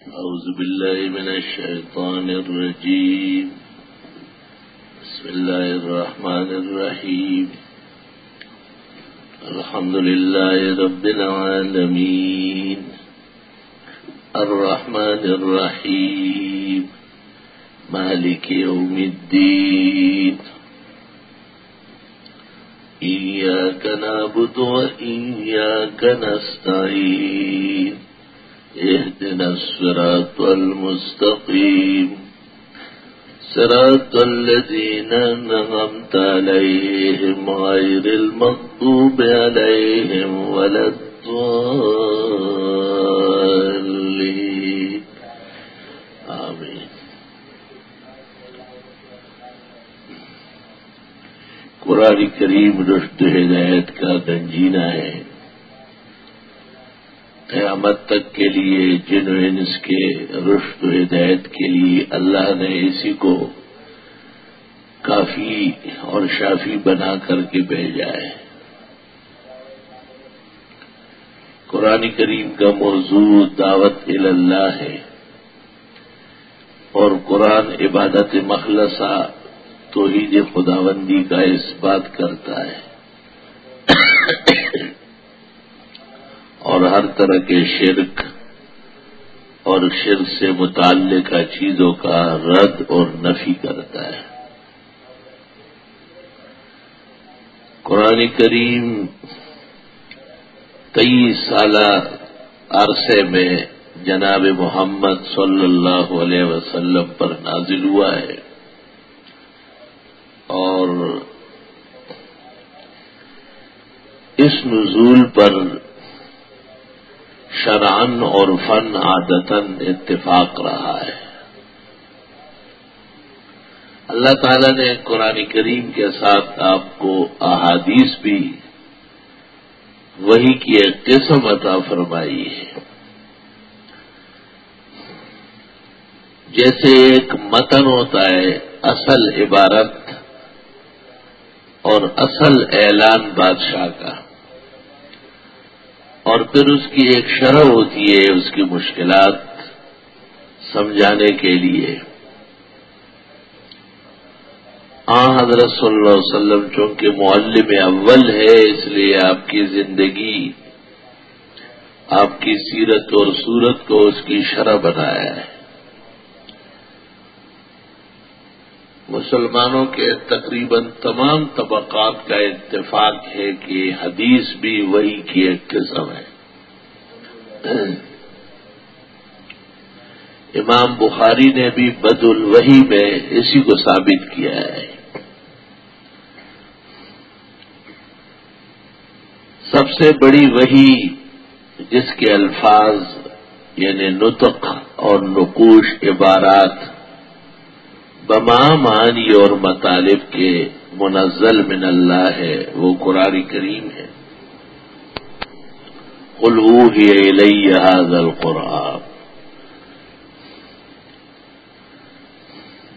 أعوذ بالله من الشيطان الرجيم. بسم الله الرحمن الرحيم. الحمد لله رب العالمين. الرحمن الرحيم. مالك يوم الدين. إياك نعبد وإياك نستعين. اهدنا الصراط المستقيم. صراط الذين نغمت عليهم غير المغضوب عليهم ولا الضالين. آمين. قرآن کریم رشد ہدایت کا گنجینا ہے. قیامت تک کے لیے جن و انس کے رشد و ہدایت کے لیے اللہ نے اسی کو کافی اور شافی بنا کر کے بھیجا ہے۔ قرآن کریم کا موضوع دعوت اللہ ہے اور قرآن عبادت مخلصہ توحید خداوندی کا اس بات کرتا ہے۔ اور ہر طرح کے شرک اور شرک سے متعلقہ چیزوں کا رد اور نفی کرتا ہے۔ قرآن کریم کئی سالہ عرصے میں جناب محمد صلی اللہ علیہ وسلم پر نازل ہوا ہے اور اس نزول پر شران اور فن عادتن اتفاق رہا ہے۔ اللہ تعالی نے قرآن کریم کے ساتھ آپ کو احادیث بھی وہی کی ایک قسم عطا فرمائی ہے۔ جیسے ایک متن ہوتا ہے، اصل عبارت اور اصل اعلان بادشاہ کا۔ اور پھر اس کی ایک شرح ہوتی ہے اس کی مشکلات سمجھانے کے لیے۔ آ حضرت صلی اللہ علیہ وسلم چونکہ معلم اول ہے، اس لیے آپ کی زندگی، آپ کی سیرت اور صورت کو اس کی شرح بنایا ہے۔ مسلمانوں کے تقریباً تمام طبقات کا اتفاق ہے کہ حدیث بھی وہی کی ایک قسم ہے۔ امام بخاری نے بھی بد الوحی میں اسی کو ثابت کیا ہے۔ سب سے بڑی وہی جس کے الفاظ یعنی نطق اور نقوش عبارات بما معنی اور مطالب کے منزل من اللہ ہے، وہ قرآن کریم ہے۔ هذا القرآن۔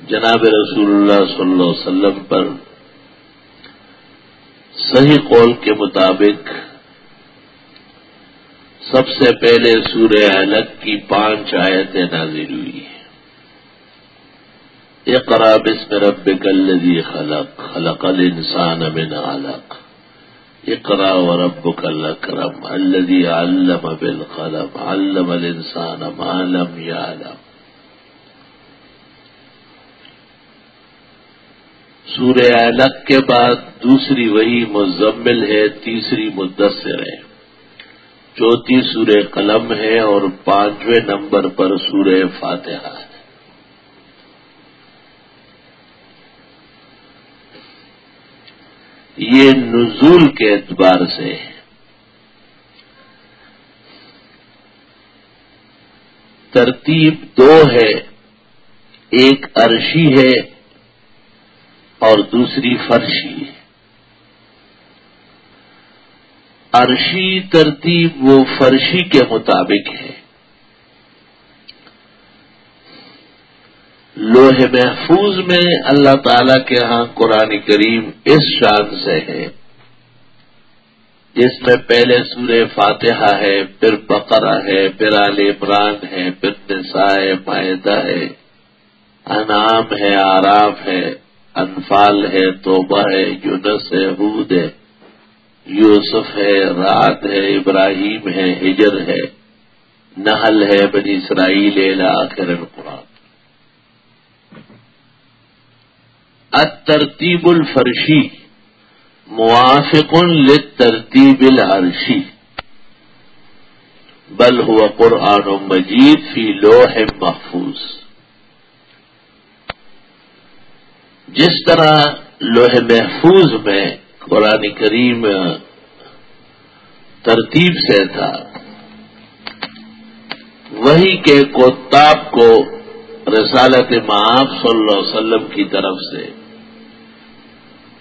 جناب رسول اللہ صلی اللہ علیہ وسلم پر صحیح قول کے مطابق سب سے پہلے سورہ الگ کی پانچ آیتیں نازل ہوئی۔ ہیں اقرا بسم ربك الذي خلق. خلق الانسان من علق. اقرا وربك الاكرم الذي علم بالقلم. علم الانسان ما لم يعلم. سورہ علق کے بعد دوسری وہی مزمل ہے، تیسری مدثر ہے. چوتھی سورہ قلم ہے اور پانچویں نمبر پر سورہ فاتحہ ہے. یہ نزول کے اعتبار سے ترتیب دو ہے، ایک عرشی ہے اور دوسری فرشی۔ ہے عرشی ترتیب وہ فرشی کے مطابق ہے۔ لوہ محفوظ میں اللہ تعالی کے ہاں قرآن کریم اس شان سے ہے۔ جس میں پہلے سورہ فاتحہ ہے، پھر بقرہ ہے، پھر عال عمران ہے، پھر نساء معدہ ہے۔ انعام ہے آراف ہے، انفال ہے، توبہ ہے، یونس ہے حود ہے، یوسف ہے، رات ہے، ابراہیم ہے، ہجر ہے، نحل ہے، بنی اسرائیل آخر القرآن۔ الترتیب الفرشی موافق للترتیب العرشی بل ہوا قرآن و مجید فی لوح محفوظ جس طرح لوح محفوظ میں قرآن کریم ترتیب سے تھا، وہی کے کوتاب کو رسالت معاف صلی اللہ علیہ وسلم کی طرف سے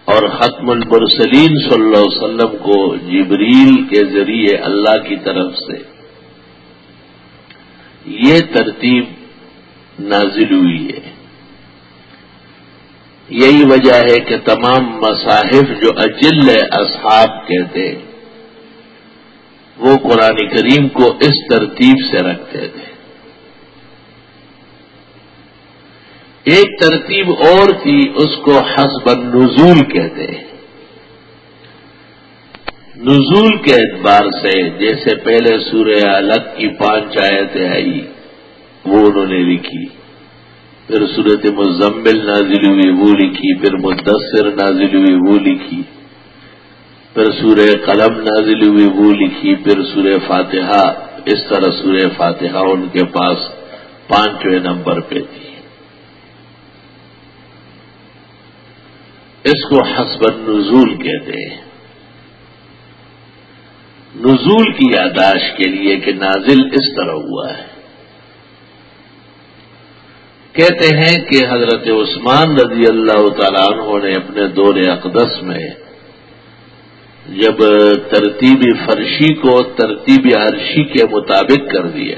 اور ختم المرسلین صلی اللہ علیہ وسلم کو جبریل کے ذریعے اللہ کی طرف سے یہ ترتیب نازل ہوئی ہے۔ یہی وجہ ہے کہ تمام مصاحف جو اجل اصحاب کہتے وہ قرآن کریم کو اس ترتیب سے رکھتے تھے۔ ایک ترتیب اور تھی، اس کو حسب نزول کہتے ہیں۔ نزول کے اعتبار سے جیسے پہلے سورہ الگ کی پانچ آیتیں آئی وہ انہوں نے لکھی۔ پھر صورت مزمل نازل ہوئی، وہ لکھی۔ پھر مدثر نازل ہوئی، وہ لکھی۔ پھر سورہ قلم نازل ہوئی، وہ لکھی۔ پھر سورہ فاتحہ، اس طرح سورہ فاتحہ ان کے پاس پانچویں نمبر پہ تھی۔ اس کو حسب نزول کہتے ہیں۔ نزول کی یاداشت کے لیے کہ نازل اس طرح ہوا ہے۔ کہتے ہیں کہ حضرت عثمان رضی اللہ تعالیٰ عنہ نے اپنے دور اقدس میں جب ترتیبی فرشی کو ترتیبی عرشی کے مطابق کر دیا۔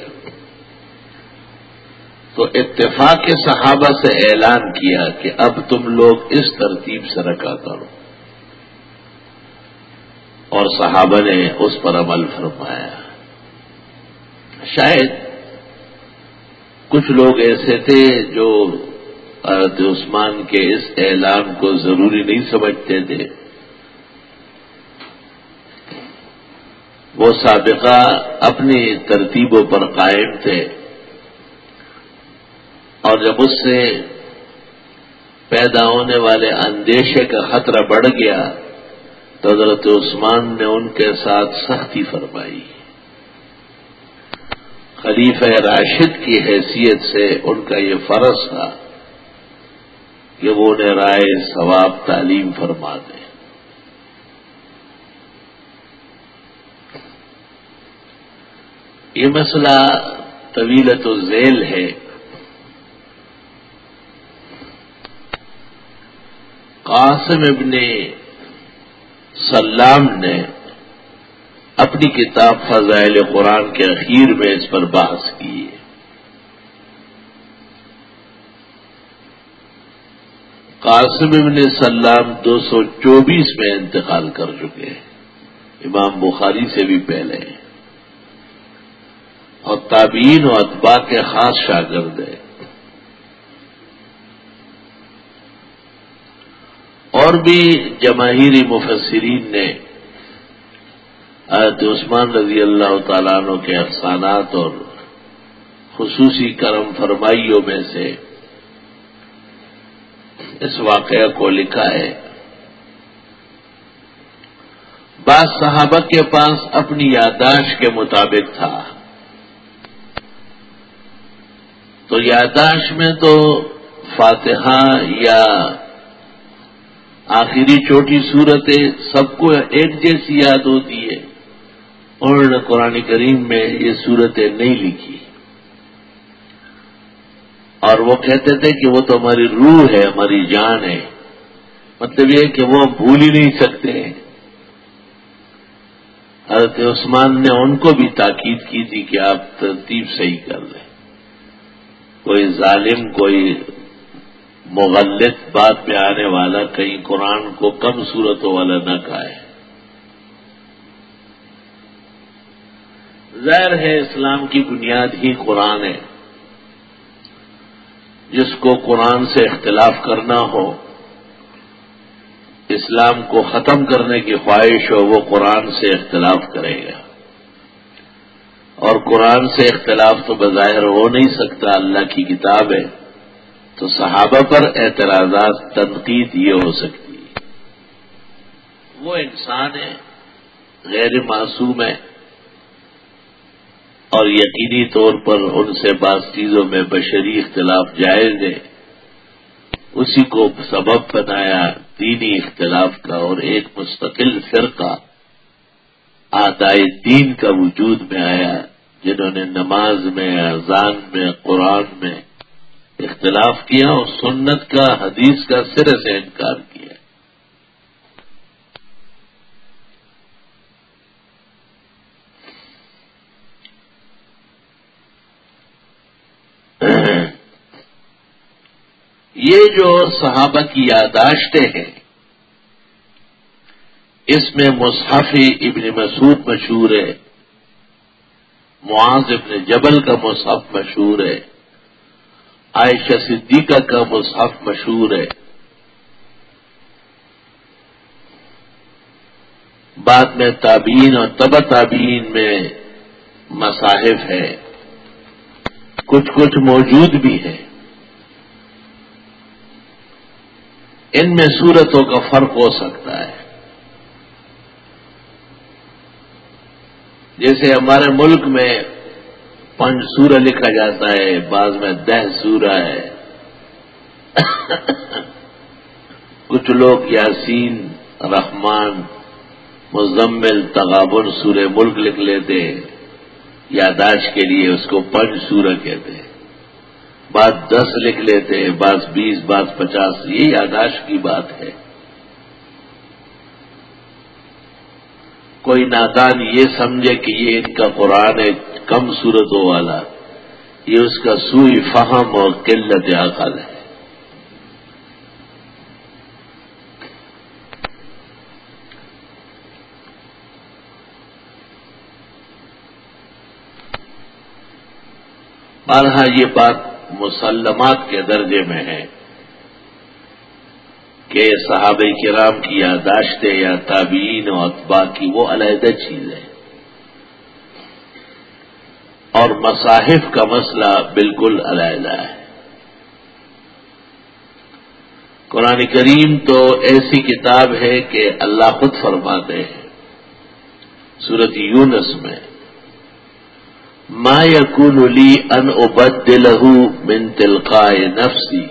تو اتفاق کے صحابہ سے اعلان کیا کہ اب تم لوگ اس ترتیب سے رکھا کرو اور صحابہ نے اس پر عمل فرمایا۔ شاید کچھ لوگ ایسے تھے جو حضرت عثمان کے اس اعلان کو ضروری نہیں سمجھتے تھے۔ وہ سابقہ اپنی ترتیبوں پر قائم تھے۔ اور جب اس سے پیدا ہونے والے اندیشے کا خطرہ بڑھ گیا تو حضرت عثمان نے ان کے ساتھ سختی فرمائی۔ خلیفہ راشد کی حیثیت سے ان کا یہ فرض تھا کہ وہ انہیں رائے ثواب تعلیم فرما دیں۔ یہ مسئلہ طویلت و ذیل ہے۔ قاسم ابن سلام نے اپنی کتاب فضائل قرآن کے اخیر میں اس پر بحث کی ہے۔ قاسم ابن سلام دو سو چوبیس میں انتقال کر چکے ہیں۔ امام بخاری سے بھی پہلے اور تابعین و اتباع کے خاص شاگرد ہیں۔ اور بھی جماہیری مفسرین نے حضرت عثمان رضی اللہ تعالیٰ عنہ کے افسانات اور خصوصی کرم فرمائیوں میں سے اس واقعہ کو لکھا ہے۔ بعض صحابہ کے پاس اپنی یاداشت کے مطابق تھا۔ تو یاداشت میں تو فاتحہ یا آخری چھوٹی صورتیں سب کو ایک جیسی یاد ہوتی ہے۔ انہوں نے قرآن کریم میں یہ صورتیں نہیں لکھی۔ اور وہ کہتے تھے کہ وہ تو ہماری روح ہے، ہماری جان ہے۔ مطلب یہ کہ وہ بھول ہی نہیں سکتے ہیں۔ حضرت عثمان نے ان کو بھی تاکید کی تھی کہ آپ ترتیب صحیح کر لیں۔ کوئی ظالم، کوئی مغلط بات پہ آنے والا کہیں قرآن کو کم صورتوں والا نہ کہے زہر ہے اسلام کی بنیاد ہی قرآن ہے۔ جس کو قرآن سے اختلاف کرنا ہو، اسلام کو ختم کرنے کی خواہش ہو، وہ قرآن سے اختلاف کرے گا۔ اور قرآن سے اختلاف تو بظاہر ہو نہیں سکتا، اللہ کی کتاب ہے۔ تو صحابہ پر اعتراضات تنقید یہ ہو سکتی ہے وہ انسان ہے غیر معصوم ہے اور یقینی طور پر ان سے بعض چیزوں میں بشری اختلاف جائز ہے اسی کو سبب بنایا دینی اختلاف کا اور ایک مستقل فرقہ آدائے دین کا وجود میں آیا، جنہوں نے نماز میں، اذان میں، قرآن میں اختلاف کیا اور سنت کا، حدیث کا سرے سے انکار کیا۔ یہ جو صحابہ کی یاداشتیں ہیں، اس میں مصحف ابن مسعود مشہور ہے، معاذ ابن جبل کا مصحف مشہور ہے۔ عائشہ صدیقہ کا مصحف مشہور ہے۔ بعد میں تابعین اور تبا تابعین میں مصاحف ہے کچھ کچھ موجود بھی ہیں۔ ان میں صورتوں کا فرق ہو سکتا ہے۔ جیسے ہمارے ملک میں پنج سورہ لکھا جاتا ہے، بعض میں دہ سورہ ہے۔ کچھ لوگ یاسین، رحمان، مزمل، تغابن، سورہ ملک لکھ لیتے ہیں۔ یاداشت کے لیے اس کو پنج سورہ کہتے ہیں۔ بعض دس لکھ لیتے ہیں، بعض بیس، بعض پچاس، یہ یاداشت کی بات ہے۔ کوئی نادان یہ سمجھے کہ یہ ان کا قرآن ہے، کم صورتوں والا۔ یہ اس کا سوئی فہم اور قلت عقل ہے۔ بارہ یہ بات مسلمات کے درجے میں ہے۔ کہ صحابہ کرام کی یاداشتیں یا تابعین و اطبا کی وہ علیحدہ چیز ہے۔ اور مصاحف کا مسئلہ بالکل علیحدہ ہے۔ قرآن کریم تو ایسی کتاب ہے کہ اللہ خود فرماتے ہیں۔ سورت یونس میں، ما یقون لی ان ابد لہو من تلقائے نفسی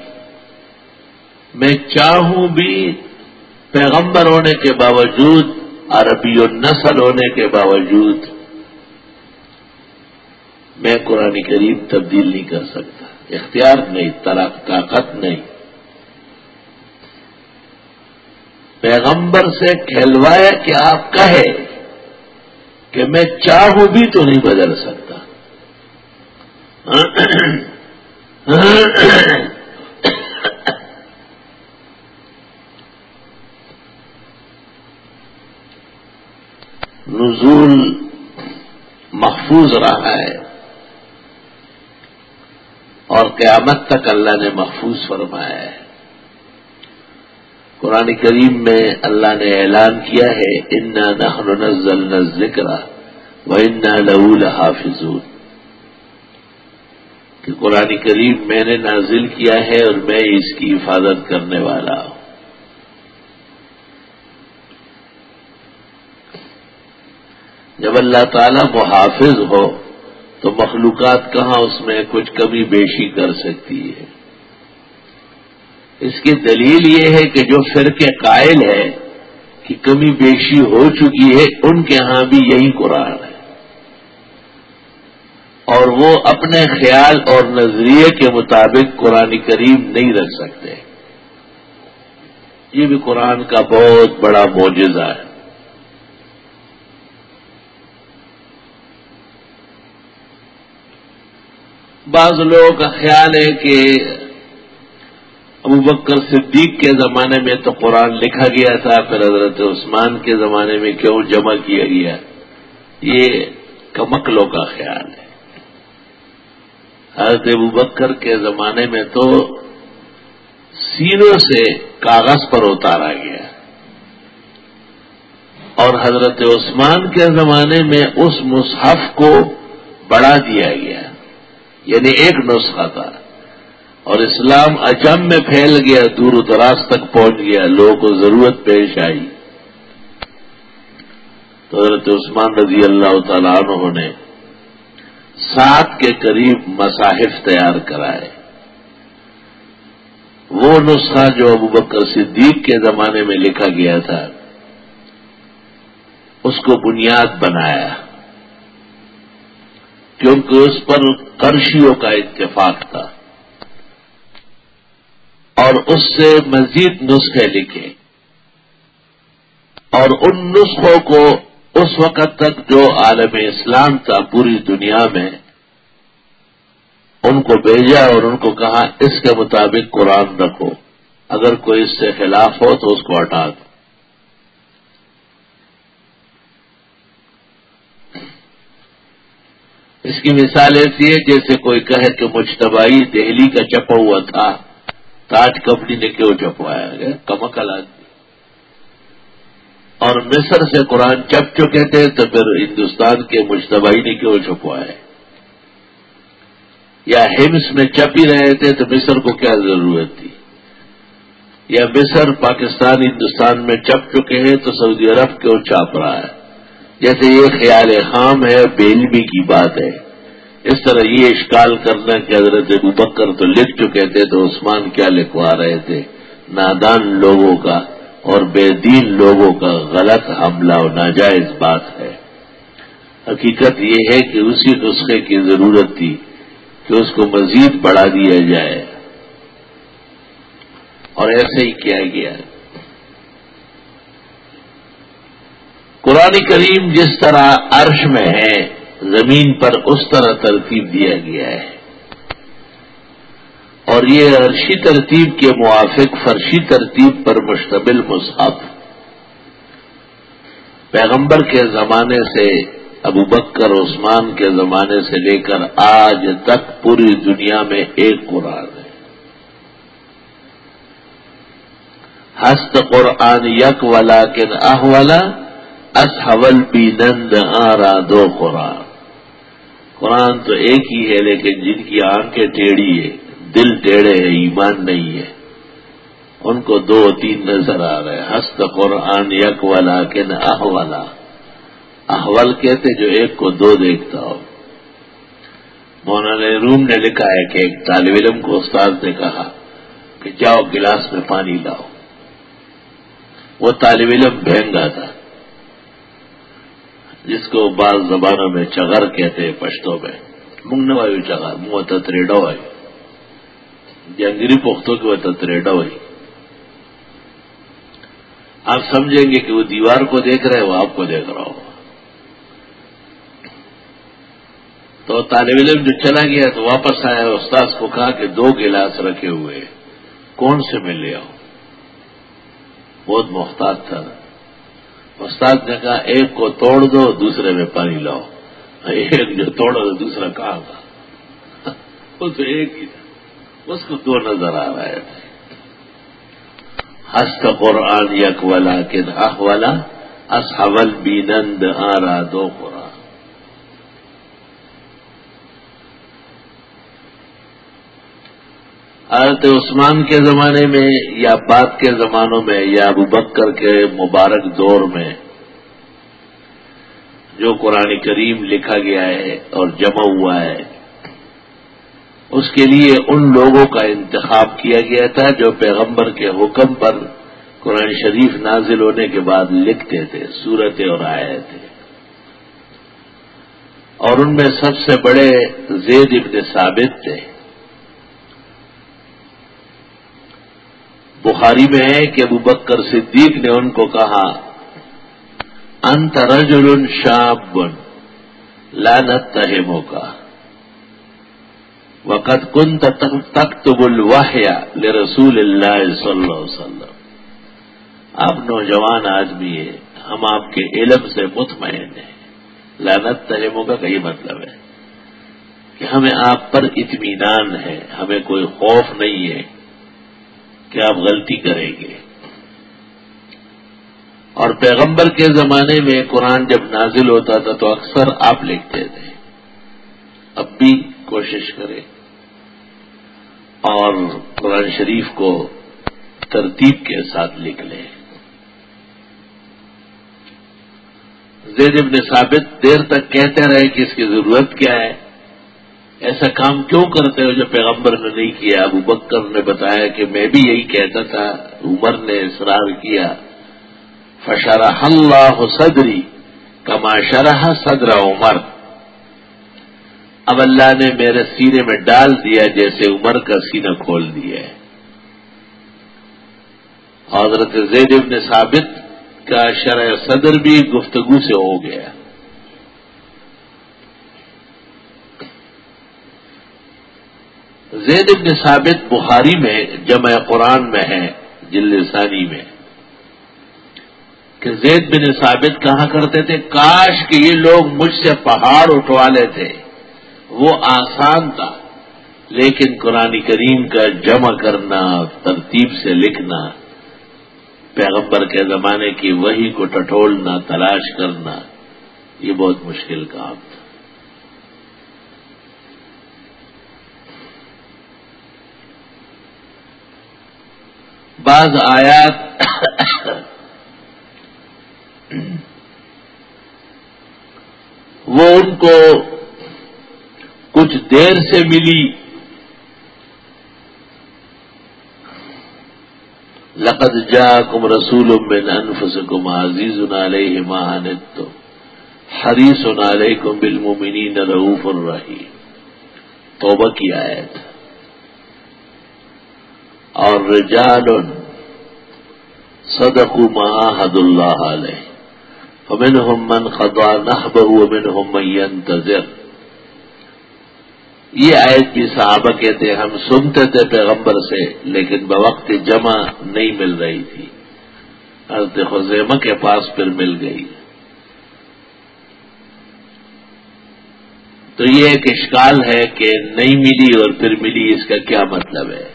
میں چاہوں بھی پیغمبر ہونے کے باوجود، عربی و نسل ہونے کے باوجود میں قرآن کریم تبدیل نہیں کر سکتا۔ اختیار نہیں طاقت نہیں۔ پیغمبر سے کھلوایا کہ آپ کہے کہ میں چاہوں بھی تو نہیں بدل سکتا۔ نزول محفوظ رہا ہے اور قیامت تک اللہ نے محفوظ فرمایا ہے۔ قرآن کریم میں اللہ نے اعلان کیا ہے، انا نحن نزلنا الذکر و انا لہول حافظون کہ قرآن کریم میں نے نازل کیا ہے اور میں اس کی حفاظت کرنے والا ہوں۔ جب اللہ تعالیٰ محافظ ہو تو مخلوقات کہاں اس میں کچھ کمی بیشی کر سکتی ہے؟ اس کی دلیل یہ ہے کہ جو فرق قائل ہے کہ کمی بیشی ہو چکی ہے، ان کے ہاں بھی یہی قرآن ہے۔ اور وہ اپنے خیال اور نظریے کے مطابق قرآن کریم نہیں رکھ سکتے۔ یہ بھی قرآن کا بہت بڑا معجزہ ہے۔ بعض لوگوں کا خیال ہے کہ ابو بکر صدیق کے زمانے میں تو قرآن لکھا گیا تھا، پھر حضرت عثمان کے زمانے میں کیوں جمع کیا گیا؟ یہ کمکلوں کا خیال ہے۔ حضرت ابو بکر کے زمانے میں تو سینوں سے کاغذ پر اتارا گیا۔ اور حضرت عثمان کے زمانے میں اس مصحف کو بڑھا دیا گیا۔ یعنی ایک نسخہ تھا۔ اور اسلام اچم میں پھیل گیا، دور دراز تک پہنچ گیا، لوگوں کو ضرورت پیش آئی۔ تو حضرت عثمان رضی اللہ تعالیٰ عنہ نے سات کے قریب مصاحف تیار کرائے۔ وہ نسخہ جو ابو بکر صدیق کے زمانے میں لکھا گیا تھا، اس کو بنیاد بنایا۔ کیونکہ اس پر کرشیوں کا اتفاق تھا۔ اور اس سے مزید نسخے لکھے۔ اور ان نسخوں کو اس وقت تک جو عالم اسلام تھا پوری دنیا میں، ان کو بھیجا اور ان کو کہا، اس کے مطابق قرآن رکھو۔ اگر کوئی اس سے خلاف ہو تو اس کو ہٹا دو۔ اس کی مثال ایسی ہے جیسے کوئی کہے کہ مشتبائی دہلی کا چپا ہوا تھا، تاج کمپنی نے کیوں چپوایا؟ گیا کمکل آدمی اور مصر سے قرآن چپ چکے تھے تو پھر ہندوستان کے مشتبائی نے کیوں چھپوائے یا ہمس میں چپ ہی رہے تھے تو مصر کو کیا ضرورت تھی؟ یا مصر، پاکستان، ہندوستان میں چپ چکے ہیں تو سعودی عرب کیوں چاپ رہا ہے؟ جیسے یہ خیال خام ہے بیلمی کی بات ہے۔ اس طرح یہ اشکال کرنا کہ حضرت بکر تو لکھ چکے تھے تو عثمان کیا لکھوا رہے تھے۔ نادان لوگوں کا اور بے دین لوگوں کا غلط حملہ و ناجائز بات ہے۔ حقیقت یہ ہے کہ اسی نسخے کی ضرورت تھی کہ اس کو مزید بڑھا دیا جائے۔ اور ایسے ہی کیا گیا۔ قرآن کریم جس طرح عرش میں ہے، زمین پر اس طرح ترتیب دیا گیا ہے۔ اور یہ عرشی ترتیب کے موافق فرشی ترتیب پر مشتمل مصحف۔ پیغمبر کے زمانے سے، ابو بکر، عثمان کے زمانے سے لے کر آج تک پوری دنیا میں ایک قرآن ہے۔ ہست قرآن یک والا کن آہ والا حول بی نند آرا دو قرآن۔ قرآن تو ایک ہی ہے، لیکن جن کی آنکھیں ٹیڑھی ہے دل ٹیڑے ہیں، ایمان نہیں ہے۔ ان کو دو تین نظر آ رہے ہست قرآن یک والا کہ نہ احول کہتے جو ایک کو دو دیکھتا ہو۔ مولانا روم نے لکھا ہے کہ ایک طالب علم کو استاد نے کہا کہ جاؤ گلاس میں پانی لاؤ۔ وہ طالب علم بہنگا تھا۔ جس کو بعض زبانوں میں چغر کہتے پشتوں میں۔ منگن وایو چغر منہ تریڈو وایو جنگری پختوں کی وہ تتریڈا ہوئی آپ سمجھیں گے کہ وہ دیوار کو دیکھ رہے وہ آپ کو دیکھ رہا ہو تو طالب علم جو چلا گیا تو واپس آیا استاد کو کہا کہ دو گلاس رکھے ہوئے، کون سے میں لے آؤ بہت محتاط تھا۔ استاد نے کہا، ایک کو توڑ دو، دوسرے میں پانی لاؤ۔ ایک جو توڑو تو دوسرا کہاں تھا؟ وہ تو ایک ہی تھا۔ اس کو دو نظر آ رہے تھے۔ ہست قرآن یک والا کن اح والا اصحول بی نند آ دو قرآن۔ حضرت عثمان کے زمانے میں یا بعد کے زمانوں میں یا ابو بکر کے مبارک دور میں جو قرآن کریم لکھا گیا ہے اور جمع ہوا ہے، اس کے لیے ان لوگوں کا انتخاب کیا گیا تھا جو پیغمبر کے حکم پر قرآن شریف نازل ہونے کے بعد لکھتے تھے، صورتیں اور آئے تھے اور ان میں سب سے بڑے زید ابن ثابت تھے۔ بخاری میں ہے کہ ابو بکر صدیق نے ان کو کہا، انت رجل شاب لانت تہموں کا وقت کن تختب الواحیہ رسول اللہ صلی اللہ علیہ وسلم. آپ نوجوان آدمی ہیں، ہم آپ کے علم سے مطمئن ہیں. لانت تہموں کا کئی مطلب ہے کہ ہمیں آپ پر اطمینان ہے، ہمیں کوئی خوف نہیں ہے. کہ آپ غلطی کریں گے۔ اور پیغمبر کے زمانے میں قرآن جب نازل ہوتا تھا تو اکثر آپ لکھتے تھے۔ اب بھی کوشش کریں۔ اور قرآن شریف کو ترتیب کے ساتھ لکھ لیں۔ زید ابن ثابت دیر تک کہتے رہے کہ اس کی ضرورت کیا ہے۔ ایسا کام کیوں کرتے ہو جو پیغمبر نے نہیں کیا؟ ابو بکر نے بتایا کہ میں بھی یہی کہتا تھا، عمر نے اصرار کیا، فشرح اللہ صدری کما شرح صدر عمر۔ اب اللہ نے میرے سینے میں ڈال دیا، جیسے عمر کا سینہ کھول دیا ہے۔ حضرت زید ابن ثابت کا شرح صدر بھی گفتگو سے ہو گیا۔ زید ابن ثابت بخاری میں، جمع قرآن میں ہے ثانی میں۔ کہ زید بن ثابت کہاں کرتے تھے؟ کاش کہ یہ لوگ مجھ سے پہاڑ اٹھوا لیتے۔ وہ آسان تھا، لیکن قرآن کریم کا جمع کرنا، ترتیب سے لکھنا، پیغمبر کے زمانے کی وہی کو ٹٹولنا، تلاش کرنا، یہ بہت مشکل کام تھا۔ بعض آیات وہ ان کو کچھ دیر سے ملی۔ لقد جا کم رسول من انفسکم عزیز علیہ مہانت حریص علیکم بالمؤمنین رؤوف الرحیم توبہ کی آیت۔ اور رجال صدقوا معاہد اللہ علیہ فمنهم من خضا نحبه ومنهم من ينتظر. یہ آیت بھی صحابہ کہتے ہم سنتے تھے پیغمبر سے، لیکن بوقت جمع نہیں مل رہی تھی۔ حضرت خزیمہ کے پاس پھر مل گئی۔ تو یہ ایک اشکال ہے کہ نہیں ملی اور پھر ملی، اس کا کیا مطلب ہے؟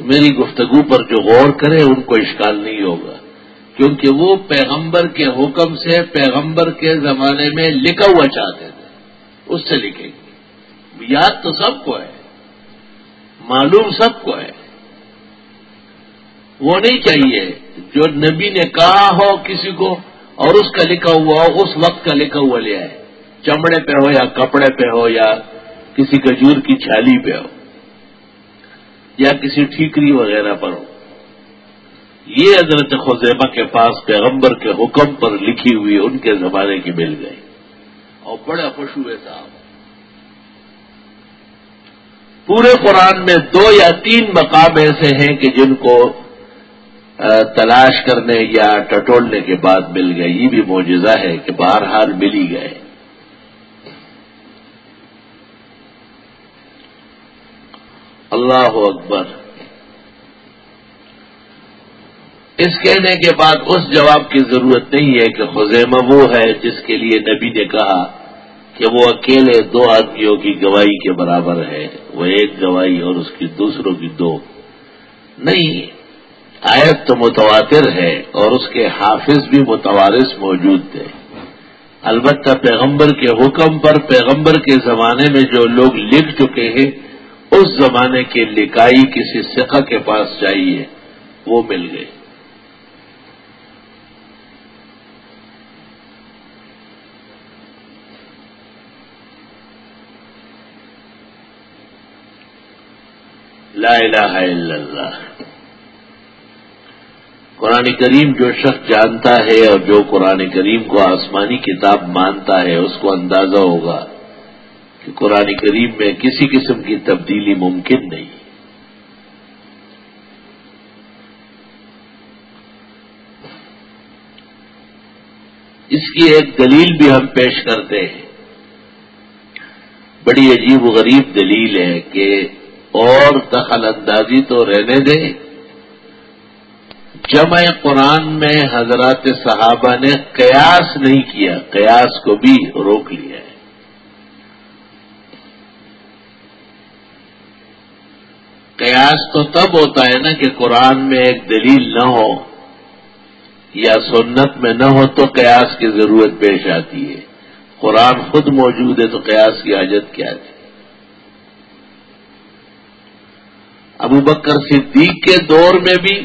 تو میری گفتگو پر جو غور کرے ان کو اشکال نہیں ہوگا، کیونکہ وہ پیغمبر کے حکم سے پیغمبر کے زمانے میں لکھا ہوا چاہتے تھے۔ اس سے لکھیں گے۔ یاد تو سب کو ہے، معلوم سب کو ہے۔ وہ نہیں چاہیے جو نبی نے کہا ہو کسی کو اور اس کا لکھا ہوا ہو، اس وقت کا لکھا ہوا لیا ہے چمڑے پہ ہو یا کپڑے پہ ہو یا کسی کجور کی چھالی پہ ہو۔ یا کسی ٹھیکری وغیرہ پر ہو۔ یہ حضرت خزیمہ کے پاس پیغمبر کے حکم پر لکھی ہوئی ان کے زمانے کی مل گئی۔ اور بڑے خوش ہوئے صاحب۔ پورے قرآن میں دو یا تین مقام ایسے ہیں کہ جن کو تلاش کرنے یا ٹٹولنے کے بعد مل گئے۔ یہ بھی معجزہ ہے کہ بہرحال مل ہی گئے۔ اللہ اکبر۔ اس کہنے کے بعد اس جواب کی ضرورت نہیں ہے کہ خزیمہ وہ ہے جس کے لیے نبی نے کہا کہ وہ اکیلے دو آدمیوں کی گواہی کے برابر ہے، وہ ایک گواہی اور اس کی دوسروں کی دو۔ نہیں، آیت تو متواتر ہے اور اس کے حافظ بھی متوارث موجود تھے۔ البتہ پیغمبر کے حکم پر پیغمبر کے زمانے میں جو لوگ لکھ چکے ہیں اس زمانے کی لکھائی کسی سکھا کے پاس چاہیے وہ مل گئے لا الہ الا اللہ۔ قرآن کریم جو شخص جانتا ہے اور جو قرآن کریم کو آسمانی کتاب مانتا ہے، اس کو اندازہ ہوگا۔ کہ قرآن کریم میں کسی قسم کی تبدیلی ممکن نہیں۔ اس کی ایک دلیل بھی ہم پیش کرتے ہیں۔ بڑی عجیب و غریب دلیل ہے کہ اور دخل اندازی تو رہنے دیں۔ جمع قرآن میں حضرات صحابہ نے قیاس نہیں کیا، قیاس کو بھی روک لیا ہے۔ قیاس تو تب ہوتا ہے نا کہ قرآن میں ایک دلیل نہ ہو یا سنت میں نہ ہو تو قیاس کی ضرورت پیش آتی ہے۔ قرآن خود موجود ہے تو قیاس کی حاجت کیا تھی ابو بکر صدیق کے دور میں بھی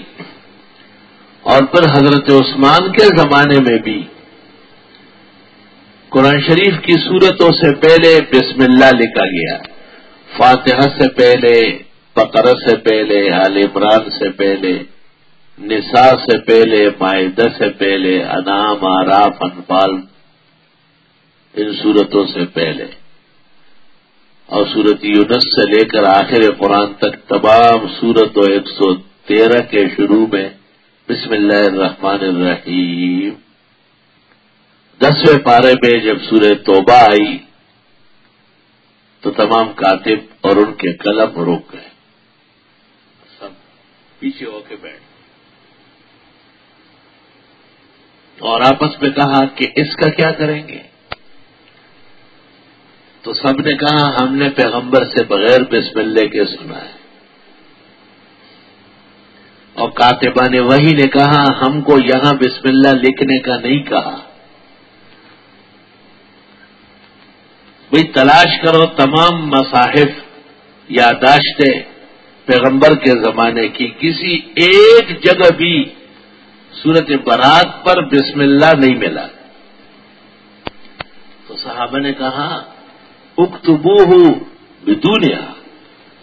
اور پھر حضرت عثمان کے زمانے میں بھی قرآن شریف کی صورتوں سے پہلے بسم اللہ لکھا گیا۔ فاتحہ سے پہلے بقرہ سے پہلے عال عمران سے پہلے، نساء سے پہلے معاہدہ سے پہلے، انعام آراف انفال، ان صورتوں سے پہلے۔ اور صورت یونس سے لے کر آخر قرآن تک تمام صورتوں ایک سو تیرہ کے شروع میں بسم اللہ الرحمن الرحیم۔ دسویں پارے میں جب سورہ توبہ آئی، تو تمام کاتب اور ان کے قلم روک گئے۔ پیچھے ہو کے بیٹھ اور آپس میں کہا کہ اس کا کیا کریں گے؟ تو سب نے کہا، ہم نے پیغمبر سے بغیر بسم اللہ کے سنا ہے۔ اور کاتبہ نے وہی نے کہا، ہم کو یہاں بسم اللہ لکھنے کا نہیں کہا۔ بھئی تلاش کرو تمام مصاحف، یاداشتیں پیغمبر کے زمانے کی کسی ایک جگہ بھی صورت برات پر بسم اللہ نہیں ملا۔ تو صحابہ نے کہا اکتبو ہوں بدونیا،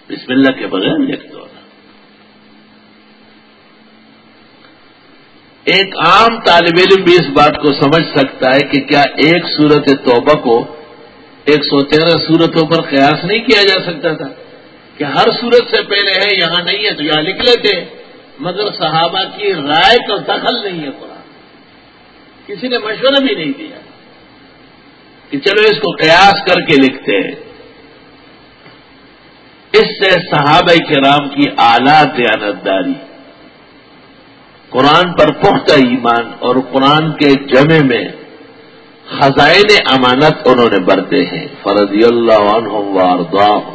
بسم اللہ کے بغیر لکھ دو ایک عام طالب علم بھی اس بات کو سمجھ سکتا ہے کہ کیا ایک صورت توبہ کو ایک سو تیرہ صورتوں پر قیاس نہیں کیا جا سکتا تھا؟ کہ ہر صورت سے پہلے ہے، یہاں نہیں ہے تو یہاں لکھ لیتے مگر صحابہ کی رائے کا دخل نہیں ہے قرآن۔ کسی نے مشورہ بھی نہیں دیا۔ کہ چلو اس کو قیاس کر کے لکھتے ہیں۔ اس سے صحابہ کرام کی اعلی دیانتداری قرآن پر پختہ ایمان اور قرآن کے جمع میں خزائن امانت انہوں نے برتے ہیں۔ فرضی اللہ عنہ واردا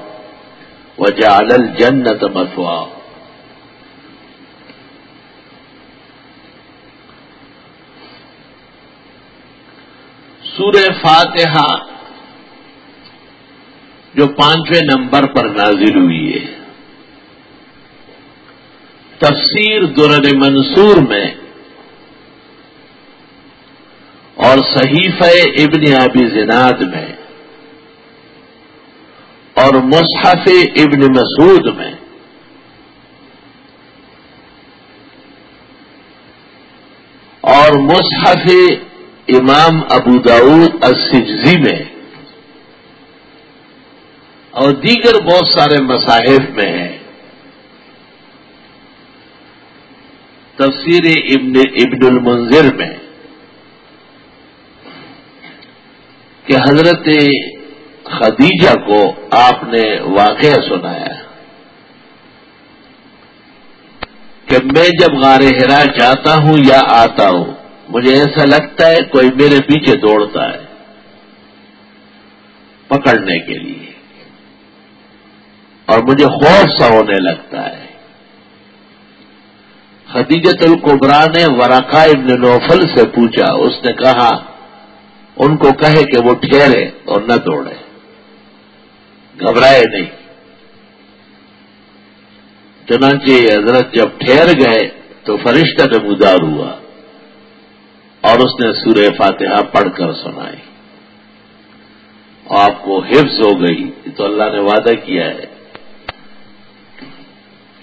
و جال الجنت مسوا سور فاتحہ جو پانچویں نمبر پر نازل ہوئی ہے، تفسیر درر منصور میں اور صحیف ابن ابی زناد میں اور مصحف ابن مسعود میں۔ اور مصحف امام ابو داود السجزی میں۔ اور دیگر بہت سارے مصاحف میں ہیں۔ تفسیر ابن ابن المنظر میں کہ حضرت خدیجہ کو آپ نے واقعہ سنایا کہ میں جب غار ہرا جاتا ہوں یا آتا ہوں، مجھے ایسا لگتا ہے کوئی میرے پیچھے دوڑتا ہے پکڑنے کے لیے، اور مجھے خوف سا ہونے لگتا ہے۔ خدیجت القبرا نے ورقا ابن نوفل سے پوچھا، اس نے کہا، ان کو کہے کہ وہ ٹھہرے اور نہ دوڑے۔ گھبرائے نہیں۔ چنانچہ حضرت جب ٹھہر گئے تو فرشتہ نمودار ہوا اور اس نے سورہ فاتحہ پڑھ کر سنائی۔ اور آپ کو حفظ ہو گئی تو اللہ نے وعدہ کیا ہے۔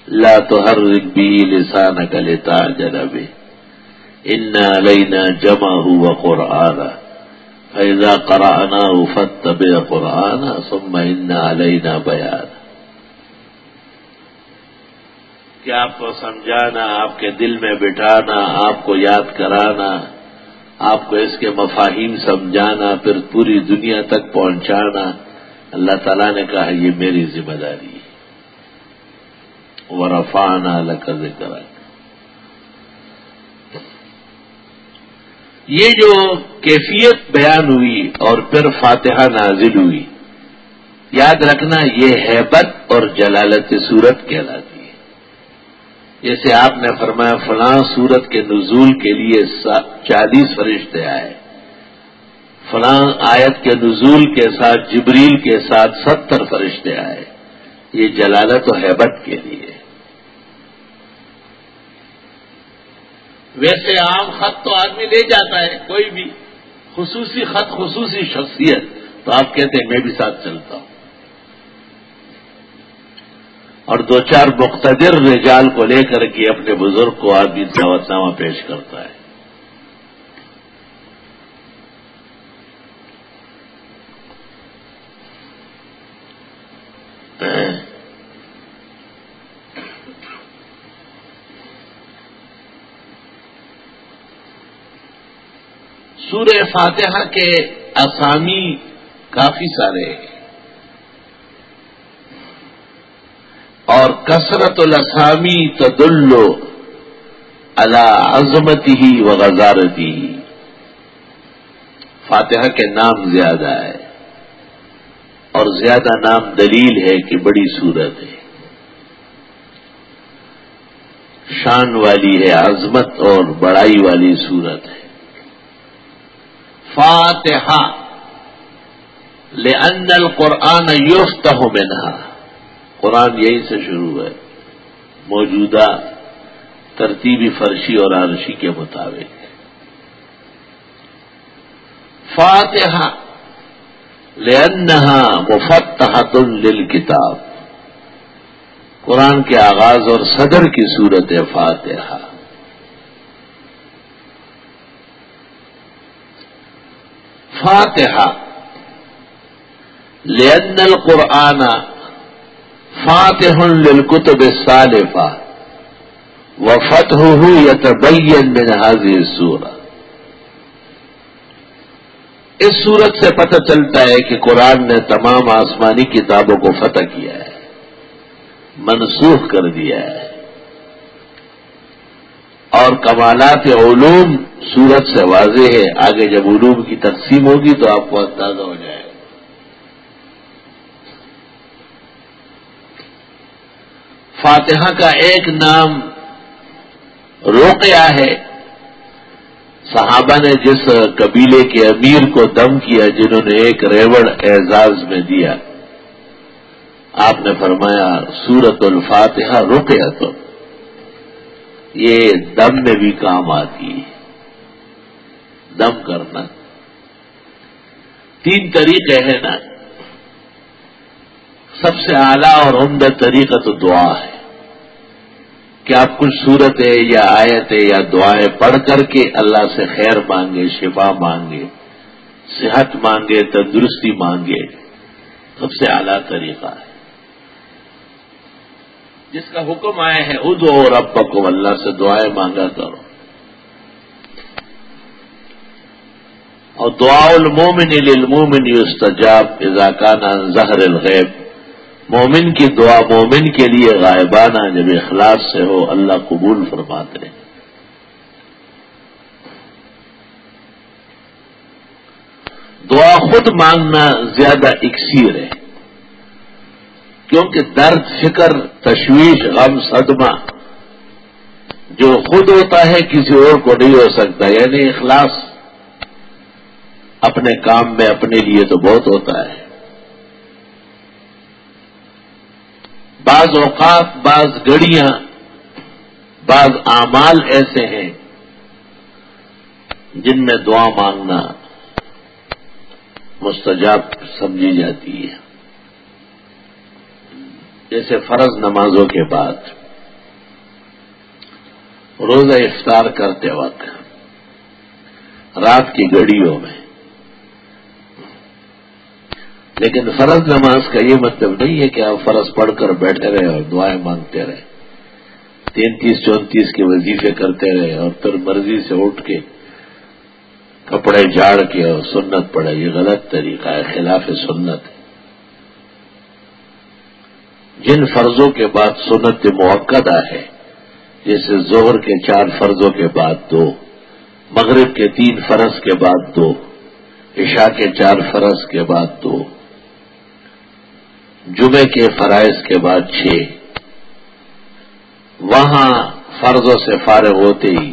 لا تحرك به لسانك لتعجل به إن علينا جمعه وقرآنا فإذا قرأناه فاتبع قرآنا ثم إن علينا بيانا کہ آپ کو سمجھانا، آپ کے دل میں بٹھانا، آپ کو یاد کرانا، آپ کو اس کے مفاہیم سمجھانا، پھر پوری دنیا تک پہنچانا۔ اللہ تعالیٰ نے کہا، یہ میری ذمہ داری ورفانا لك ذكرك۔ یہ جو کیفیت بیان ہوئی اور پھر فاتحہ نازل ہوئی، یاد رکھنا یہ حیبت اور جلالت صورت کہلاتی ہے۔ جیسے آپ نے فرمایا، فلاں صورت کے نزول کے لیے چالیس فرشتے آئے۔ فلاں آیت کے نزول کے ساتھ، جبریل کے ساتھ ستر فرشتے آئے۔ یہ جلالت و حیبت کے لیے۔ ویسے عام خط تو آدمی لے جاتا ہے، کوئی بھی خصوصی خط، خصوصی شخصیت، تو آپ کہتے ہیں میں بھی ساتھ چلتا ہوں۔ اور دو چار مقتدر رجال کو لے کر کے اپنے بزرگ کو آدمی دعوت نامہ پیش کرتا ہے۔ ہاں۔ سورہ فاتحہ کے اسامی کافی سارے اور کثرت الاسامی تدلو اللہ عظمتی ہی و غزارتی۔ فاتحہ کے نام زیادہ ہے۔ اور زیادہ نام دلیل ہے کہ بڑی صورت ہے۔ شان والی ہے، عظمت اور بڑائی والی صورت ہے۔ فاتحہ لأن القرآن یفتح منہا۔ قرآن یہی سے شروع ہے۔ موجودہ ترتیبی فرشی اور عرشی کے مطابق۔ فاتحہ لأنہا مفتحت للکتاب۔ قرآن کے آغاز اور صدر کی صورت ہے فاتحہ۔ فاتحہ۔ لأن القرآن فاتح للكتب السالفة وفتحه يتبين من هذه السورة۔ اس صورت سے پتہ چلتا ہے کہ قرآن نے تمام آسمانی کتابوں کو فتح کیا ہے، منسوخ کر دیا ہے۔ اور کمالات علوم سورت سے واضح ہے۔ آگے جب علوم کی تقسیم ہوگی تو آپ کو اندازہ ہو جائے گا۔ فاتحہ کا ایک نام روکیا ہے۔ صحابہ نے جس قبیلے کے امیر کو دم کیا، جنہوں نے ایک ریوڑ اعزاز میں دیا، آپ نے فرمایا سورت الفاتحہ روکیا تو۔ یہ دم میں بھی کام آتی ہے دم کرنا۔ تین طریقے ہیں نا۔ سب سے اعلیٰ اور عمدہ طریقہ تو دعا ہے۔ کہ آپ کچھ صورتیں یا آیتیں یا دعائیں پڑھ کر کے اللہ سے خیر مانگے، شفا مانگے، صحت مانگے، تندرستی مانگے، سب سے اعلیٰ طریقہ ہے۔ جس کا حکم آیا ہے ادو اور اب کو اللہ سے دعائیں مانگا کرو۔ اور دعا المومن للمومن یستجاب، اذا کان زہر الغیب۔ مومن کی دعا مومن کے لیے غائبانہ، جب اخلاص سے ہو، اللہ قبول فرماتے ہیں۔ دعا خود مانگنا زیادہ اکثیر ہے۔ کیونکہ درد، فکر، تشویش، غم، صدمہ جو خود ہوتا ہے، کسی اور کو نہیں ہو سکتا۔ یعنی اخلاص اپنے کام میں، اپنے لیے تو بہت ہوتا ہے۔ بعض اوقات، بعض گڑیاں بعض اعمال ایسے ہیں جن میں دعا مانگنا مستجاب سمجھی جاتی ہے۔ جیسے فرض نمازوں کے بعد روزہ افطار کرتے وقت رات کی گھڑیوں میں۔ لیکن فرض نماز کا یہ مطلب نہیں ہے کہ آپ فرض پڑھ کر بیٹھے رہے اور دعائیں مانگتے رہے۔ تینتیس، چونتیس کے وظیفے کرتے رہے اور پھر مرضی سے اٹھ کے کپڑے جھاڑ کے اور سنت پڑے یہ غلط طریقہ ہے، خلاف سنت۔ ہے جن فرضوں کے بعد سنت موقع ہے، جیسے زہر کے چار فرضوں کے بعد دو، مغرب کے تین فرض کے بعد دو، عشاء کے چار فرض کے بعد دو جمعے کے فرائض کے بعد چھ۔ وہاں فرضوں سے فارغ ہوتے ہی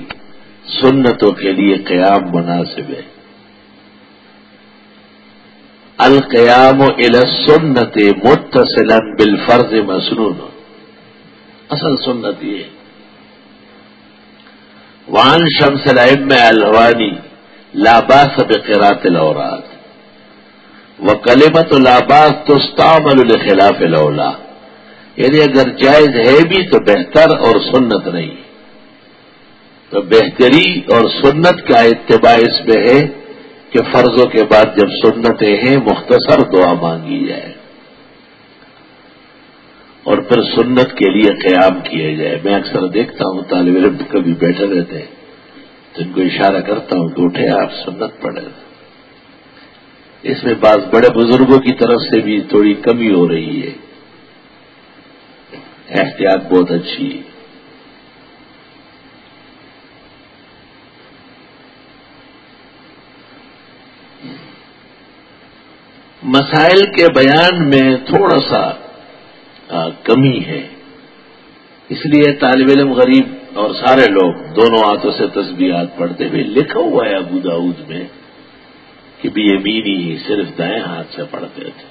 سنتوں کے لیے قیام مناسب ہے۔ القیام سنت متصل بال فرض مصنون اصل سنت یہ وان شمس العم الوانی لاباس بقرات الاورات وہ کلمت لاباس تو الخلاف الاولا یعنی اگر جائز ہے بھی تو بہتر اور سنت نہیں. تو بہتری اور سنت کا اتباع اس میں ہے کہ فرضوں کے بعد جب سنتیں ہیں، مختصر دعا مانگی جائے۔ اور پھر سنت کے لیے قیام کیے جائے۔ میں اکثر دیکھتا ہوں، طالب علم کبھی بیٹھے رہتے ہیں۔ تو ان کو اشارہ کرتا ہوں کہ اٹھے آپ سنت پڑھے۔ اس میں بعض بڑے بزرگوں کی طرف سے بھی تھوڑی کمی ہو رہی ہے۔ احتیاط بہت اچھی۔ مسائل کے بیان میں تھوڑا سا کمی ہے۔ اس لیے طالب علم غریب اور سارے لوگ دونوں ہاتھوں سے تصویرات پڑھتے ہوئے لکھا ہوا ہے ابو داود میں کہ بھی یمینی صرف دائیں ہاتھ سے پڑھتے تھے۔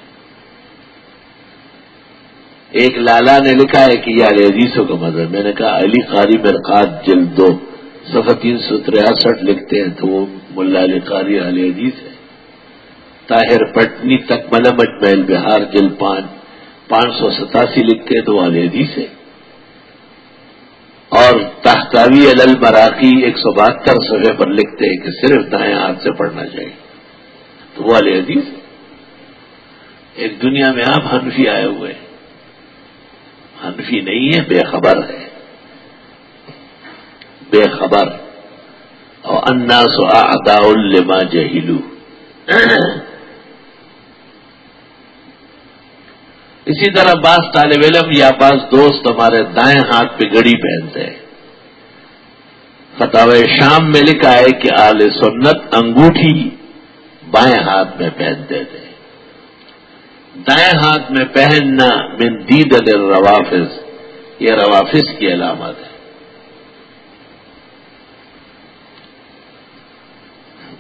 ایک لالا نے لکھا ہے کہ یہ علی حدیثوں کا مذہب میں نے کہا، علی قاری مرقات جلد دو، صفحہ تین سو تریاسٹھ لکھتے ہیں تو وہ ملا علی قاری علی حدیث ہے۔ طاہر پٹنی تک ملمٹ محل بہار جلد پانچ پانچ سو ستاسی لکھتے ہیں تو وہ علی حدیث ہے اور تحتاوی الل مراقی ایک سو بہتر صفحے پر لکھتے ہیں کہ صرف دائیں ہاتھ سے پڑھنا چاہیے۔ تو وہ علی حدیث ہے ایک دنیا میں آپ حنفی آئے ہوئے ہیں۔ حنفی نہیں ہے بے خبر ہے بے خبر۔ اور انا سو ادا الما جہلو۔ اسی طرح بعض طالب علم یا بعض دوست ہمارے دائیں ہاتھ پہ گڑی پہنتے ہیں۔ فتح شام میں لکھا ہے کہ آل سنت انگوٹھی بائیں ہاتھ میں پہنتے تھے۔ دائیں ہاتھ میں پہننا من دید روافظ یہ روافظ کی علامت ہے۔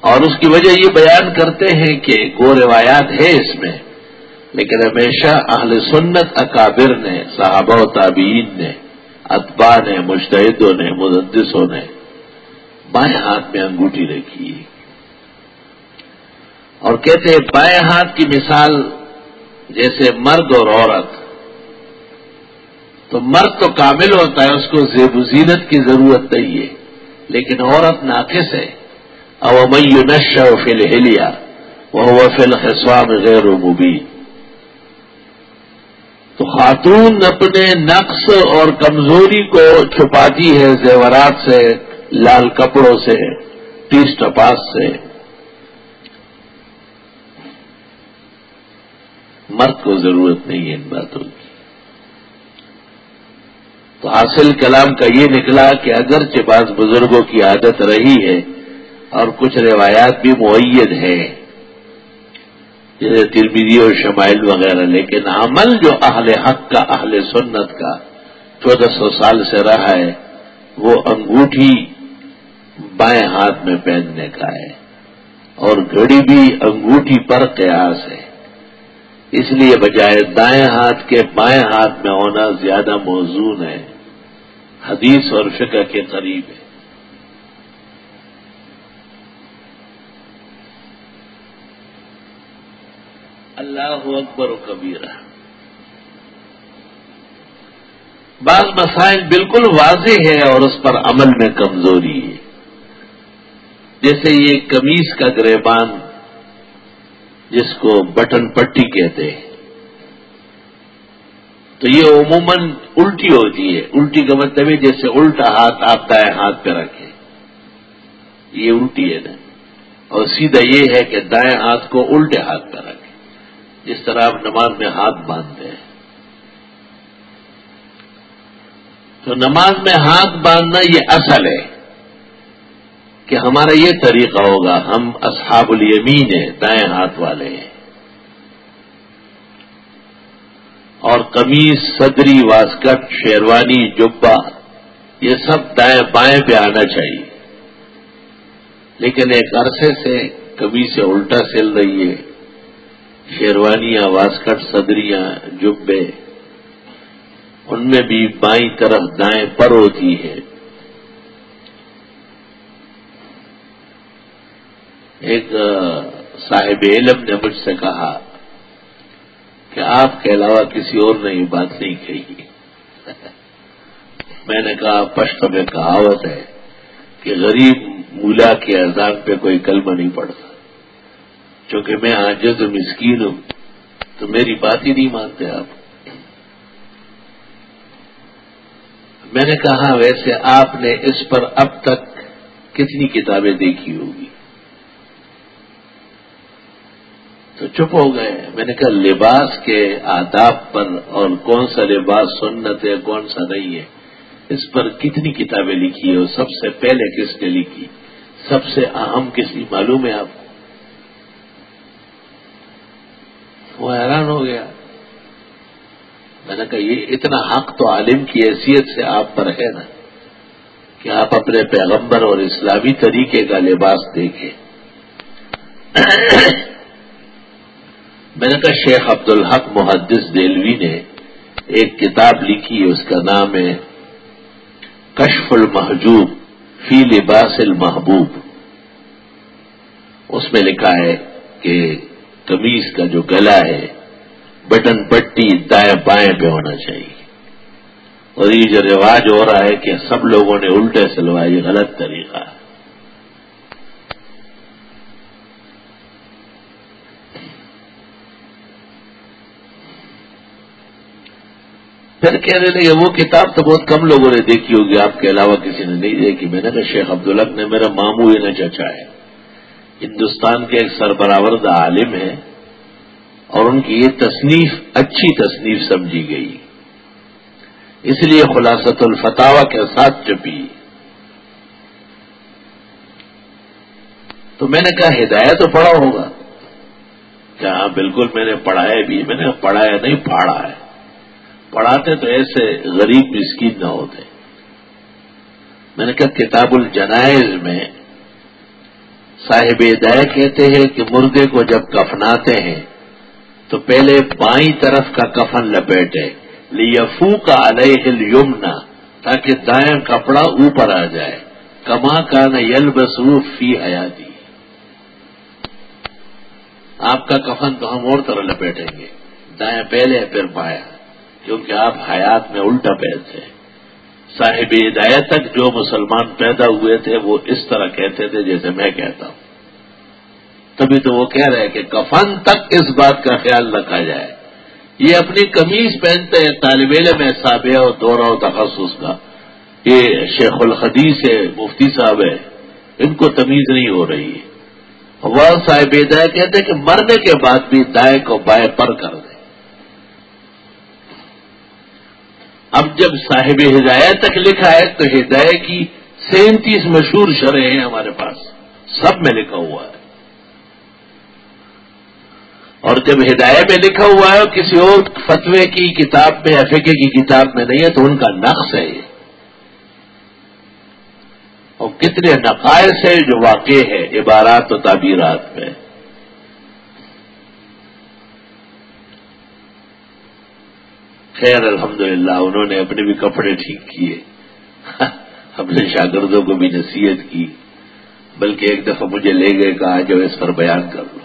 اور اس کی وجہ یہ بیان کرتے ہیں کہ کو روایات ہے اس میں لیکن ہمیشہ اہل سنت اکابر نے، صحابہ و تابعین نے اتبا نے مشتحدوں نے، مددسوں نے بائیں ہاتھ میں انگوٹھی رکھی۔ اور کہتے ہیں بائیں ہاتھ کی مثال جیسے مرد اور عورت۔ تو مرد تو کامل ہوتا ہے، اس کو زیب و زینت کی ضرورت نہیں ہے، لیکن عورت ناقص ہے۔ اومئی نش و فل ہلیا وہ فل خسوام غیر و مبین۔ تو خاتون اپنے نقص اور کمزوری کو چھپاتی ہے زیورات سے، لال کپڑوں سے ٹیس ٹپاس سے۔ مرد کو ضرورت نہیں ہے ان باتوں کی۔ تو حاصل کلام کا یہ نکلا کہ اگرچہ بعض بزرگوں کی عادت رہی ہے اور کچھ روایات بھی معید ہیں۔ جیسے ترمیدی اور شمائل وغیرہ، لیکن عمل جو اہل حق کا، اہل سنت کا چودہ سو سال سے رہا ہے، وہ انگوٹھی بائیں ہاتھ میں پہننے کا ہے اور گھڑی بھی انگوٹھی پر قیاس ہے۔ اس لیے بجائے دائیں ہاتھ کے بائیں ہاتھ میں ہونا زیادہ موزون ہے، حدیث اور فقہ کے قریب ہے۔ اللہ اکبر و کبیرہ۔ بعض مسائل بالکل واضح ہے اور اس پر عمل میں کمزوری ہے۔ جیسے یہ کمیز کا گریبان، جس کو بٹن پٹی کہتے ہیں۔ تو یہ عموماً الٹی ہوتی ہے۔ الٹی کا مطلب ہے جیسے الٹا ہاتھ آپ دائیں ہاتھ پہ رکھیں۔ یہ الٹی ہے نا۔ اور سیدھا یہ ہے کہ دائیں ہاتھ کو الٹے ہاتھ پہ رکھیں۔ جس طرح آپ نماز میں ہاتھ باندھتے ہیں۔ تو نماز میں ہاتھ باندھنا یہ اصل ہے کہ ہمارا یہ طریقہ ہوگا، ہم اصحاب الیمین ہیں، دائیں ہاتھ والے ہیں۔ اور قمیص، صدری، واسکٹ، شیروانی جبا یہ سب دائیں بائیں پہ آنا چاہیے۔ لیکن ایک عرصے سے کبھی سے الٹا سل رہی ہے۔ شیروانیاں واسکٹ صدریاں جبے۔ ان میں بھی بائیں طرف دائیں پر ہوتی ہے ایک صاحب علم نے مجھ سے کہا کہ آپ کے علاوہ کسی اور نے یہ بات نہیں کہی۔ میں نے کہا پشت میں کہاوت ہے کہ غریب مولا کے اذان پہ کوئی کلمہ نہیں پڑتا چونکہ میں آج مسکین ہوں، تو میری بات ہی نہیں مانتے آپ۔ میں نے کہا، ویسے آپ نے اس پر اب تک کتنی کتابیں دیکھی ہوگی؟ تو چپ ہو گئے۔ میں نے کہا، لباس کے آداب پر اور کون سا لباس سنت ہے، کون سا نہیں ہے، اس پر کتنی کتابیں لکھی ہے اور سب سے پہلے کس نے لکھی؟ سب سے اہم کسی معلوم ہے آپ کو وہ حیران ہو گیا۔ میں نے کہا، یہ اتنا حق تو عالم کی حیثیت سے آپ پر ہے نا کہ آپ اپنے پیغمبر اور اسلامی طریقے کا لباس دیکھیں۔ میں نے کہا، شیخ عبد الحق محدث دلوی نے ایک کتاب لکھی ہے اس کا نام ہے کشف المحجوب فی لباس المحبوب۔ اس میں لکھا ہے کہ کمیز کا جو گلا ہے، بٹن پٹی دائیں بائیں پہ ہونا چاہیے۔ اور یہ جو رواج ہو رہا ہے کہ سب لوگوں نے الٹے سلوائے یہ غلط طریقہ۔ ہے پھر کہنے لگے، وہ کتاب تو بہت کم لوگوں نے دیکھی ہوگی، آپ کے علاوہ کسی نے نہیں دیکھی۔ میں نے کہا، شیخ عبدالق نے میرا مامو ہی نہ چچا ہے۔ ہندوستان کے ایک سربراہ عالم ہے اور ان کی یہ تصنیف اچھی تصنیف سمجھی گئی۔ اس لیے خلاصت الفتاوا کے ساتھ چپی۔ تو میں نے کہا ہدایت تو پڑھا ہوگا۔ کہ ہاں بالکل میں نے پڑھایا بھی، میں نے پڑھایا نہیں، پھاڑا ہے۔ پڑھاتے تو ایسے غریب مسکین نہ ہوتے۔ میں نے کہا کتاب الجنائز میں صاحب دیا کہتے ہیں کہ مردے کو جب کفناتے ہیں، تو پہلے بائیں طرف کا کفن لپیٹے لیفو کا علیہ یمنا تاکہ دائیں کپڑا اوپر آ جائے۔ کما کا نہ یل بسروف فی حیاتی۔ آپ کا کفن تو ہم اور طرح لپیٹیں گے۔ دائیں پہلے پھر پایا کیونکہ آپ حیات میں الٹا پہنتے صاحب ہدایت تک جو مسلمان پیدا ہوئے تھے، وہ اس طرح کہتے تھے جیسے میں کہتا ہوں۔ تبھی تو وہ کہہ رہے کہ کفن تک اس بات کا خیال رکھا جائے۔ یہ اپنی کمیز پہنتے ہیں، طالب علم ہے سابیہ اور دورہ و تخصص کا۔ یہ شیخ الحدیث ہے، مفتی صاحب ہے۔ ان کو تمیز نہیں ہو رہی ہے۔ وہ صاحب ہدایت کہتے ہیں کہ مرنے کے بعد بھی دائیں کو بائیں پر کر دیں۔ اب جب صاحب ہدایت تک لکھا ہے تو ہدایت کی سینتیس مشہور شرح ہیں ہمارے پاس۔ سب میں لکھا ہوا ہے۔ اور جب ہدایت میں لکھا ہوا ہے کسی اور فتوے کی کتاب میں افیقے کی کتاب میں نہیں ہے، تو ان کا نقص ہے۔ یہ اور کتنے نقائص ہے جو واقع ہے عبارات و تعبیرات میں۔ خیر، الحمدللہ، انہوں نے اپنے بھی کپڑے ٹھیک کیے۔ اپنے شاگردوں کو بھی نصیحت کی، بلکہ ایک دفعہ مجھے لے گئے، کہا جو اس پر بیان کر لو۔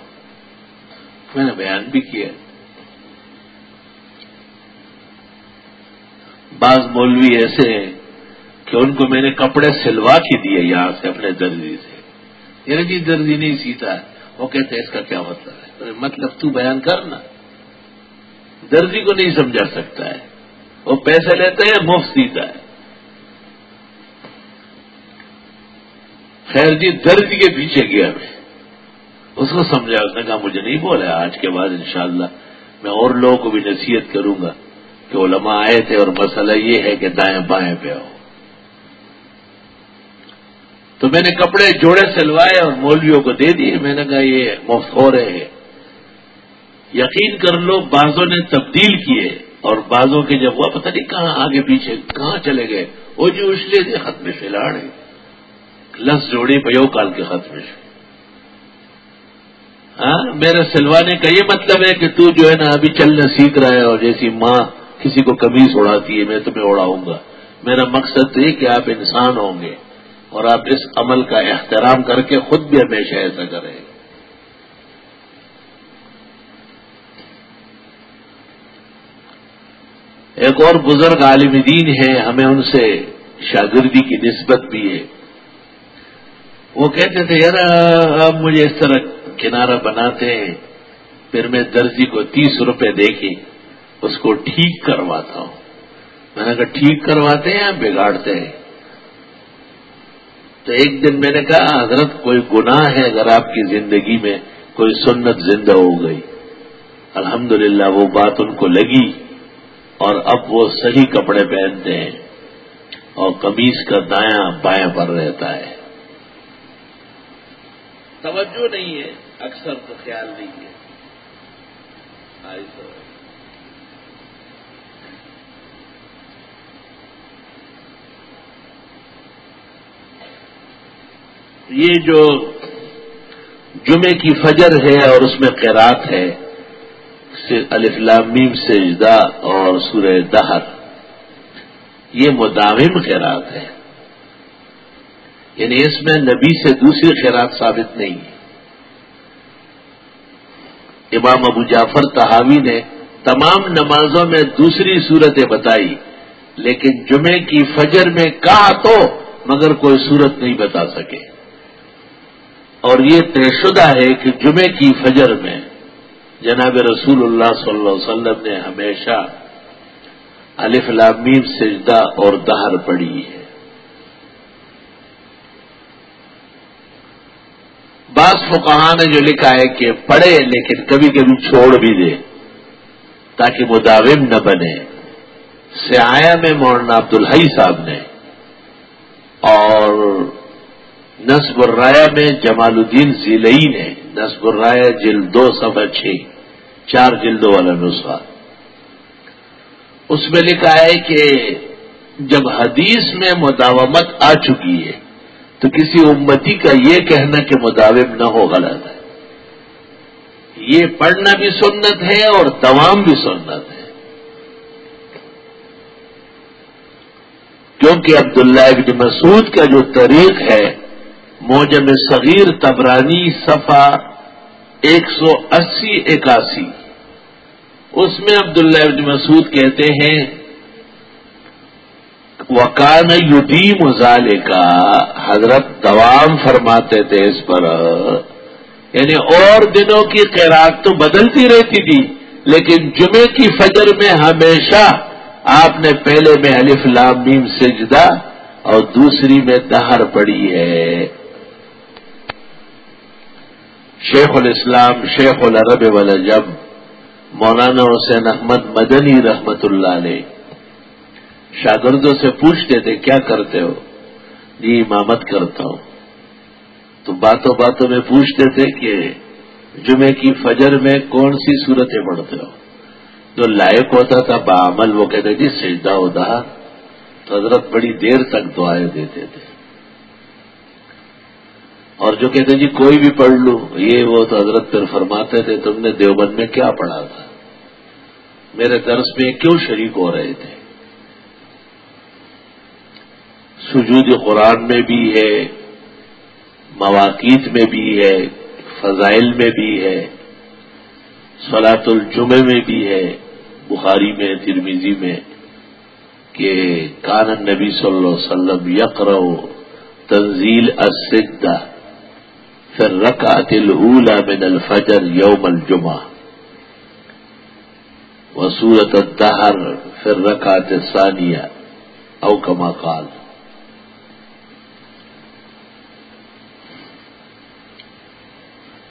میں نے بیان بھی کیا۔ بعض مولوی ایسے ہیں کہ ان کو میں نے کپڑے سلوا کے دیے یہاں سے اپنے درزی سے۔ یعنی جی درزی نہیں سیتا وہ کہتے ہیں، اس کا کیا مطلب ہے؟ مطلب تو بیان کرنا۔ درزی کو نہیں سمجھا سکتا ہے۔ وہ پیسے لیتے ہیں، مفت سیتا ہے۔ خیر جی درزی کے پیچھے گیا میں۔ اس کو سمجھا، اس نے کہا، مجھے نہیں بولا آج کے بعد انشاءاللہ میں اور لوگوں کو بھی نصیحت کروں گا کہ علماء آئے تھے اور مسئلہ یہ ہے کہ دائیں بائیں پہ آؤ۔ تو میں نے کپڑے جوڑے سلوائے اور مولویوں کو دے دیے۔ میں نے کہا، یہ مفت ہو رہے ہیں۔ یقین کر لو بازوں نے تبدیل کیے اور بازوں کے جب وہ پتہ نہیں کہاں آگے پیچھے، کہاں چلے گئے؟ وہ جو اس لیے تھے ختم فلاڑے لس جوڑی پیو کال کے ختم ہاں؟ میرے سلوانے کا یہ مطلب ہے کہ تو جو ہے نا ابھی چلنا سیکھ رہا ہے اور جیسی ماں کسی کو کمیز اڑاتی ہے، میں تمہیں اڑاؤں گا۔ میرا مقصد یہ کہ آپ انسان ہوں گے اور آپ اس عمل کا احترام کر کے خود بھی ہمیشہ ایسا کریں۔ ایک اور بزرگ عالم دین ہے، ہمیں ان سے شاگردی کی نسبت بھی ہے۔ وہ کہتے تھے، یار اب مجھے اس طرح کنارہ بناتے ہیں، پھر میں درزی کو تیس روپے دے کے اس کو ٹھیک کرواتا ہوں۔ میں نے کہا، ٹھیک کرواتے ہیں یا بگاڑتے ہیں؟ تو ایک دن میں نے کہا، حضرت، کوئی گناہ ہے اگر آپ کی زندگی میں کوئی سنت زندہ ہو گئی؟ الحمدللہ، وہ بات ان کو لگی۔ اور اب وہ صحیح کپڑے پہنتے ہیں اور قمیص کا دایاں بایاں پر رہتا ہے۔ توجہ نہیں ہے، اکثر تو خیال نہیں ہے۔ یہ جو جمعے کی فجر ہے اور اس میں قیرات ہے الفلامیم سجدہ اور سورہ دہر۔ یہ مداوم خیرات ہے یعنی اس میں نبی سے دوسری خیرات ثابت نہیں ہے۔ امام ابو جعفر تحاوی نے تمام نمازوں میں دوسری صورتیں بتائی، لیکن جمعے کی فجر میں کہا تو مگر کوئی صورت نہیں بتا سکے۔ اور یہ طے شدہ ہے کہ جمعے کی فجر میں جناب رسول اللہ صلی اللہ علیہ وسلم نے ہمیشہ الف لامیم سجدہ اور دہر پڑھی ہے۔ بعض فقہا نے جو لکھا ہے کہ پڑھے لیکن کبھی کبھی چھوڑ بھی دے تاکہ مداوم نہ بنے۔ سیایا میں مولانا عبد الحی صاحب نے اور نصب الرایا میں جمال الدین ضلعی نے، نصب الرایا جلد دو سفر چھ۔ چار جلدوں والا نسخہ۔ اس میں لکھا ہے کہ جب حدیث میں مداومت آ چکی ہے، تو کسی امتی کا یہ کہنا کہ مداوم نہ ہو غلط ہے۔ یہ پڑھنا بھی سنت ہے اور دوام بھی سنت ہے۔ کیونکہ عبداللہ ابن مسعود کا جو طریق ہے، موجم صغیر تبرانی صفا ایک سو اسی اکاسی۔ اس میں عبداللہ ابن مسعود کہتے ہیں وکان یدی مزالے کا حضرت دوام فرماتے تھے اس پر۔ یعنی اور دنوں کی قیراک تو بدلتی رہتی تھی، لیکن جمعے کی فجر میں ہمیشہ آپ نے پہلے میں الف لام میم سجدہ اور دوسری میں دہر پڑی ہے۔ شیخ الاسلام، شیخ العرب والجب مولانا حسین احمد مدنی رحمت اللہ علیہ۔ شاگردوں سے پوچھتے تھے، کیا کرتے ہو؟ جی امامت کرتا ہوں۔ تو باتوں باتوں میں پوچھتے تھے کہ جمعے کی فجر میں کون سی صورتیں پڑھتے ہو؟ جو لائق ہوتا تھا بعمل وہ کہتے جی سجدہ ہوتا تو حضرت بڑی دیر تک دعائیں دیتے تھے۔ اور جو کہتے ہیں جی کوئی بھی پڑھ لوں یہ وہ تو حضرت پھر فرماتے تھے، تم نے دیوبند میں کیا پڑھا تھا؟ میرے درس میں کیوں شریک ہو رہے تھے؟ سجود قرآن میں بھی ہے مواقع میں بھی ہے، فضائل میں بھی ہے سلاط الجمے میں بھی ہے، بخاری میں ترمیزی میں، کہ کان نبی صلی اللہ علیہ وسلم یقر تنزیل اسدہ پھر رکعت الاولا من الفجر یوم الجمعہ. وسورت الدہر پھر رکعت ثانیہ او کما قال.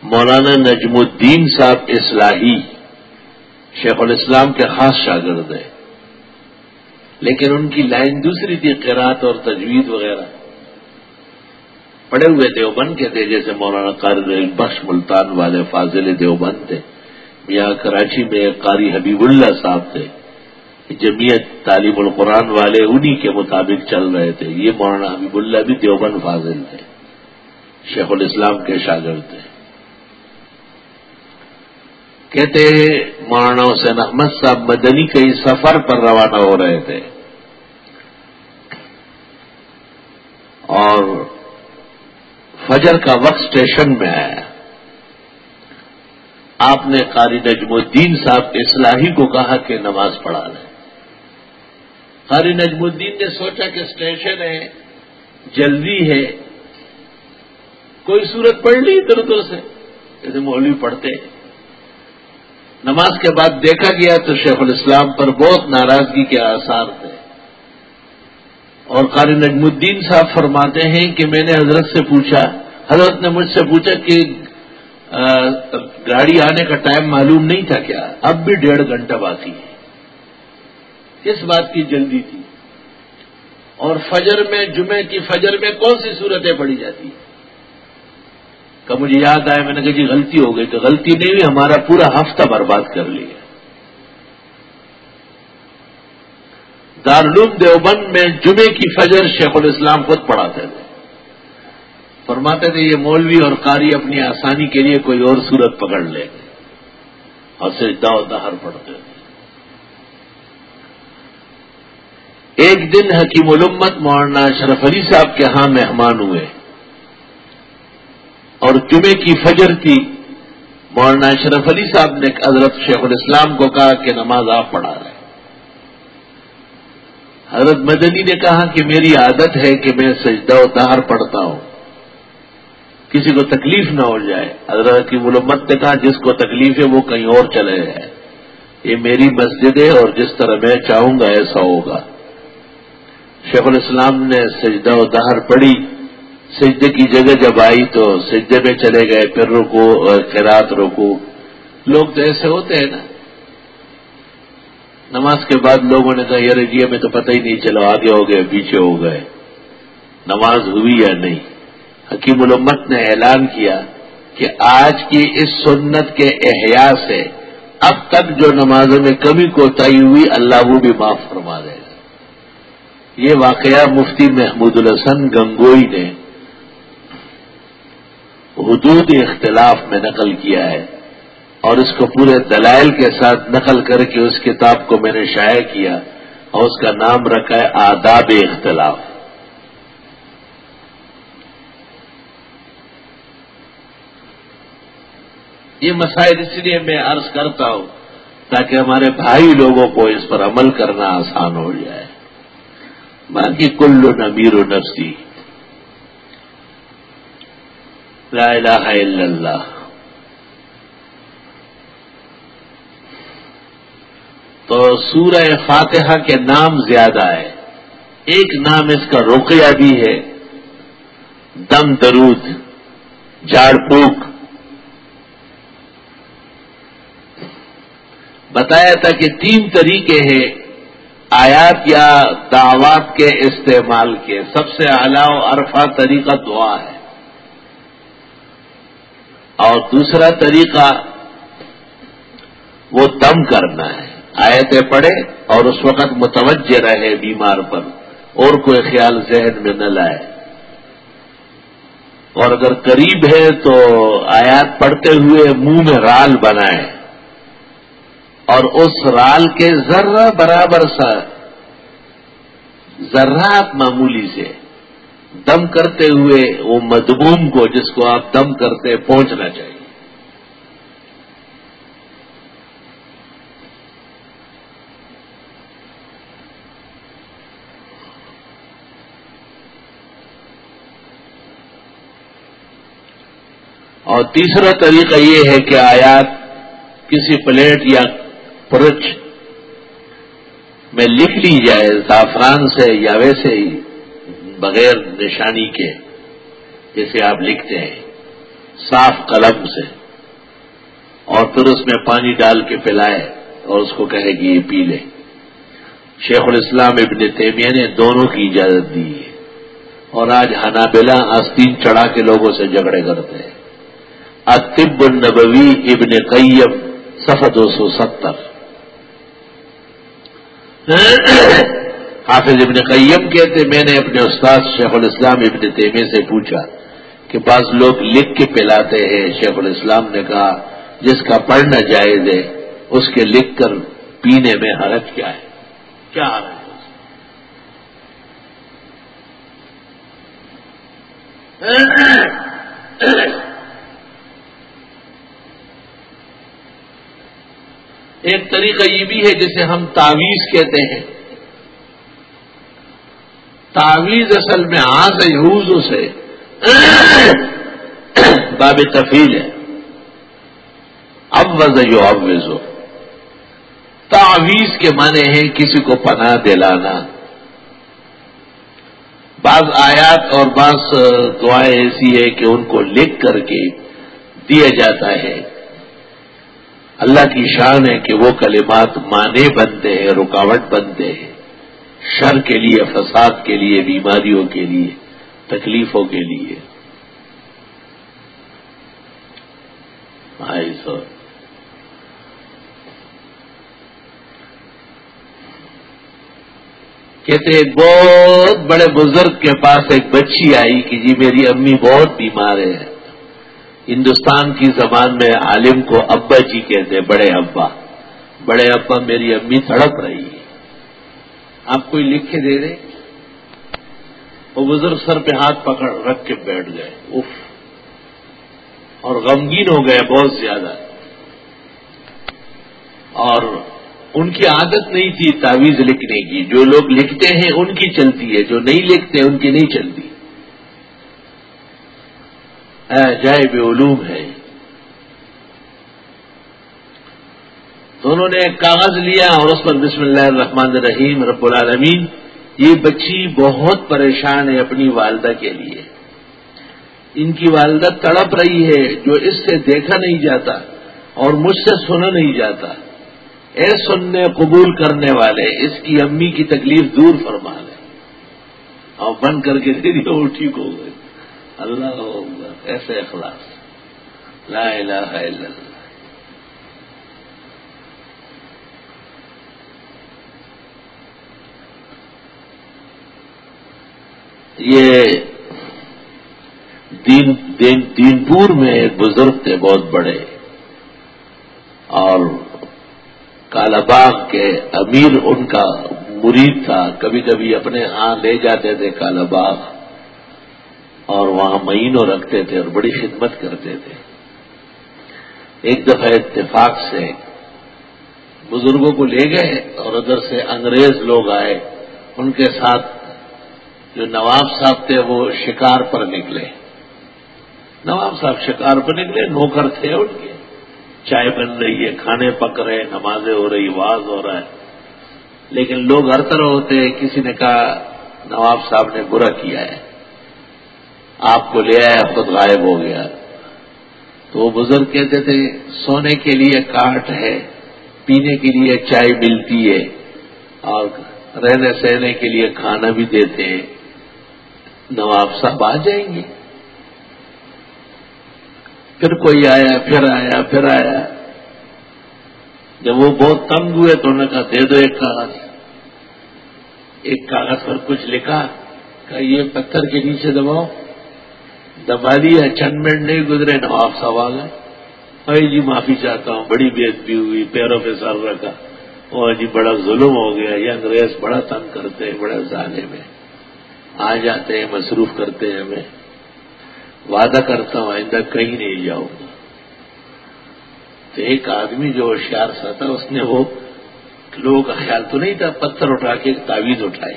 مولانا نجم الدین صاحب اصلاحی شیخ الاسلام کے خاص شاگرد ہیں، لیکن ان کی لائن دوسری تھی قرات اور تجوید وغیرہ۔ پڑے ہوئے دیوبند کے تھے، جیسے مولانا قاری بخش ملتان والے فاضل دیوبند تھے۔ یہاں کراچی میں قاری حبیب اللہ صاحب تھے۔ جمعیت تعلیم القرآن والے انہی کے مطابق چل رہے تھے۔ یہ مولانا حبیب اللہ بھی دیوبند فاضل تھے۔ شیخ الاسلام کے شاگرد تھے۔ کہتے مولانا حسین احمد صاحب مدنی کئی سفر پر روانہ ہو رہے تھے۔ اور فجر کا وقت اسٹیشن میں آیا آپ نے قاری نجم الدین صاحب کے اصلاحی کو کہا کہ نماز پڑھا لیں۔ قاری نجم الدین نے سوچا کہ اسٹیشن ہے جلدی ہے۔ کوئی صورت پڑھ لی ادھر ادھر سے؟ جیسے مولوی پڑھتے۔ نماز کے بعد دیکھا گیا تو شیخ الاسلام پر بہت ناراضگی کے آثار تھے۔ اور قاری نجم الدین صاحب فرماتے ہیں کہ میں نے حضرت سے پوچھا، حضرت نے مجھ سے پوچھا کہ گاڑی آنے کا ٹائم معلوم نہیں تھا کیا؟ اب بھی ڈیڑھ گھنٹہ باقی ہے۔ کس بات کی جلدی تھی؟ اور فجر میں جمعے کی فجر میں کون سی صورتیں پڑی جاتی؟ ہیں کب مجھے یاد آیا، میں نے کہا جی غلطی ہو گئی تو غلطی نہیں ہوئی ہمارا پورا ہفتہ برباد کر لیا۔ دارالعلوم دیوبند میں جمعے کی فجر شیخ الاسلام خود پڑھاتے تھے۔ فرماتے تھے یہ مولوی اور قاری اپنی آسانی کے لیے کوئی اور صورت پکڑ لیں گے اور سجدہ و دہر پڑھتے تھے۔ ایک دن حکیم علمت مولانا اشرف علی صاحب کے ہاں مہمان ہوئے۔ اور جمعے کی فجر تھی۔ مولانا اشرف علی صاحب نے حضرت شیخ الاسلام کو کہا کہ نماز آپ پڑھا رہے حضرت مدنی نے کہا کہ میری عادت ہے کہ میں سجدہ و تہار پڑھتا ہوں۔ کسی کو تکلیف نہ ہو جائے۔ حضرت کی ملمت نے کہا، جس کو تکلیف ہے وہ کہیں اور چلے جائے۔ یہ میری مسجد ہے اور جس طرح میں چاہوں گا ایسا ہوگا۔ شیخ الاسلام نے سجدہ و دہر پڑی سجدے کی جگہ جب آئی تو سجدے میں چلے گئے، پھر رکو خیرات رکو لوگ تو ایسے ہوتے ہیں نا۔ نماز کے بعد لوگوں نے کہا یار جی میں تو پتہ ہی نہیں چلا آگے ہو گئے، پیچھے ہو گئے۔ نماز ہوئی یا نہیں؟ حکیم الامت نے اعلان کیا کہ آج کی اس سنت کے احیاء سے اب تک جو نمازوں میں کمی کوتاہی ہوئی، اللہ وہ بھی معاف فرما دے گا۔ یہ واقعہ مفتی محمود الحسن گنگوئی نے حدود اختلاف میں نقل کیا ہے۔ اور اس کو پورے دلائل کے ساتھ نقل کر کے اس کتاب کو میں نے شائع کیا اور اس کا نام رکھا ہے آداب اختلاف۔ یہ مسائل اس لیے میں عرض کرتا ہوں تاکہ ہمارے بھائی لوگوں کو اس پر عمل کرنا آسان ہو جائے۔ باقی کل نبیر و نفسی۔ لا الہ الا اللہ۔ تو سورہ فاتحہ کے نام زیادہ ہے۔ ایک نام اس کا روکیا بھی ہے۔ دم درود جھاڑ پوک۔ بتایا تھا کہ تین طریقے ہیں آیات یا دعوات کے استعمال کے۔ سب سے اعلیٰ و عرفہ طریقہ دعا ہے۔ اور دوسرا طریقہ وہ دم کرنا ہے۔ آیتیں پڑھے اور اس وقت متوجہ رہے بیمار پر اور کوئی خیال ذہن میں نہ لائے۔ اور اگر قریب ہے تو آیات پڑھتے ہوئے منہ میں رال بنائے۔ اور اس رال کے ذرہ برابر سا ذرات معمولی سے دم کرتے ہوئے وہ مدبوم کو جس کو آپ دم کرتے پہنچنا چاہیے۔ اور تیسرا طریقہ یہ ہے کہ آیات کسی پلیٹ یا پرچ میں لکھ لی جائے، زعفران سے یا ویسے ہی، بغیر نشانی کے، جیسے آپ لکھتے ہیں، صاف قلم سے، اور پھر اس میں پانی ڈال کے پلائے اور اس کو کہے کہ یہ پی لے۔ شیخ الاسلام ابن تیمیہ نے دونوں کی اجازت دی ہے۔ اور آج ہنابلا آستین چڑھا کے لوگوں سے جھگڑے کرتے ہیں۔ اطب النبوی ابن قیم صفحہ دو سو ستر۔ حافظ ابن قیم کہتے میں نے اپنے استاد شیخ الاسلام ابن تیمے سے پوچھا کہ بعض لوگ لکھ کے پلاتے ہیں، شیخ الاسلام نے کہا، جس کا پڑھنا جائز ہے، اس کے لکھ کر پینے میں حرج کیا ہے؟ کیا حرج ہے؟ ایک طریقہ یہ بھی ہے جسے ہم تعویذ کہتے ہیں۔ تعویذ اصل میں آز یوز سے باب تفیل ہے۔ اب وز اب ہو تعویذ کے معنی ہیں کسی کو پناہ دلانا۔ بعض آیات اور بعض دعائیں ایسی ہے کہ ان کو لکھ کر کے دیا جاتا ہے۔ اللہ کی شان ہے کہ وہ کلمات مانے بنتے ہیں، رکاوٹ بنتے ہیں۔ شر کے لیے، فساد کے لیے، بیماریوں کے لیے، تکلیفوں کے لیے۔ سو۔ کہتے ایک بہت بڑے بزرگ کے پاس ایک بچی آئی کہ جی میری امی بہت بیمار ہے۔ ہندوستان کی زبان میں عالم کو ابا جی کہتے بڑے ابا۔ بڑے ابا میری امی تڑپ رہی ہے آپ کوئی لکھ کے دے دیں؟ وہ بزرگ سر پہ ہاتھ پکڑ رکھ کے بیٹھ گئے۔ اف اور غمگین ہو گئے بہت زیادہ۔ اور ان کی عادت نہیں تھی تعویذ لکھنے کی۔ جو لوگ لکھتے ہیں ان کی چلتی ہے، جو نہیں لکھتے ان کی نہیں چلتی۔ جائب علوم ہے۔ تو انہوں نے ایک کاغذ لیا اور اس پر بسم اللہ الرحمن الرحیم، رب العالمین، یہ بچی بہت پریشان ہے اپنی والدہ کے لیے۔ ان کی والدہ تڑپ رہی ہے جو اس سے دیکھا نہیں جاتا اور مجھ سے سنا نہیں جاتا۔ اے سننے قبول کرنے والے، اس کی امی کی تکلیف دور فرما لے۔ اور بند کر کے دے دی وہ ٹھیک ہو گئے اللہ ایسے اخلاص۔ لا الہ الا اللہ۔ یہ دین دین دین پور میں ایک بزرگ تھے، بہت بڑے۔ اور کالا باغ کے امیر ان کا مرید تھا، کبھی کبھی اپنے ہاں لے جاتے تھے کالا باغ اور وہاں مہینوں رکھتے تھے اور بڑی خدمت کرتے تھے۔ ایک دفعہ اتفاق سے بزرگوں کو لے گئے اور ادھر سے انگریز لوگ آئے۔ ان کے ساتھ جو نواب صاحب تھے وہ شکار پر نکلے۔ نواب صاحب شکار پر نکلے، نوکر تھے ان کے۔ چائے بن رہی ہے، کھانے پک رہے نمازیں ہو رہی، واز ہو رہا ہے۔ لیکن لوگ ہر طرح ہوتے کسی نے کہا نواب صاحب نے برا کیا ہے۔ آپ کو لے آیا خود غائب ہو گیا۔ تو وہ بزرگ کہتے تھے، سونے کے لیے کاٹ ہے، پینے کے لیے چائے ملتی ہے، اور رہنے سہنے کے لیے کھانا بھی دیتے ہیں۔ نواب صاحب آ جائیں گے۔ پھر کوئی آیا، پھر آیا پھر آیا۔ جب وہ بہت تنگ ہوئے تو انہوں نے کہا، دے دو ایک کاغذ۔ ایک کاغذ پر کچھ لکھا کہ یہ پتھر کے نیچے دباؤ۔ دبا دیا چند منٹ نہیں گزرے، نواب سوال ہے بھائی جی معافی چاہتا ہوں۔ بڑی بےزتی ہوئی، پیروں پہ سر رکھا۔ اور جی بڑا ظلم ہو گیا۔ یہ انگریز بڑا تنگ کرتے ہیں، بڑے زانے میں۔ آ جاتے ہیں، مصروف کرتے ہیں ہمیں۔ وعدہ کرتا ہوں، آئندہ کہیں نہیں جاؤں گا تو ایک آدمی جو ہوشیار سا تھا، اس نے وہ لوگوں کا خیال تو نہیں تھا، پتھر اٹھا کے تعویذ اٹھائی۔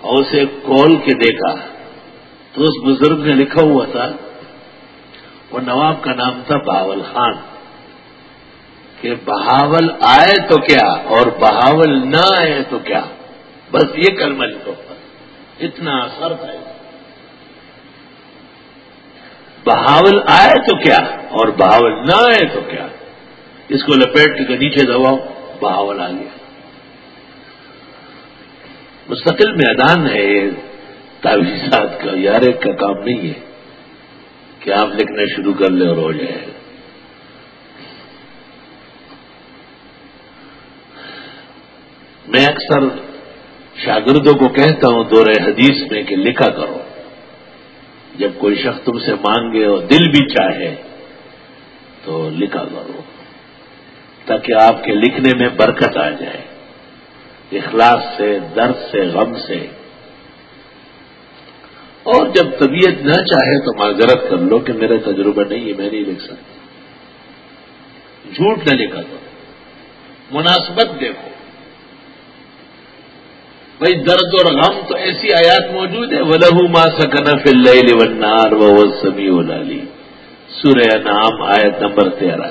اور اسے کول کے دیکھا۔ تو اس بزرگ نے لکھا ہوا تھا، وہ نواب کا نام تھا بہاول خان، کہ بہاول آئے تو کیا اور بہاول نہ آئے تو کیا؟ بس یہ کلمہ لکھو۔ اتنا اثر تھا۔ بہاول آئے تو کیا اور بہاول نہ آئے تو کیا؟ اس کو لپیٹ کے نیچے دباؤ، بہاول آ گیا۔ مستقل میدان ہے تعویذات کا یار ایک کا کام نہیں ہے کہ آپ لکھنا شروع کر لیں اور ہو جائے۔ گا میں اکثر شاگردوں کو کہتا ہوں دورے حدیث میں کہ لکھا کرو۔ جب کوئی شخص تم سے مانگے اور دل بھی چاہے تو لکھا کرو۔ تاکہ آپ کے لکھنے میں برکت آ جائے۔ اخلاص سے، درد سے، غم سے۔ اور جب طبیعت نہ چاہے تو معذرت کر لو کہ میرا تجربہ نہیں ہے، میں نہیں لکھ سکتا۔ جھوٹ نہ لکھا کرو۔ مناسبت دیکھو۔ بھائی، درد اور غم تو ایسی آیات موجود ہے ولہ ما سکن فل ونار وہ سمی لالی سورہ نام آیت نمبر تیرہ۔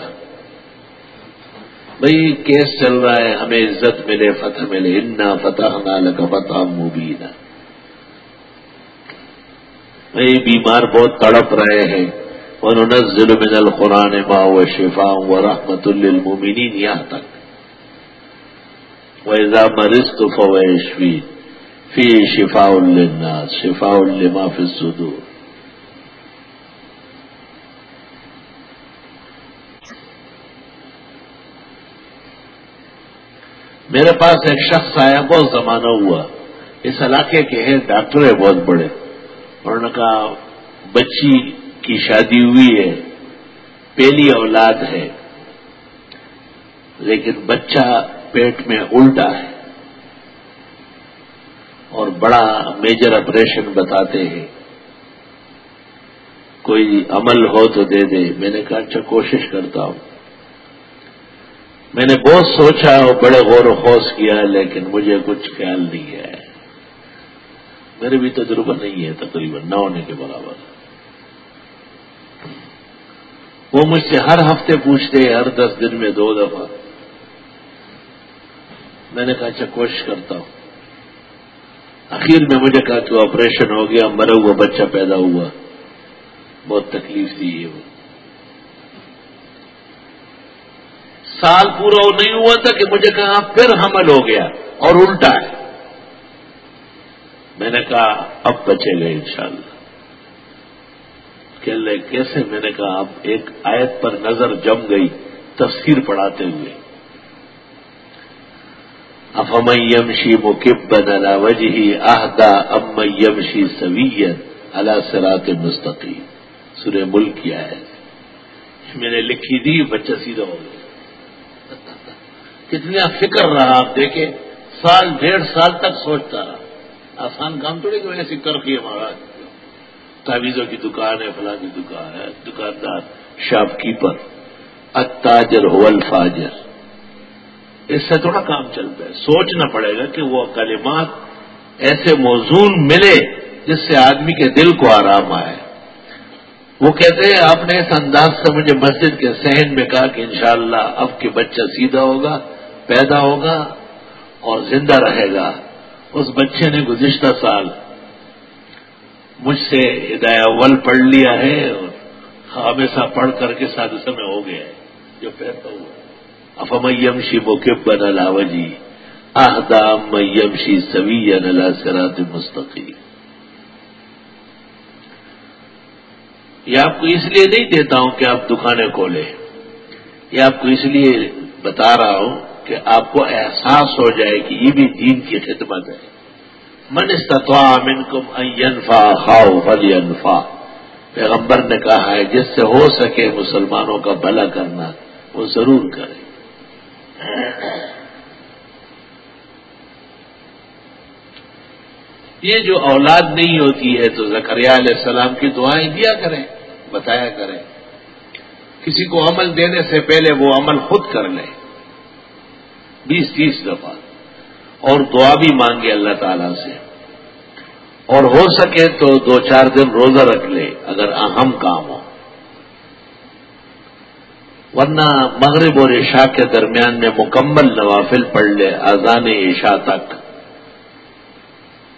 بھائی، کیس چل رہا ہے، ہمیں عزت ملے، فتح ملے۔ انا فتح نال کا فتح مبینہ بھائی بیمار بہت تڑپ رہے ہیں۔ انہوں نے ظلم القرآن ما و شفا و رحمت للمومنین یہاں تک ویزا مرض تو فویشوی فی شفا الناس شفا الما فی الصدور۔ میرے پاس ایک شخص آیا، بہت زمانہ ہوا۔ اس علاقے کے ہیں، ڈاکٹر ہے بہت بڑے۔ انہوں نے کہا، بچی کی شادی ہوئی ہے، پہلی اولاد ہے، لیکن بچہ پیٹ میں الٹا ہے اور بڑا میجر آپریشن بتاتے ہیں۔ کوئی عمل ہو تو دے دے۔ میں نے کہا اچھا کوشش کرتا ہوں۔ میں نے بہت سوچا اور بڑے غور و خوص کیا، لیکن مجھے کچھ خیال نہیں ہے میرے بھی تجربہ نہیں ہے تقریباً، نہ ہونے کے برابر۔ وہ مجھ سے ہر ہفتے پوچھتے ہر دس دن میں دو دفعہ۔ میں نے کہا اچھا کوشش کرتا ہوں۔ آخر میں مجھے کہا کہ آپریشن ہو گیا، مرا ہوا بچہ پیدا ہوا۔ بہت تکلیف تھی یہ۔ وہ سال پورا وہ نہیں ہوا تھا کہ مجھے کہا، پھر حمل ہو گیا اور الٹا ہے۔ میں نے کہا، اب بچے گئے انشاءاللہ۔ کہ اللہ کیسے میں نے کہا، اب ایک آیت پر نظر جم گئی تفسیر پڑھاتے ہوئے۔ افم یمشی مکبن علا وجہی آہدا ام یمشی سویت علا سرات مستقیم۔ سورہ ملک کیا ہے۔ میں نے لکھی دی، بچہ سیدھا ہو گیا۔ کتنا فکر رہا، آپ دیکھیں، سال، ڈیڑھ سال تک سوچتا رہا۔ آسان کام تھوڑی کہ ایسی کرفی ہمارا تعویذوں کی دکان ہے، فلاں کی دکان ہے، دکاندار شاپ کیپر اتاجر ہو الفاجر۔ اس سے تھوڑا کام چلتا ہے۔ سوچنا پڑے گا کہ وہ کلمات ایسے موزون ملے جس سے آدمی کے دل کو آرام آئے۔ وہ کہتے ہیں، آپ نے اس انداز سے مجھے مسجد کے سہن میں کہا کہ انشاءاللہ اب کے بچہ سیدھا ہوگا، پیدا ہوگا اور زندہ رہے گا۔ اس بچے نے گزشتہ سال مجھ سے ہدایہ اول پڑھ لیا ہے اور ہمیشہ پڑھ کر کے سادسہ میں ہو گیا ہے، جو پیدا ہوا افمیم شی مکبن الاوجی آہدا میم شی سوی نلا سرات مستقی یہ آپ کو اس لیے نہیں دیتا ہوں کہ آپ دکانیں کھولیں۔ یہ آپ کو اس لیے بتا رہا ہوں کہ آپ کو احساس ہو جائے کہ یہ بھی دین کی خدمت ہے۔ من استطاع منکم ان ينفع خاؤ فلی پیغمبر نے کہا ہے، جس سے ہو سکے مسلمانوں کا بھلا کرنا، وہ ضرور کرے۔ یہ جو اولاد نہیں ہوتی ہے، تو زکریا علیہ السلام کی دعائیں دیا کریں، بتایا کریں۔ کسی کو عمل دینے سے پہلے وہ عمل خود کر لے بیس تیس دفعہ۔ اور دعا بھی مانگے اللہ تعالی سے۔ اور ہو سکے تو دو چار دن روزہ رکھ لے اگر اہم کام ہو۔ ورنہ مغرب اور عشاء کے درمیان میں مکمل نوافل پڑھ لے آزان عشاء تک۔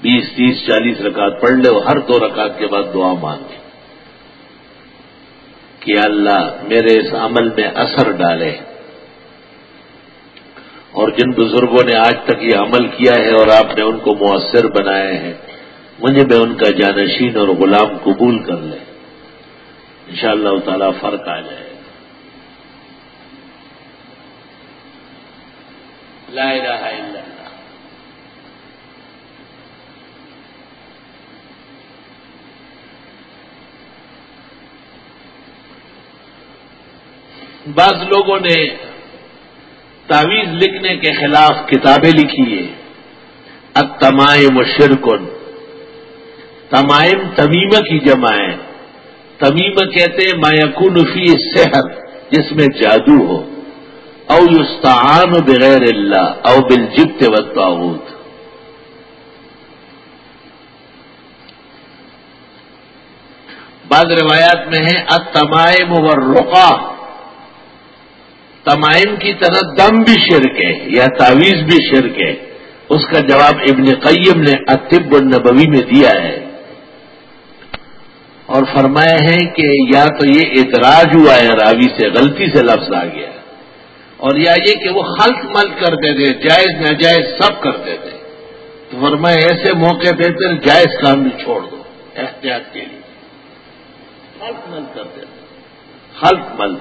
بیس، تیس، چالیس رکعت پڑھ لے اور ہر دو رکعت کے بعد دعا مانگے۔ کہ اللہ میرے اس عمل میں اثر ڈالے۔ اور جن بزرگوں نے آج تک یہ عمل کیا ہے اور آپ نے ان کو مؤثر بنائے ہیں، مجھے میں ان کا جانشین اور غلام قبول کر لے ان شاء اللہ تعالی فرق آ جائے۔ لا الہ الا اللہ۔ بعض لوگوں نے تعویذ لکھنے کے خلاف کتابیں لکھی ہے اب تمائم شرکن تمائم تمیمہ کی جمع ہے۔ تمیمہ کہتے ہیں فی صحت جس میں جادو ہو۔ او یستعان بغیر اللہ، او بل جبت وقت بعض روایات میں ہے اتمائم و رقا تمائم کی طرح دم بھی شرک ہے یا تعویذ بھی شرک ہے۔ اس کا جواب ابن قیم نے اطب النبوی میں دیا ہے۔ اور فرمایا ہے کہ یا تو یہ اعتراض ہوا ہے راوی سے، غلطی سے لفظ آ گیا۔ اور یا یہ کہ وہ خلط مل کرتے تھے جائز، ناجائز سب کرتے تھے تو فرمایا ایسے موقع پہ پھر جائز کام بھی چھوڑ دو، احتیاط کے لیے۔ خلط مل کرتے تھے خلط مل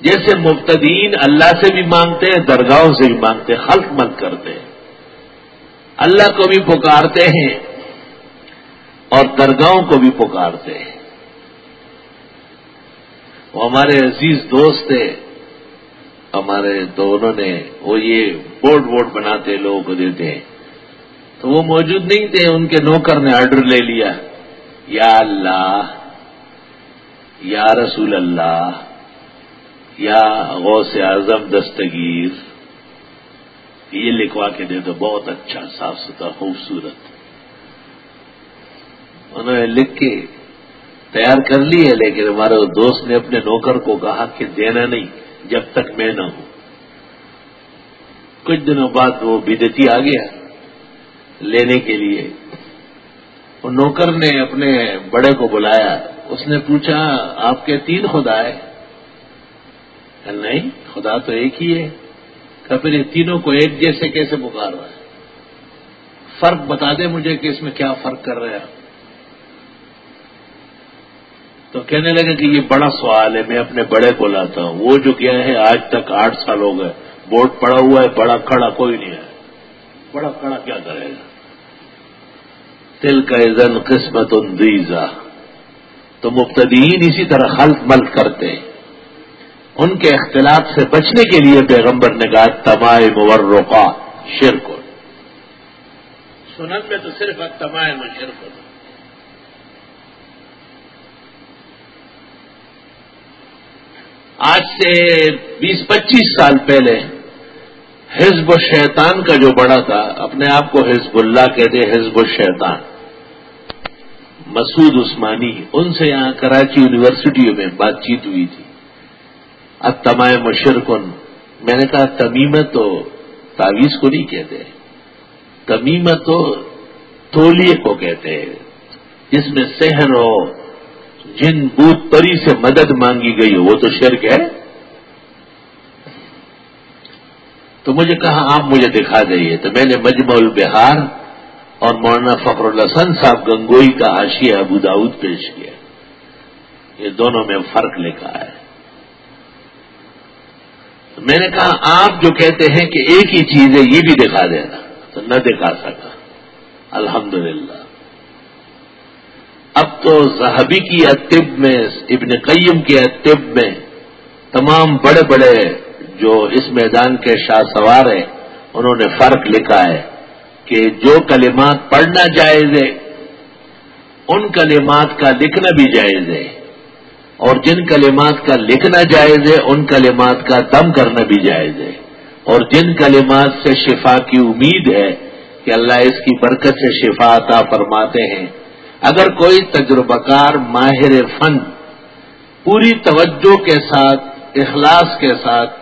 جیسے مبتدین اللہ سے بھی مانگتے ہیں، درگاہوں سے بھی مانگتے ہیں، خلق مت کرتے ہیں۔ اللہ کو بھی پکارتے ہیں اور درگاہوں کو بھی پکارتے ہیں۔ وہ ہمارے عزیز دوست تھے ہمارے دونوں نے وہ یہ بورڈ ووڈ بناتے لوگوں کو دیتے ہیں۔ تو وہ موجود نہیں تھے، ان کے نوکر نے آرڈر لے لیا۔ یا اللہ، یا رسول اللہ یا غوث اعظم دستگیر، یہ لکھوا کے دے دو، بہت اچھا صاف ستھرا، خوبصورت۔ انہوں نے لکھ کے تیار کر لی ہے، لیکن ہمارے دوست نے اپنے نوکر کو کہا کہ دینا نہیں، جب تک میں نہ ہوں۔ کچھ دنوں بعد وہ بدتی آ گیا لینے کے لیے۔ وہ نوکر نے اپنے بڑے کو بلایا، اس نے پوچھا، آپ کے تین خدا ہے نہیں، خدا تو ایک ہی ہے۔ کہ پھر یہ تینوں کو ایک جیسے کیسے پکار رہا ہے؟ فرق بتا دے مجھے کہ اس میں کیا فرق کر رہے ہیں۔ تو کہنے لگے کہ یہ بڑا سوال ہے، میں اپنے بڑے کو لاتا ہوں۔ وہ جو کیا ہے آج تک آٹھ سال ہو گئے، بورڈ پڑا ہوا ہے، بڑا کھڑا کوئی نہیں ہے۔ بڑا کھڑا کیا کرے گا؟ تل کا عزن قسمت اندیزا تو مبتدین اسی طرح خلط ملک کرتے ہیں۔ ان کے اختلاف سے بچنے کے لیے پیغمبر نے کہا تمائے مور روکا شرک سنن میں تو صرف تمائے شرک آج سے بیس پچیس سال پہلے حزب الشیطان کا جو بڑا تھا اپنے آپ کو حزب اللہ کہتے حزب الشیطان۔ مسعود عثمانی ان سے یہاں کراچی یونیورسٹیوں میں بات چیت ہوئی تھی۔ اب تمائے مشرکن میں نے کہا تمیمت تو تعویذ کو نہیں کہتے. تمیمت تو تولیے کو کہتے. ہیں جس میں سحر ہو، جن بوت پری سے مدد مانگی گئی ہو، وہ تو شرک ہے. تو مجھے کہا، آپ مجھے دکھا دئیے تو میں نے مجمع البہار اور مولانا فخر الحسن صاحب گنگوئی کا آشیہ ابو داود پیش کیا. یہ دونوں میں فرق لکھا ہے. میں نے کہا، آپ جو کہتے ہیں کہ ایک ہی چیز ہے، یہ بھی دکھا دینا۔ تو نہ دکھا سکا۔ الحمدللہ۔ اب تو زہبی کی اتب میں، ابن قیم کی اتب میں تمام بڑے بڑے جو اس میدان کے شاہ سوار ہیں، انہوں نے فرق لکھا ہے کہ جو کلمات پڑھنا جائز ہے، ان کلمات کا لکھنا بھی جائز ہے۔ اور جن کلمات کا لکھنا جائز ہے، ان کلمات کا دم کرنا بھی جائز ہے۔ اور جن کلمات سے شفا کی امید ہے کہ اللہ اس کی برکت سے شفا عطا فرماتے ہیں۔ اگر کوئی تجربہ کار ماہر فن پوری توجہ کے ساتھ، اخلاص کے ساتھ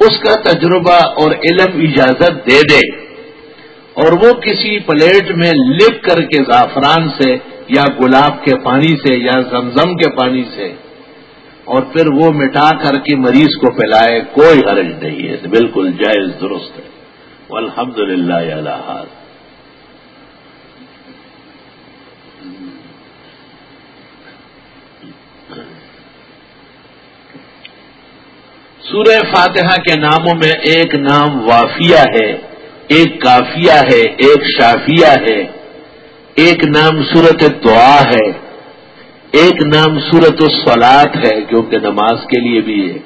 اس کا تجربہ اور علم اجازت دے دے اور وہ کسی پلیٹ میں لکھ کر کے زعفران سے یا گلاب کے پانی سے یا زمزم کے پانی سے اور پھر وہ مٹا کر کے مریض کو پلائے کوئی حرج نہیں ہے، بالکل جائز، درست ہے۔ الحمد للہ اللہ سورہ فاتحہ کے ناموں میں ایک نام وافیہ ہے، ایک کافیہ ہے، ایک شافیہ ہے، ایک نام صورت دعا ہے۔ ایک نام صورت الصلاط ہے کیونکہ نماز کے لیے بھی ہے۔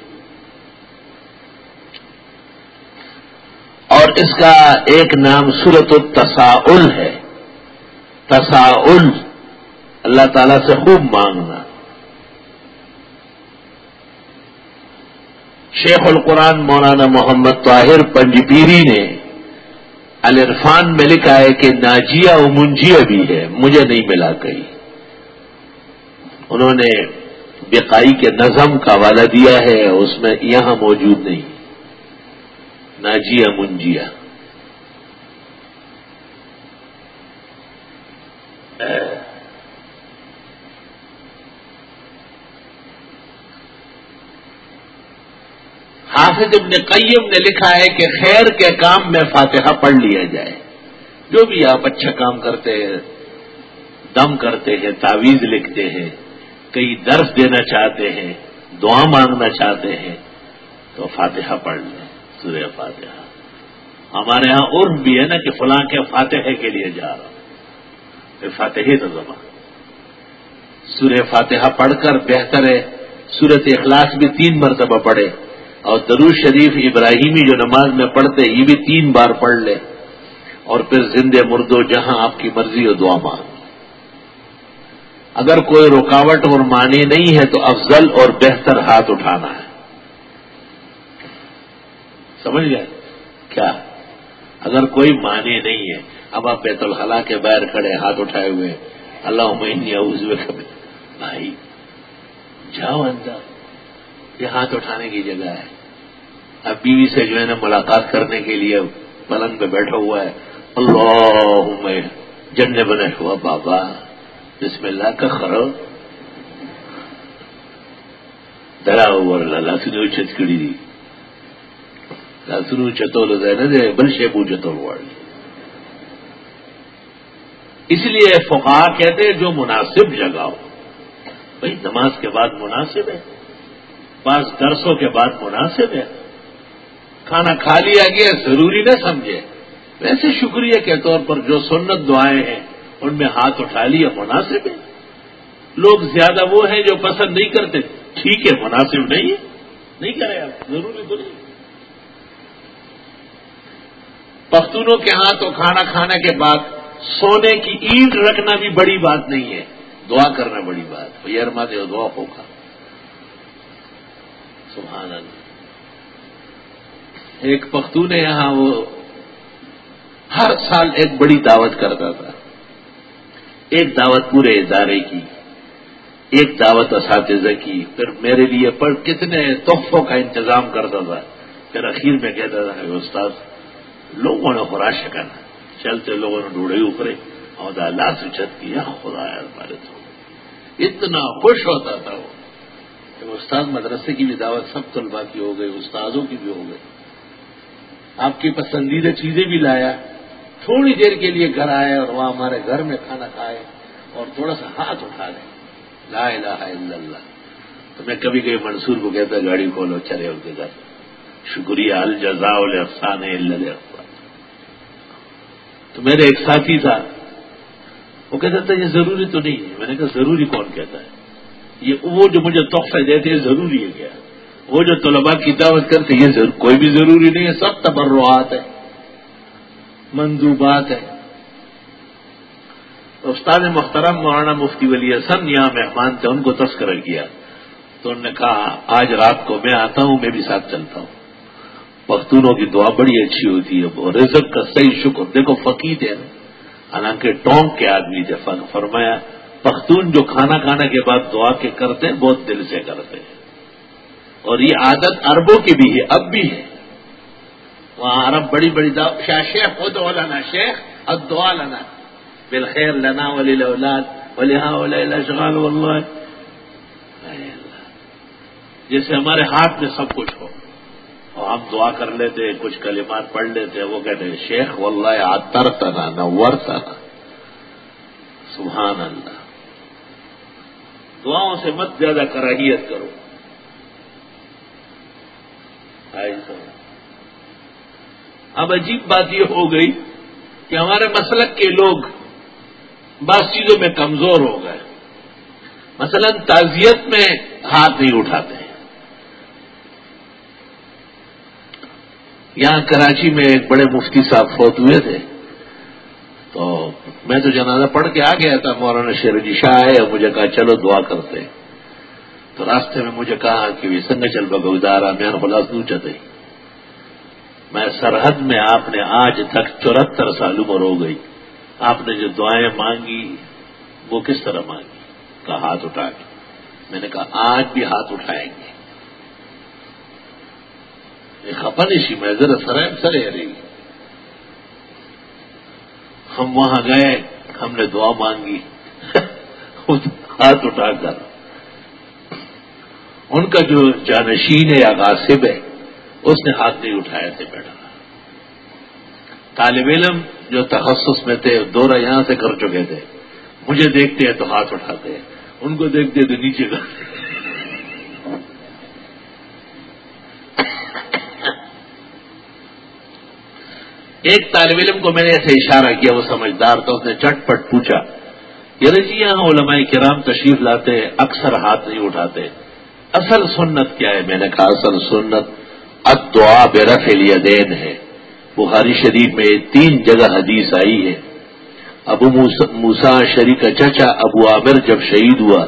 اور اس کا ایک نام صورت التساؤل ہے۔ تساؤل۔ اللہ تعالی سے خوب مانگنا۔ شیخ القرآن مولانا محمد طاہر پنجبیری نے الرفان میں لکھا ہے کہ ناجیا و منجیا بھی ہے، مجھے نہیں ملا کہیں۔ انہوں نے بقائی کے نظم کا حوالہ دیا ہے، اس میں یہاں موجود نہیں۔ ناجیا منجیا حافظ ابن قیم نے لکھا ہے کہ خیر کے کام میں فاتحہ پڑھ لیا جائے۔ جو بھی آپ اچھا کام کرتے ہیں، دم کرتے ہیں، تعویذ لکھتے ہیں کئی درس دینا چاہتے ہیں، دعا مانگنا چاہتے ہیں، تو فاتحہ پڑھ لیں، سورہ فاتحہ۔ ہمارے ہاں عرف بھی ہے نا کہ فلاں کے فاتحے کے لیے جا رہا ہوں۔ پھر فاتح تو زبان۔ سورہ فاتحہ پڑھ کر بہتر ہے، سورت اخلاص بھی تین مرتبہ پڑھے۔ اور درو شریف ابراہیمی جو نماز میں پڑھتے، یہ بھی تین بار پڑھ لے۔ اور پھر زندے مردو جہاں آپ کی مرضی ہو دعا مانگ۔ اگر کوئی رکاوٹ اور معنی نہیں ہے تو افضل اور بہتر ہاتھ اٹھانا ہے۔ سمجھ گئے؟ کیا؟ اگر کوئی معنی نہیں ہے، اب آپ بیت الخلا کے باہر کھڑے ہاتھ اٹھائے ہوئے اللہ عمین اس کبھی بھائی، جاؤ اندر۔ یہ ہاتھ اٹھانے کی جگہ ہے۔ اب بیوی سے جو ہے نا ملاقات کرنے کے لیے پلنگ پہ بیٹھا ہوا ہے۔ اللہ جن بنے ہوا بابا۔ بسم اللہ کا خرو. درا ہوا لاسنو چتکڑی دی. لاسنو چتول دے بل شیبو چتول واڑی اس لیے فقا کہتے جو مناسب جگہ ہو. بھائی، نماز کے بعد مناسب ہے، بعض درسوں کے بعد مناسب ہے. کھانا کھا لیا گیا، ضروری نہ سمجھے. ویسے شکریہ کے طور پر جو سنت دعائیں ہیں ان میں ہاتھ اٹھا لیا، مناسب ہے۔ لوگ زیادہ وہ ہیں جو پسند نہیں کرتے۔ ٹھیک ہے، مناسب نہیں ہے۔ نہیں کرے آپ، ضروری تو نہیں۔ پختونوں کے ہاں تو کھانا کھانے کے بعد سونے کی اینٹ رکھنا بھی بڑی بات نہیں ہے۔ دعا کرنا بڑی بات۔ ارما دے، دعا ہوگا سبحان اللہ۔ ایک پختو نے یہاں، وہ ہر سال ایک بڑی دعوت کرتا تھا۔ ایک دعوت پورے ادارے کی، ایک دعوت اساتذہ کی، پھر میرے لیے پر کتنے تحفوں کا انتظام کرتا تھا۔ پھر اخیر میں کہتا تھا کہ استاد لوگوں نے خراش کرنا چلتے لوگوں نے ڈوڑے اوپرے اور اللہ سے چھت کیا خدا ہمارے تو۔ اتنا خوش ہوتا تھا وہ۔ استاد مدرسے کی بھی دعوت سب طلبا کی ہو گئی استادوں کی بھی ہو گئی۔ آپ کی پسندیدہ چیزیں بھی لایا۔ تھوڑی دیر کے لیے گھر آئے اور وہاں ہمارے گھر میں کھانا کھائے اور تھوڑا سا ہاتھ اٹھا لیں لا الہ الا اللہ۔ تو میں کبھی کبھی منصور کو کہتا گاڑی کھولو، چلے ان کے گھر۔ شکریہ الجزا الفسان اللہ تو میرے ایک ساتھی تھا، وہ کہتا تھا، یہ ضروری تو نہیں ہے۔ میں نے کہا، ضروری کون کہتا ہے؟ یہ وہ جو مجھے تحفے دیتے ہیں، ضروری ہے کیا؟ وہ جو طلباء کی دعوت کرتے یہ ضرور کوئی بھی ضروری نہیں ہے، سب تبرعات ہے منصوبات ہے استاد محترم مولانا مفتی ولی حسن یہاں مہمان تھے، ان کو تذکرہ کیا۔ تو انہوں نے کہا، آج رات کو میں آتا ہوں، میں بھی ساتھ چلتا ہوں۔ پختونوں کی دعا بڑی اچھی ہوتی ہے رزق کا صحیح شکر۔ دیکھو، فقیر ہے حالانکہ ٹونک کے آدمی تھے فرمایا۔ پختون جو کھانا کھانے کے بعد دعا کے کرتے ہیں، بہت دل سے کرتے ہیں۔ اور یہ عادت اربوں کی بھی ہے، اب بھی ہے۔ وہاں عرب بڑی بڑی شاہ شیخ خود اولانا شیخ اب دعا لنا۔ بالخیر لنا ولی اولاد ولی ہاں شغال اللہ۔ جیسے ہمارے ہاتھ میں سب کچھ ہو۔ اور ہم دعا کر لیتے، کچھ کلمات پڑھ لیتے، وہ کہتے ہیں، شیخ، واللہ آتر تنا نہ ور تنا سبحان اللہ۔ دعاؤں سے مت زیادہ کراہیت کرو۔ اب عجیب بات یہ ہو گئی کہ ہمارے مسلک کے لوگ بعض چیزوں میں کمزور ہو گئے۔ مثلا تعزیت میں ہاتھ نہیں اٹھاتے۔ یہاں کراچی میں ایک بڑے مفتی صاحب فوت ہوئے تھے۔ تو میں تو جنازہ پڑھ کے آ گیا تھا، مولانا شیر جی شاہ آئے اور مجھے کہا، چلو دعا کرتے تو راستے میں مجھے کہا کہ سنگ چل پا میں خلاص دوں چاہتے میں سرحد میں آپ نے آج تک چورہتر سال عمر ہو گئی۔ آپ نے جو دعائیں مانگی، وہ کس طرح مانگی؟ کا ہاتھ اٹھا کے۔ میں نے کہا، آج بھی ہاتھ اٹھائیں گے۔ خپن اسی میں ذرا سر سر رہی۔ ہم وہاں گئے، ہم نے دعا مانگی۔ ہاتھ اٹھا کر۔ ان کا جو جانشین ہے یا غاصب ہے اس نے ہاتھ نہیں اٹھایا تھے بیٹھا طالب علم جو تخصص میں تھے، دورہ یہاں سے کر چکے تھے۔ مجھے دیکھتے ہیں تو ہاتھ اٹھاتے ہیں۔ ان کو دیکھتے تو نیچے کرتے ایک طالب علم کو میں نے ایسے اشارہ کیا، وہ سمجھدار تھا، اس نے چٹ پٹ پوچھا۔ یعنی جی یہاں علماء کرام تشریف لاتے اکثر ہاتھ نہیں اٹھاتے۔ اصل سنت کیا ہے؟ میں نے کہا، اصل سنت ادعا بے رف الیدین ہے۔ بخاری شریف میں تین جگہ حدیث آئی ہے۔ ابو موسا شری کا چچا ابو عامر جب شہید ہوا،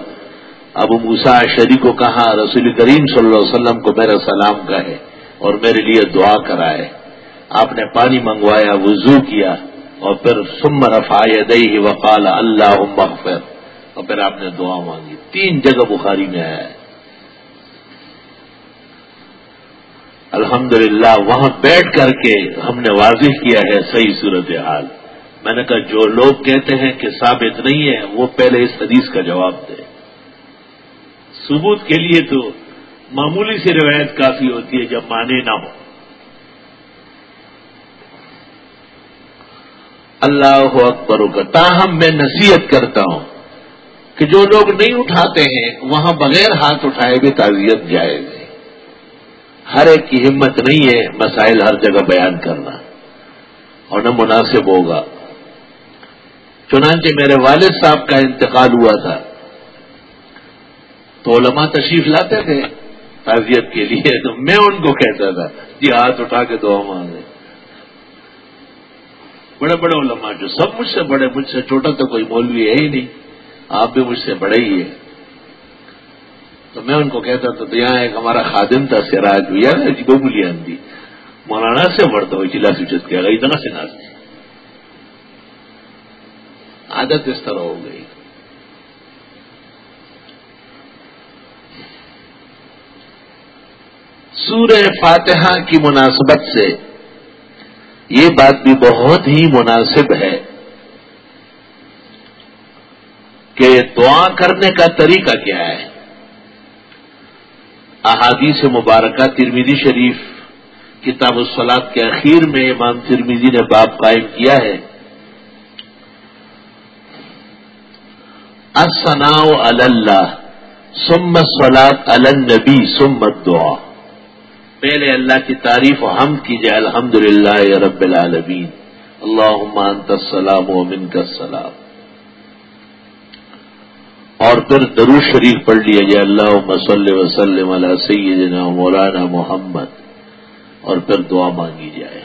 ابو موسا شری کو کہا، رسول کریم صلی اللہ علیہ وسلم کو میرا سلام کا ہے اور میرے لیے دعا کرائے آپ نے پانی منگوایا، وضو کیا اور پھر سم رفا دئی وقال اللہ مغفر اور پھر آپ نے دعا مانگی۔ تین جگہ بخاری میں آیا ہے۔ الحمدللہ، وہاں بیٹھ کر کے ہم نے واضح کیا ہے صحیح صورت حال میں نے کہا، جو لوگ کہتے ہیں کہ ثابت نہیں ہے، وہ پہلے اس حدیث کا جواب دے۔ ثبوت کے لیے تو معمولی سی روایت کافی ہوتی ہے جب مانے نہ ہو۔ اللہ اکبر کا تاہم میں نصیحت کرتا ہوں کہ جو لوگ نہیں اٹھاتے ہیں، وہاں بغیر ہاتھ اٹھائے بھی تعزیت جائے گی۔ ہر ایک کی ہمت نہیں ہے مسائل ہر جگہ بیان کرنا اور نہ مناسب ہوگا۔ چنانچہ میرے والد صاحب کا انتقال ہوا تھا۔ تو علماء تشریف لاتے تھے تعزیت کے لیے۔ تو میں ان کو کہتا تھا جی ہاتھ اٹھا کے دعا مانگے بڑے بڑے علماء جو سب مجھ سے بڑے، مجھ سے چھوٹا تو کوئی مولوی ہے ہی نہیں۔ آپ بھی مجھ سے بڑے ہی ہیں۔ تو میں ان کو کہتا تھا تو یہاں ایک ہمارا خادم تھا، سراج ہوئی جی بولی آندھی۔ مولانا سے بڑھتا ہوئی، چلا سوچت کیا گئی اتنا سے ناچتے عادت اس طرح ہو گئی۔ سورہ فاتحہ کی مناسبت سے یہ بات بھی بہت ہی مناسب ہے کہ دعا کرنے کا طریقہ کیا ہے۔ احادیث مبارکہ ترمیدی شریف کتاب السلاد کے اخیر میں امام ترمیدی نے باب قائم کیا ہے۔ اللہ سم سلاد النبی سمت دعا پہلے اللہ کی تعریف و ہم کیجیے الحمد للہ رب العالمین۔ اللہ انت السلام و من کا السلام۔ اور پھر درو شریف پڑھ لیا جائے اللہ مسل وسلم علیہ سیدنا مولانا محمد، اور پھر دعا مانگی جائے۔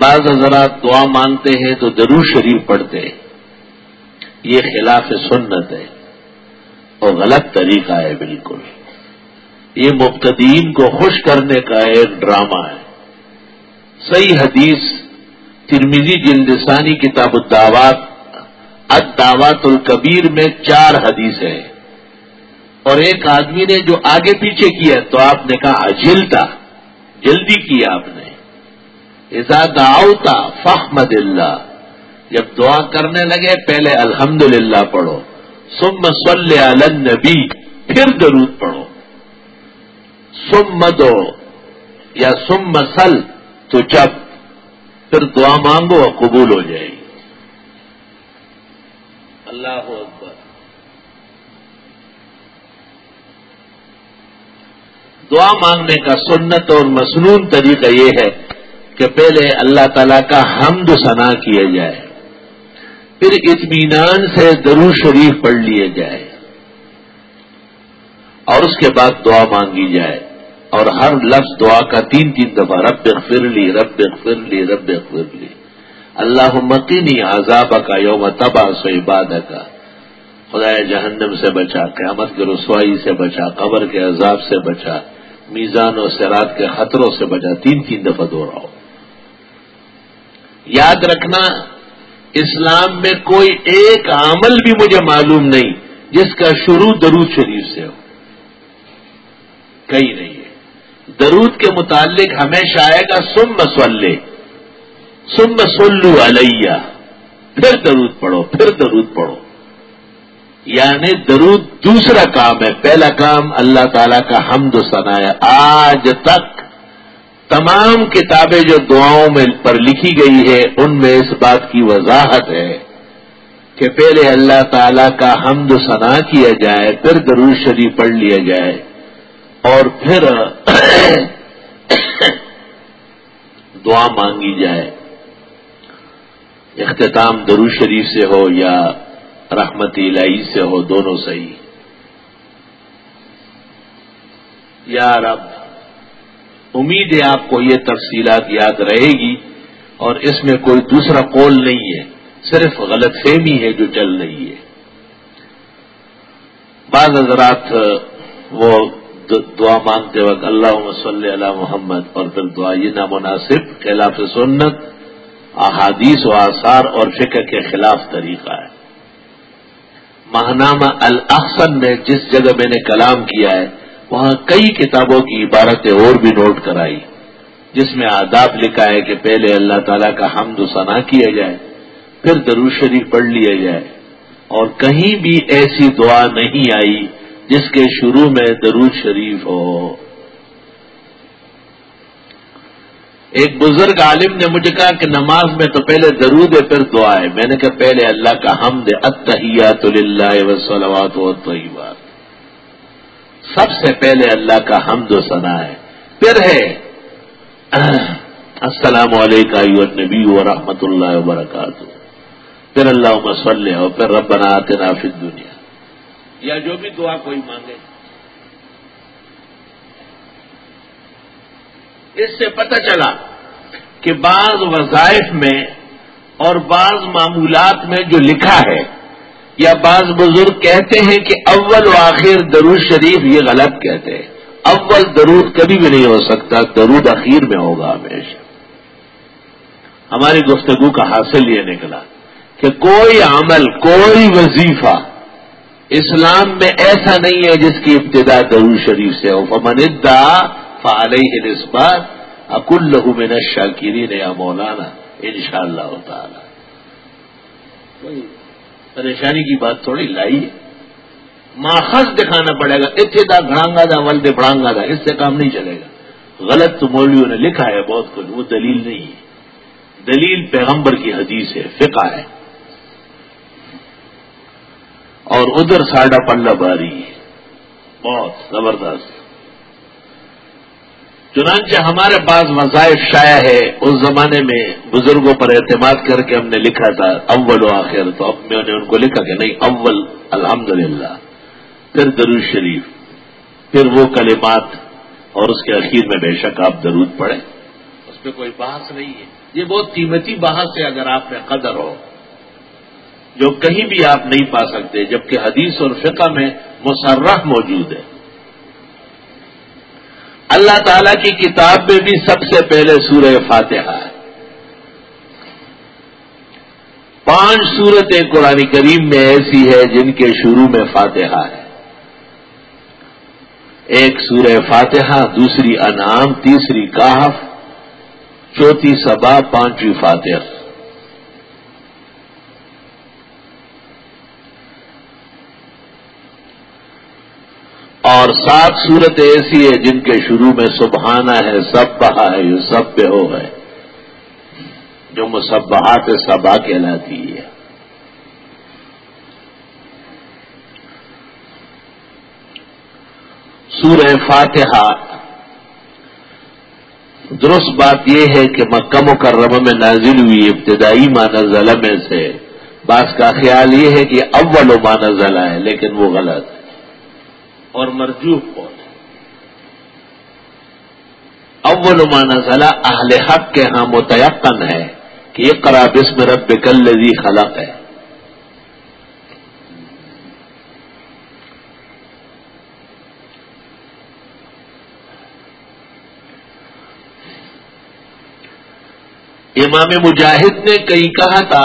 بعض حضرات دعا مانگتے ہیں تو درو شریف پڑھتے ہیں۔ یہ خلاف سنت ہے اور غلط طریقہ ہے بالکل۔ یہ مبتدین کو خوش کرنے کا ایک ڈرامہ ہے۔ صحیح حدیث ترمیزی جلدسانی کتاب الدعوات اداوات الکبیر میں چار حدیث ہیں۔ اور ایک آدمی نے جو آگے پیچھے کیا تو آپ نے کہا اجلتا جلدی کیا آپ نے۔ دعوتا فخمد اللہ۔ جب دعا کرنے لگے، پہلے الحمد للہ پڑھو۔ سم صلی علی نبی پھر درود پڑھو۔ سم مدو یا سم مسل تو جب پھر دعا مانگو اور قبول ہو جائے۔ گی اللہ اکبر۔ دعا مانگنے کا سنت اور مصنون طریقہ یہ ہے کہ پہلے اللہ تعالی کا حمد ثنا کیا جائے، پھر اطمینان سے درو شریف پڑھ لیے جائے، اور اس کے بعد دعا مانگی جائے۔ اور ہر لفظ دعا کا تین تین دفعہ رب اغفر لی، رب اغفر لی، رب اغفر لی۔ اللہ مقینی عذاب کا یوم تبا سو عباد کا خدا جہنم سے بچا، قیامت کے رسوائی سے بچا، قبر کے عذاب سے بچا، میزان و سرات کے خطروں سے بچا، تین تین دفعہ دوہراؤ یاد رکھنا، اسلام میں کوئی ایک عمل بھی مجھے معلوم نہیں، جس کا شروع درود شریف سے ہو۔ کئی نہیں ہے۔ درود کے متعلق ہمیشہ آئے گا سم مسلے سم سلو علیہ۔ پھر درود پڑھو، پھر درود پڑھو۔ یعنی درود دوسرا کام ہے، پہلا کام اللہ تعالی کا حمد و سنایا آج تک تمام کتابیں جو دعاؤں میں پر لکھی گئی ہے ان میں اس بات کی وضاحت ہے کہ پہلے اللہ تعالی کا حمد و ثنا کیا جائے، پھر درود شریف پڑھ لیا جائے۔ اور پھر دعا مانگی جائے۔ اختتام درو شریف سے ہو یا رحمت الہی سے ہو، دونوں صحیح۔ یا رب، امید ہے آپ کو یہ تفصیلات یاد رہے گی اور اس میں کوئی دوسرا قول نہیں ہے، صرف غلط فہمی ہے جو چل رہی ہے۔ بعض حضرات، وہ دعا مانگتے وقت اللہ صلی اللہ محمد اور پھر دعا، یہ نامناسب، خلاف سنت احادیث و آثار اور فکر کے خلاف طریقہ ہے۔ ماہنامہ الاحسن میں جس جگہ میں نے کلام کیا ہے، وہاں کئی کتابوں کی عبارتیں اور بھی نوٹ کرائی، جس میں آداب لکھا ہے کہ پہلے اللہ تعالیٰ کا حمد و ثنا کیا جائے، پھر درو شریف پڑھ لیا جائے۔ اور کہیں بھی ایسی دعا نہیں آئی جس کے شروع میں درود شریف ہو۔ ایک بزرگ عالم نے مجھے کہا کہ نماز میں تو پہلے درود ہے، پھر دعا ہے۔ میں نے کہا پہلے اللہ کا حمد اتحیات اللہ وسلوات و طیبات سب سے پہلے اللہ کا حمد و ثنا ہے۔ پھر ہے، السلام علیکم نبی و رحمۃ اللہ وبرکاتہ۔ پھر اللہ مسلح اور پھر ربنا آتنا فی دنیا یا جو بھی دعا کوئی مانگے۔ اس سے پتہ چلا کہ بعض وظائف میں اور بعض معمولات میں جو لکھا ہے، یا بعض بزرگ کہتے ہیں کہ اول و آخر درود شریف یہ غلط کہتے ہیں۔ اول درود کبھی بھی نہیں ہو سکتا، درود اخیر میں ہوگا ہمیشہ۔ ہماری گفتگو کا حاصل یہ نکلا کہ کوئی عمل، کوئی وظیفہ اسلام میں ایسا نہیں ہے جس کی ابتدا درود شریف سے ہو۔ فمن ادا فعلیہ نسبات اکل لہو میں شاکرین یا مولانا ان شاء اللہ تعالی پریشانی کی بات تھوڑی لائی ماخذ دکھانا پڑے گا ابتدا گھڑانگا تھا ولد بڑھانگا تھا اس سے کام نہیں چلے گا۔ غلط تو مولویوں نے لکھا ہے بہت کچھ، وہ دلیل نہیں ہے۔ دلیل پیغمبر کی حدیث ہے، فقہ ہے۔ اور ادھر ساڈا پلہ باری بہت زبردست۔ چنانچہ ہمارے پاس وظائف شائع ہے اس زمانے میں بزرگوں پر اعتماد کر کے ہم نے لکھا تھا، اول و آخر۔ تو اب میں نے ان کو لکھا کہ نہیں، اول الحمد پھر درود شریف۔ پھر وہ کلمات۔ اور اس کے اخیر میں بے شک آپ درود پڑھیں۔ اس پہ کوئی بحث نہیں ہے۔ یہ بہت قیمتی بحث ہے اگر آپ میں قدر ہو۔ جو کہیں بھی آپ نہیں پا سکتے، جبکہ حدیث اور فقہ میں مسرح موجود ہے۔ اللہ تعالی کی کتاب میں بھی سب سے پہلے سورہ فاتحہ ہے۔ پانچ صورتیں قرآن کریم میں ایسی ہے جن کے شروع میں فاتحہ ہے۔ ایک سورہ فاتحہ، دوسری انعام، تیسری کاف چوتھی سبا پانچویں فاتحہ۔ اور سات صورت ایسی ہے جن کے شروع میں سبحانہ ہے سب بہا ہے یہ سب بے ہو ہے۔ جو مسبہات سبا کہلاتی ہے۔ سورہ فاتحہ۔ درست بات یہ ہے کہ مکہ مکرمہ میں نازل ہوئی ابتدائی مانا ضلع سے بعض کا خیال یہ ہے کہ اول و مانا ضلع ہے، لیکن وہ غلط ہے۔ اور مرجوح کون ہے اول مانا ضلع اہل حق کے ہاں متعقن ہے کہ یہ قراب اسم رب کل خلق ہے۔ امام مجاہد نے کئی کہا تھا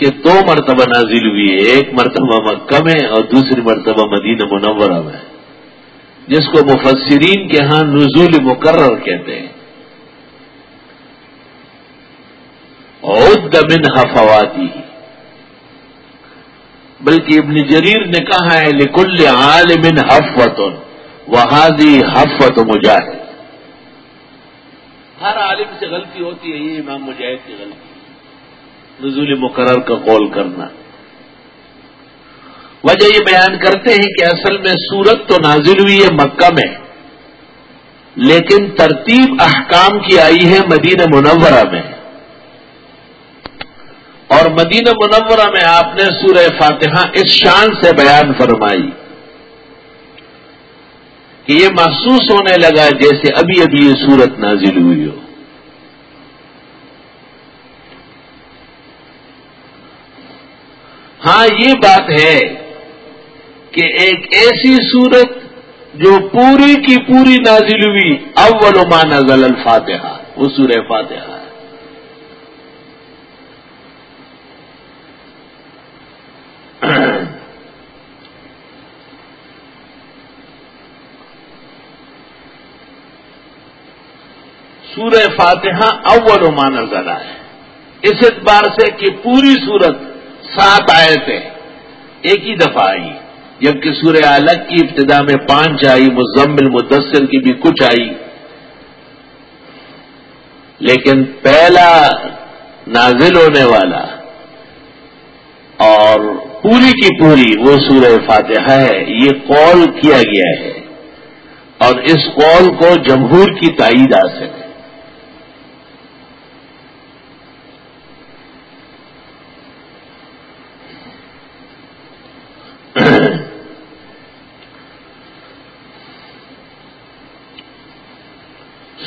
کہ دو مرتبہ نازل ہوئی ہے ایک مرتبہ مکہ میں اور دوسری مرتبہ مدینہ منورہ میں۔ جس کو مفسرین کے ہاں نزول مقرر کہتے ہیں۔ من حفواتی بلکہ ابن جریر نے کہا ہے، لکل عالم حفوت وہادی حفت مجاہد۔ ہر عالم سے غلطی ہوتی ہے، یہ امام مجاہد کی غلطی۔ نزول مقرر کا قول کرنا۔ وجہ یہ بیان کرتے ہیں کہ اصل میں سورت تو نازل ہوئی ہے مکہ میں، لیکن ترتیب احکام کی آئی ہے مدینہ منورہ میں۔ اور مدینہ منورہ میں آپ نے سورہ فاتحہ اس شان سے بیان فرمائی کہ یہ محسوس ہونے لگا جیسے ابھی ابھی یہ صورت نازل ہوئی ہو۔ ہاں یہ بات ہے کہ ایک ایسی صورت جو پوری کی پوری نازل ہوئی، اول ما نزل الفاتحہ، وہ سورہ فاتحہ ہے۔ سورہ فاتحہ اول مان ذرا ہے۔ اس اعتبار سے کہ پوری صورت سات آئے تھے ایک ہی دفعہ آئی۔ جبکہ سورہ الگ کی ابتدا میں پانچ آئی مزمل مدثر کی بھی کچھ آئی۔ لیکن پہلا نازل ہونے والا اور پوری کی پوری وہ سورہ فاتحہ ہے۔ یہ قول کیا گیا ہے۔ اور اس قول کو جمہور کی تائید حاصل ہے۔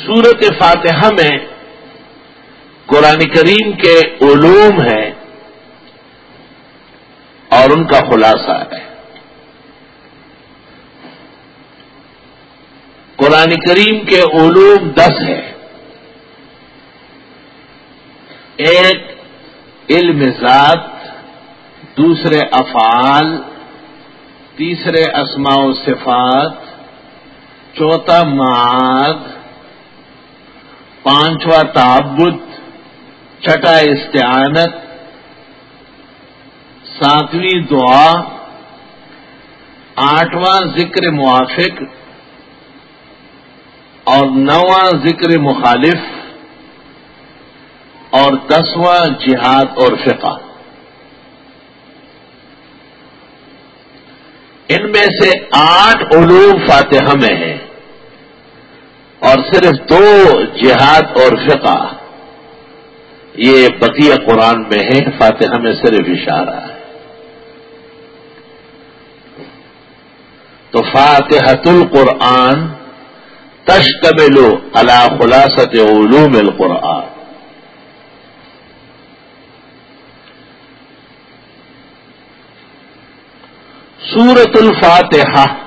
سورت فاتحہ میں قرآن کریم کے علوم ہیں اور ان کا خلاصہ ہے۔ قرآن کریم کے علوم دس ہے ایک، علم ذات، دوسرے افعال، تیسرے اسماء و صفات، چوتھا معاد پانچواں تعبد، چھٹا استعانت، ساتویں دعا، آٹھواں ذکر موافق اور نواں ذکر مخالف اور دسواں جہاد اور فقہ۔ ان میں سے آٹھ علوم فاتحہ میں ہیں۔ اور صرف دو جہاد اور فقہ. یہ بقیہ قرآن میں ہے، فاتحہ میں صرف اشارہ ہے. تو فاتحت القرآن تشکملو اللہ خلاصت علوم القرآن. سورت الفاتحہ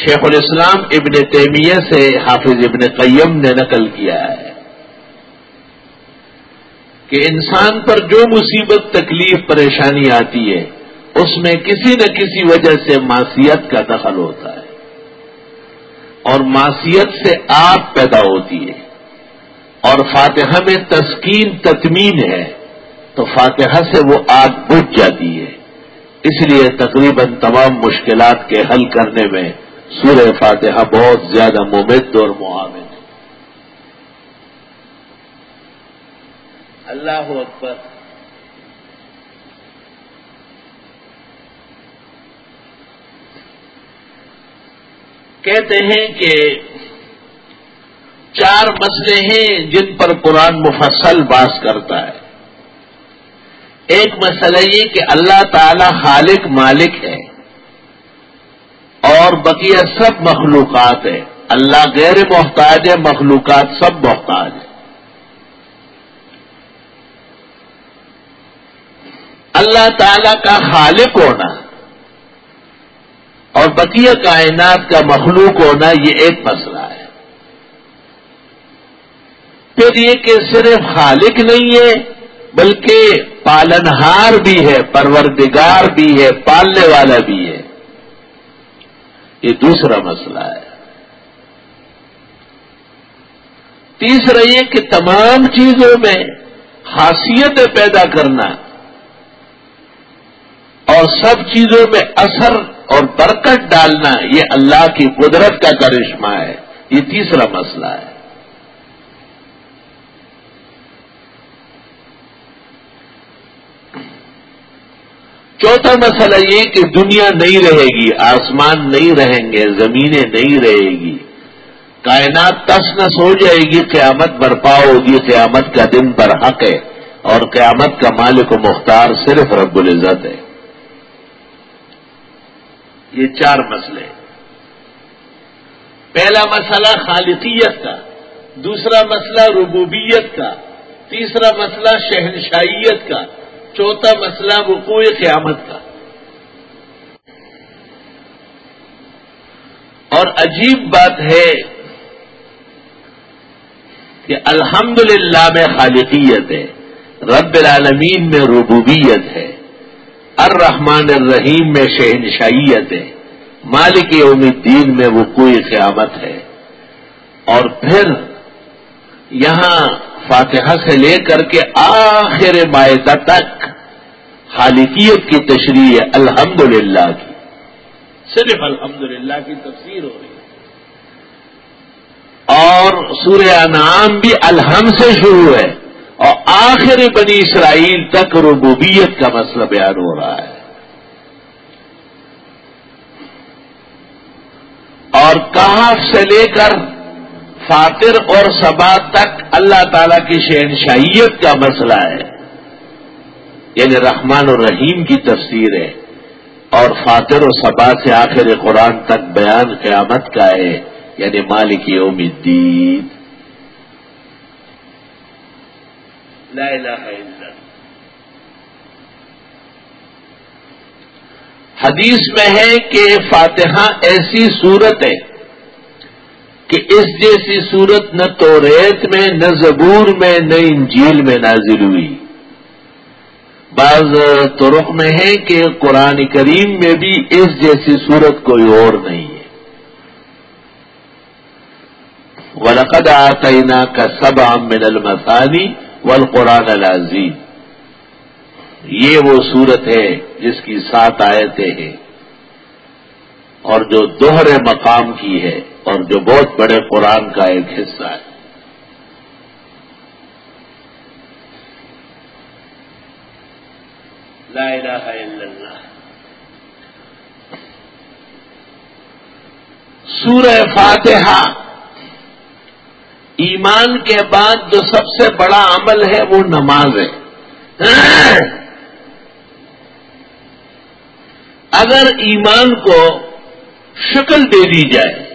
شیخ الاسلام ابن تیمیہ سے حافظ ابن قیم نے نقل کیا ہے کہ انسان پر جو مصیبت، تکلیف، پریشانی آتی ہے، اس میں کسی نہ کسی وجہ سے معصیت کا دخل ہوتا ہے۔ اور معصیت سے آپ پیدا ہوتی ہے۔ اور فاتحہ میں تسکین تتمین ہے، تو فاتحہ سے وہ آگ بجھ جاتی ہے۔ اس لیے تقریباً تمام مشکلات کے حل کرنے میں سورہ فاتحہ بہت زیادہ ممد اور معاون ہے۔ اللہ اکبر۔ کہتے ہیں کہ چار مسئلے ہیں جن پر قرآن مفصل باس کرتا ہے۔ ایک مسئلہ یہ کہ اللہ تعالی خالق مالک ہے۔ اور بقیہ سب مخلوقات ہے اللہ غیر محتاج ہے، مخلوقات سب محتاج ہے اللہ تعالی کا خالق ہونا اور بقیہ کائنات کا مخلوق ہونا یہ ایک مسئلہ ہے۔ پھر یہ کہ صرف خالق نہیں ہے، بلکہ پالنہار بھی ہے، پروردگار بھی ہے، پالنے والا بھی ہے۔ یہ دوسرا مسئلہ ہے۔ تیسرا یہ کہ تمام چیزوں میں خاصیتیں پیدا کرنا اور سب چیزوں میں اثر اور برکت ڈالنا یہ اللہ کی قدرت کا کرشمہ ہے۔ یہ تیسرا مسئلہ ہے۔ چوتھا مسئلہ یہ کہ دنیا نہیں رہے گی، آسمان نہیں رہیں گے، زمینیں نہیں رہے گی۔ کائنات تس نس ہو جائے گی، قیامت برپا ہوگی، قیامت کا دن پر حق ہے اور قیامت کا مالک و مختار صرف رب العزت ہے۔ یہ چار مسئلے۔ پہلا مسئلہ خالقیت کا، دوسرا مسئلہ ربوبیت کا، تیسرا مسئلہ شہنشائیت کا۔ چوتھا مسئلہ وقوع قیامت کا۔ اور عجیب بات ہے کہ الحمدللہ میں خالقیت ہے، رب العالمین میں ربوبیت ہے، الرحمن الرحیم میں شہنشائیت ہے، مالک یوم الدین میں وہ کوئی قیامت ہے۔ اور پھر یہاں فاتحہ سے لے کر کے آخر معدہ تک خالقیت کی تشریح ہے الحمد کی۔ صرف الحمد کی تفسیر ہو رہی ہے۔ اور سورہ انعام بھی الحم سے شروع ہے۔ اور آخر بنی اسرائیل تک ربوبیت کا مسئلہ بیان ہو رہا ہے۔ اور کہاں سے لے کر فاتر اور سبا تک اللہ تعالی کی شہنشائیت کا مسئلہ ہے۔ یعنی رحمان الرحیم کی تفسیر ہے۔ اور فاتر و سبا سے آخر قرآن تک بیان قیامت کا ہے۔ یعنی مالک یوم الدین۔ لا الہ الا حدیث میں ہے کہ فاتحہ ایسی صورت ہے۔ کہ اس جیسی صورت نہ تو ریت میں، نہ زبور میں، نہ انجیل میں نازل ہوئی۔ بعض ترخ میں ہے کہ قرآن کریم میں بھی اس جیسی صورت کوئی اور نہیں ہے۔ ولقد آتینا کا سب من المسانی والقرآن العظیم یہ وہ صورت ہے جس کی سات آیتیں ہیں۔ اور جو دوہرے مقام کی ہے اور جو بہت بڑے قرآن کا ایک حصہ ہے۔ لا الہ الا اللہ۔ سورہ فاتحہ۔ ایمان کے بعد جو سب سے بڑا عمل ہے وہ نماز ہے۔ اگر ایمان کو شکل دے دی جائے۔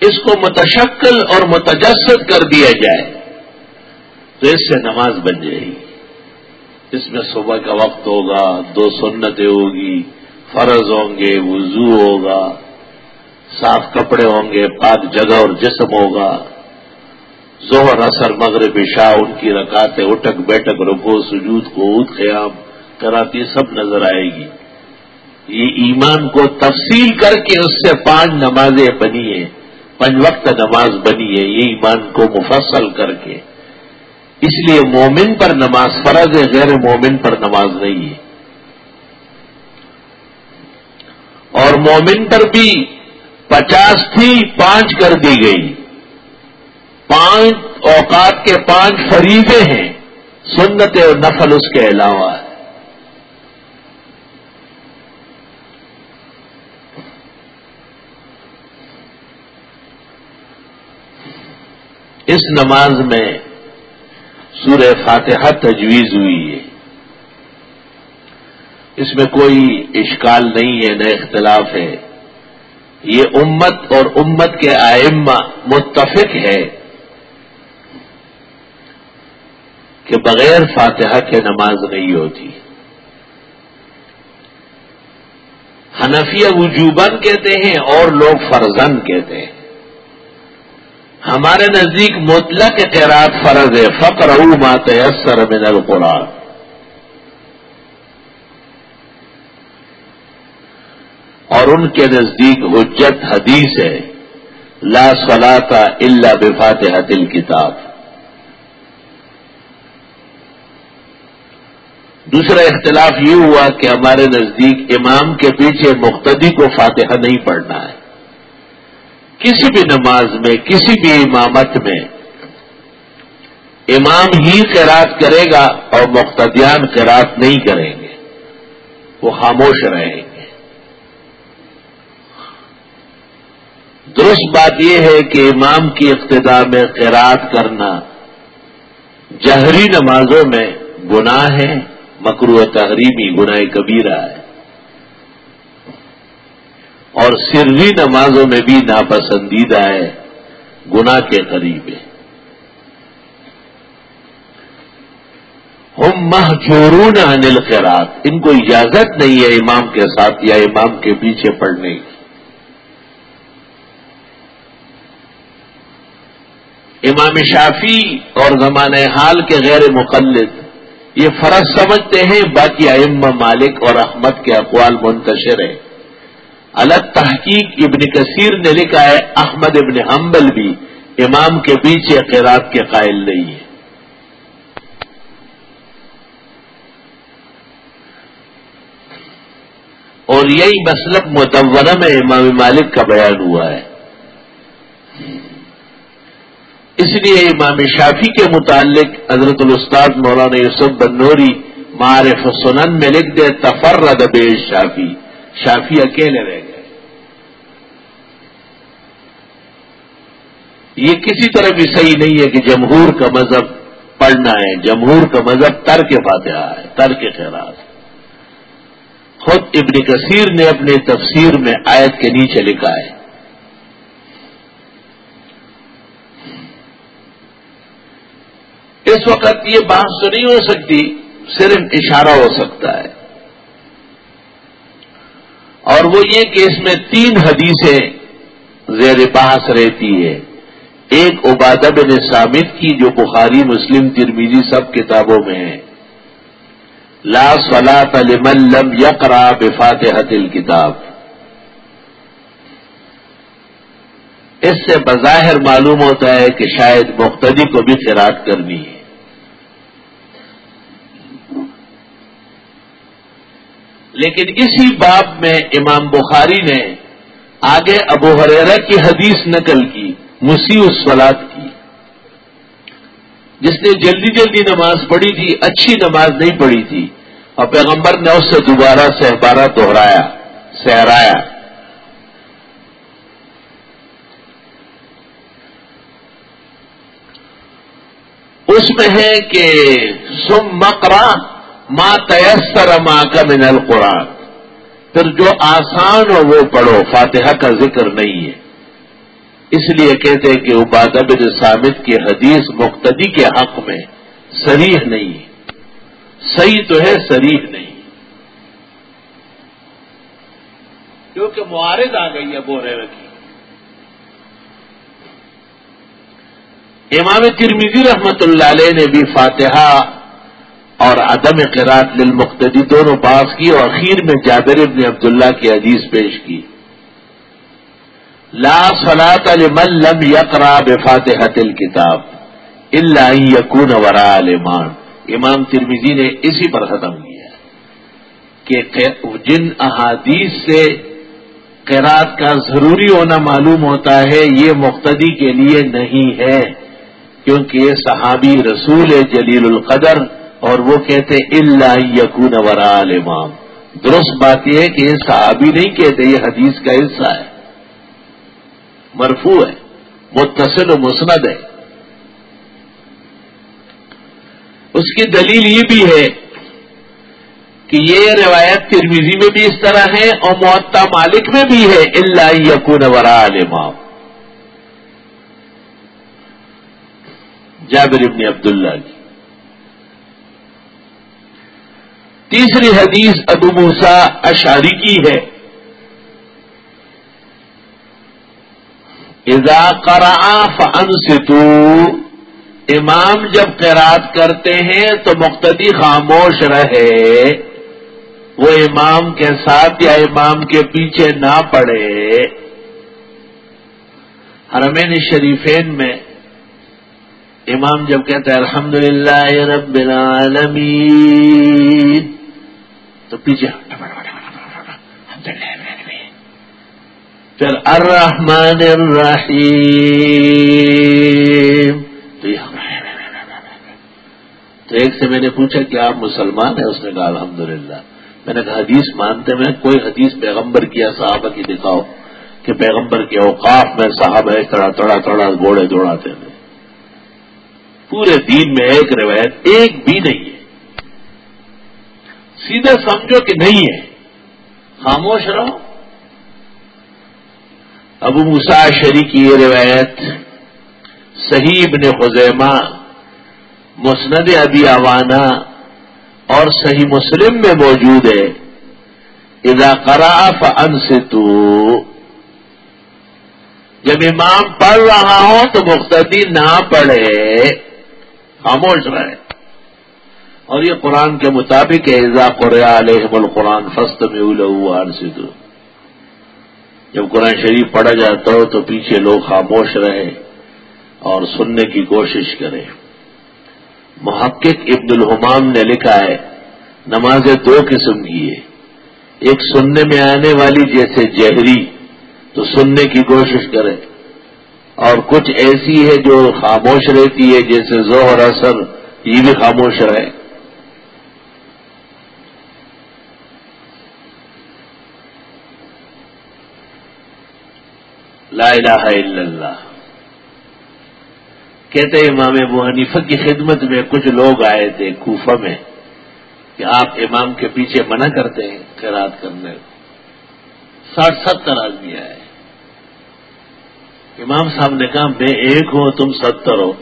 اس کو متشکل اور متجسد کر دیا جائے۔ تو اس سے نماز بن جائے۔ گی اس میں صبح کا وقت ہوگا، دو سنتیں ہوگی، فرض ہوں گے، وضو ہوگا، صاف کپڑے ہوں گے، پاک جگہ اور جسم ہوگا۔ زہر اثر مغرب شاہ ان کی رکاتیں اٹک بیٹک رکو سجود کو ات قیام کراتی سب نظر آئے گی۔ یہ ایمان کو تفصیل کر کے اس سے پانچ نمازیں بنی ہیں پنج وقت نماز بنی ہے یہ ایمان کو مفصل کر کے۔ اس لیے مومن پر نماز فرض ہے، غیر مومن پر نماز نہیں ہے۔ اور مومن پر بھی پچاس تھی، پانچ کر دی گئی۔ پانچ اوقات کے پانچ فریضے ہیں، سنت اور نفل اس کے علاوہ ہے اس نماز میں سورہ فاتحہ تجویز ہوئی ہے۔ اس میں کوئی اشکال نہیں ہے، نہ اختلاف ہے۔ یہ امت اور امت کے آئمہ متفق ہے کہ بغیر فاتحہ کے نماز نہیں ہوتی۔ حنفیہ وجوبن کہتے ہیں اور لوگ فرزن کہتے ہیں۔ ہمارے نزدیک مطلق قرآت فرض ہے فقر مات اثر من القرآن۔ اور ان کے نزدیک حجت حدیث ہے، لا صلاح الا بفاتحہ دل کتاب دوسرا اختلاف یہ ہوا کہ ہمارے نزدیک امام کے پیچھے مقتدی کو فاتحہ نہیں پڑھنا ہے۔ کسی بھی نماز میں، کسی بھی امامت میں، امام ہی قرات کرے گا اور مقتدیان قرات نہیں کریں گے، وہ خاموش رہیں گے۔ درست بات یہ ہے کہ امام کی ابتدا میں قرات کرنا جہری نمازوں میں گناہ ہے مکرو تحریمی گناہ کبیرہ ہے۔ اور سری نمازوں میں بھی ناپسندیدہ ہے، گناہ کے قریب ہے۔ ہم محجورون انل خیرات ان کو اجازت نہیں ہے امام کے ساتھ یا امام کے پیچھے پڑھنے کی۔ امام شافی اور زمانہ حال کے غیر مقلد یہ فرض سمجھتے ہیں، باقی ائمہ مالک اور احمد کے اقوال منتشر ہیں۔ الگ تحقیق ابن کثیر نے لکھا ہے، احمد ابن حنبل بھی امام کے پیچھے قیرات کے قائل نہیں ہے اور یہی مسلک متورہ میں امام مالک کا بیان ہوا ہے۔ اس لیے امام شافی کے متعلق حضرت الاستاد مولانا یوسف بنوری معرف سنن میں لکھ دے، تفرد بے شافی شافی اکیلے رہ گئے۔ یہ کسی طرح بھی صحیح نہیں ہے کہ جمہور کا مذہب پڑھنا ہے، جمہور کا مذہب تر کے فاتحہ ہے تر کے خیرات۔ خود ابن کثیر نے اپنے تفسیر میں آیت کے نیچے لکھا ہے۔ اس وقت یہ بات تو نہیں ہو سکتی، صرف اشارہ ہو سکتا ہے۔ اور وہ یہ کہ اس میں تین حدیثیں زیر بحث رہتی ہے ایک عبادہ بن سامد کی جو بخاری، مسلم ترمیزی سب کتابوں میں ہے۔ لا صلاح لمن لم یقرا بفاتحت الکتاب اس سے بظاہر معلوم ہوتا ہے کہ شاید مختدی کو بھی خیرات کرنی ہے۔ لیکن اسی باب میں امام بخاری نے آگے ابو حریرہ کی حدیث نقل کی مسی اسولاد کی۔ جس نے جلدی جلدی نماز پڑھی تھی، اچھی نماز نہیں پڑھی تھی۔ اور پیغمبر نے اس سے دوبارہ سہبارہ دوہرایا سہرایا۔ اس میں ہے کہ سم مکرا ماں تیسر ماں کا من القرآن۔ پھر جو آسان ہو وہ پڑھو، فاتحہ کا ذکر نہیں ہے۔ اس لیے کہتے ہیں کہ عبادہ بن سامد کی حدیث مقتدی کے حق میں سریح نہیں صحیح تو ہے سریح نہیں۔ کیونکہ معارض آ گئی ہے بورے رکھی امام ترمیزی رحمت اللہ علیہ نے بھی فاتحہ اور عدم قرات للمقتدی دونوں پاس کی اور اخیر میں جابر ابن عبداللہ کی حدیث پیش کی۔ لا صلاة لمن لم یقرا بفاتحت الکتاب اللہ یقون ورا المان امام ترمیزی نے اسی پر ختم کیا کہ جن احادیث سے قرات کا ضروری ہونا معلوم ہوتا ہے، یہ مقتدی کے لیے نہیں ہے، کیونکہ یہ صحابی رسول جلیل القدر اور وہ کہتے اللہ یقون ورا الامام درست بات یہ ہے کہ یہ صحابی نہیں کہتے یہ حدیث کا حصہ ہے۔ مرفوع ہے، متصل و مسند ہے۔ اس کی دلیل یہ بھی ہے کہ یہ روایت ترمیزی میں بھی اس طرح ہے اور معطا مالک میں بھی ہے اللہ یقون ورا الامام جابر ابن عبداللہ کی تیسری حدیث ابو موسا اشاری کی ہے۔ اذا کرا فن ستو امام جب قرات کرتے ہیں تو مقتدی خاموش رہے۔ وہ امام کے ساتھ یا امام کے پیچھے نہ پڑے۔ حرمین شریفین میں امام جب کہتے ہیں الحمد للہ رب العالمین تو پیچھے۔ پھر الرحمن الرحیم۔ تو تو ایک سے میں نے پوچھا کہ آپ مسلمان ہیں؟ اس نے کہا الحمدللہ۔ میں نے کہا حدیث مانتے میں کوئی حدیث پیغمبر کیا صحابہ کی دکھاؤ کہ پیغمبر کے اوقاف میں صحابہ تڑا تڑا تڑا گھوڑے دوڑاتے تھے۔ پورے دین میں ایک روایت، ایک بھی نہیں ہے۔ سیدھا سمجھو کہ نہیں ہے۔ خاموش رہو۔ ابو مسا شری کی یہ روایت صحیح ابن خزیمہ، مسند ابی اوانا اور صحیح مسلم میں موجود ہے۔ اذا کرا فن سے تو جب امام پڑھ رہا ہو تو مختدی نہ پڑھے، خاموش رہے۔ اور یہ قرآن کے مطابق ہے، اذا قرآ علیہ القرآن فسط میں سے جب قرآن شریف پڑھا جاتا ہو تو پیچھے لوگ خاموش رہے اور سننے کی کوشش کریں۔ محقق ابن الحمام نے لکھا ہے نمازیں دو قسم کی ہے۔ ایک سننے میں آنے والی جیسے جہری، تو سننے کی کوشش کرے اور کچھ ایسی ہے جو خاموش رہتی ہے، جیسے زہر اثر، یہ بھی خاموش رہے لا الہ الا اللہ۔ کہتے امام ابو حنیفہ کی خدمت میں کچھ لوگ آئے تھے کوفہ میں کہ آپ امام کے پیچھے منع کرتے ہیں خیرات کرنے۔ ساٹھ ستر آدمی آئے۔ امام صاحب نے کہا، میں ایک ہوں، تم ستر ہو۔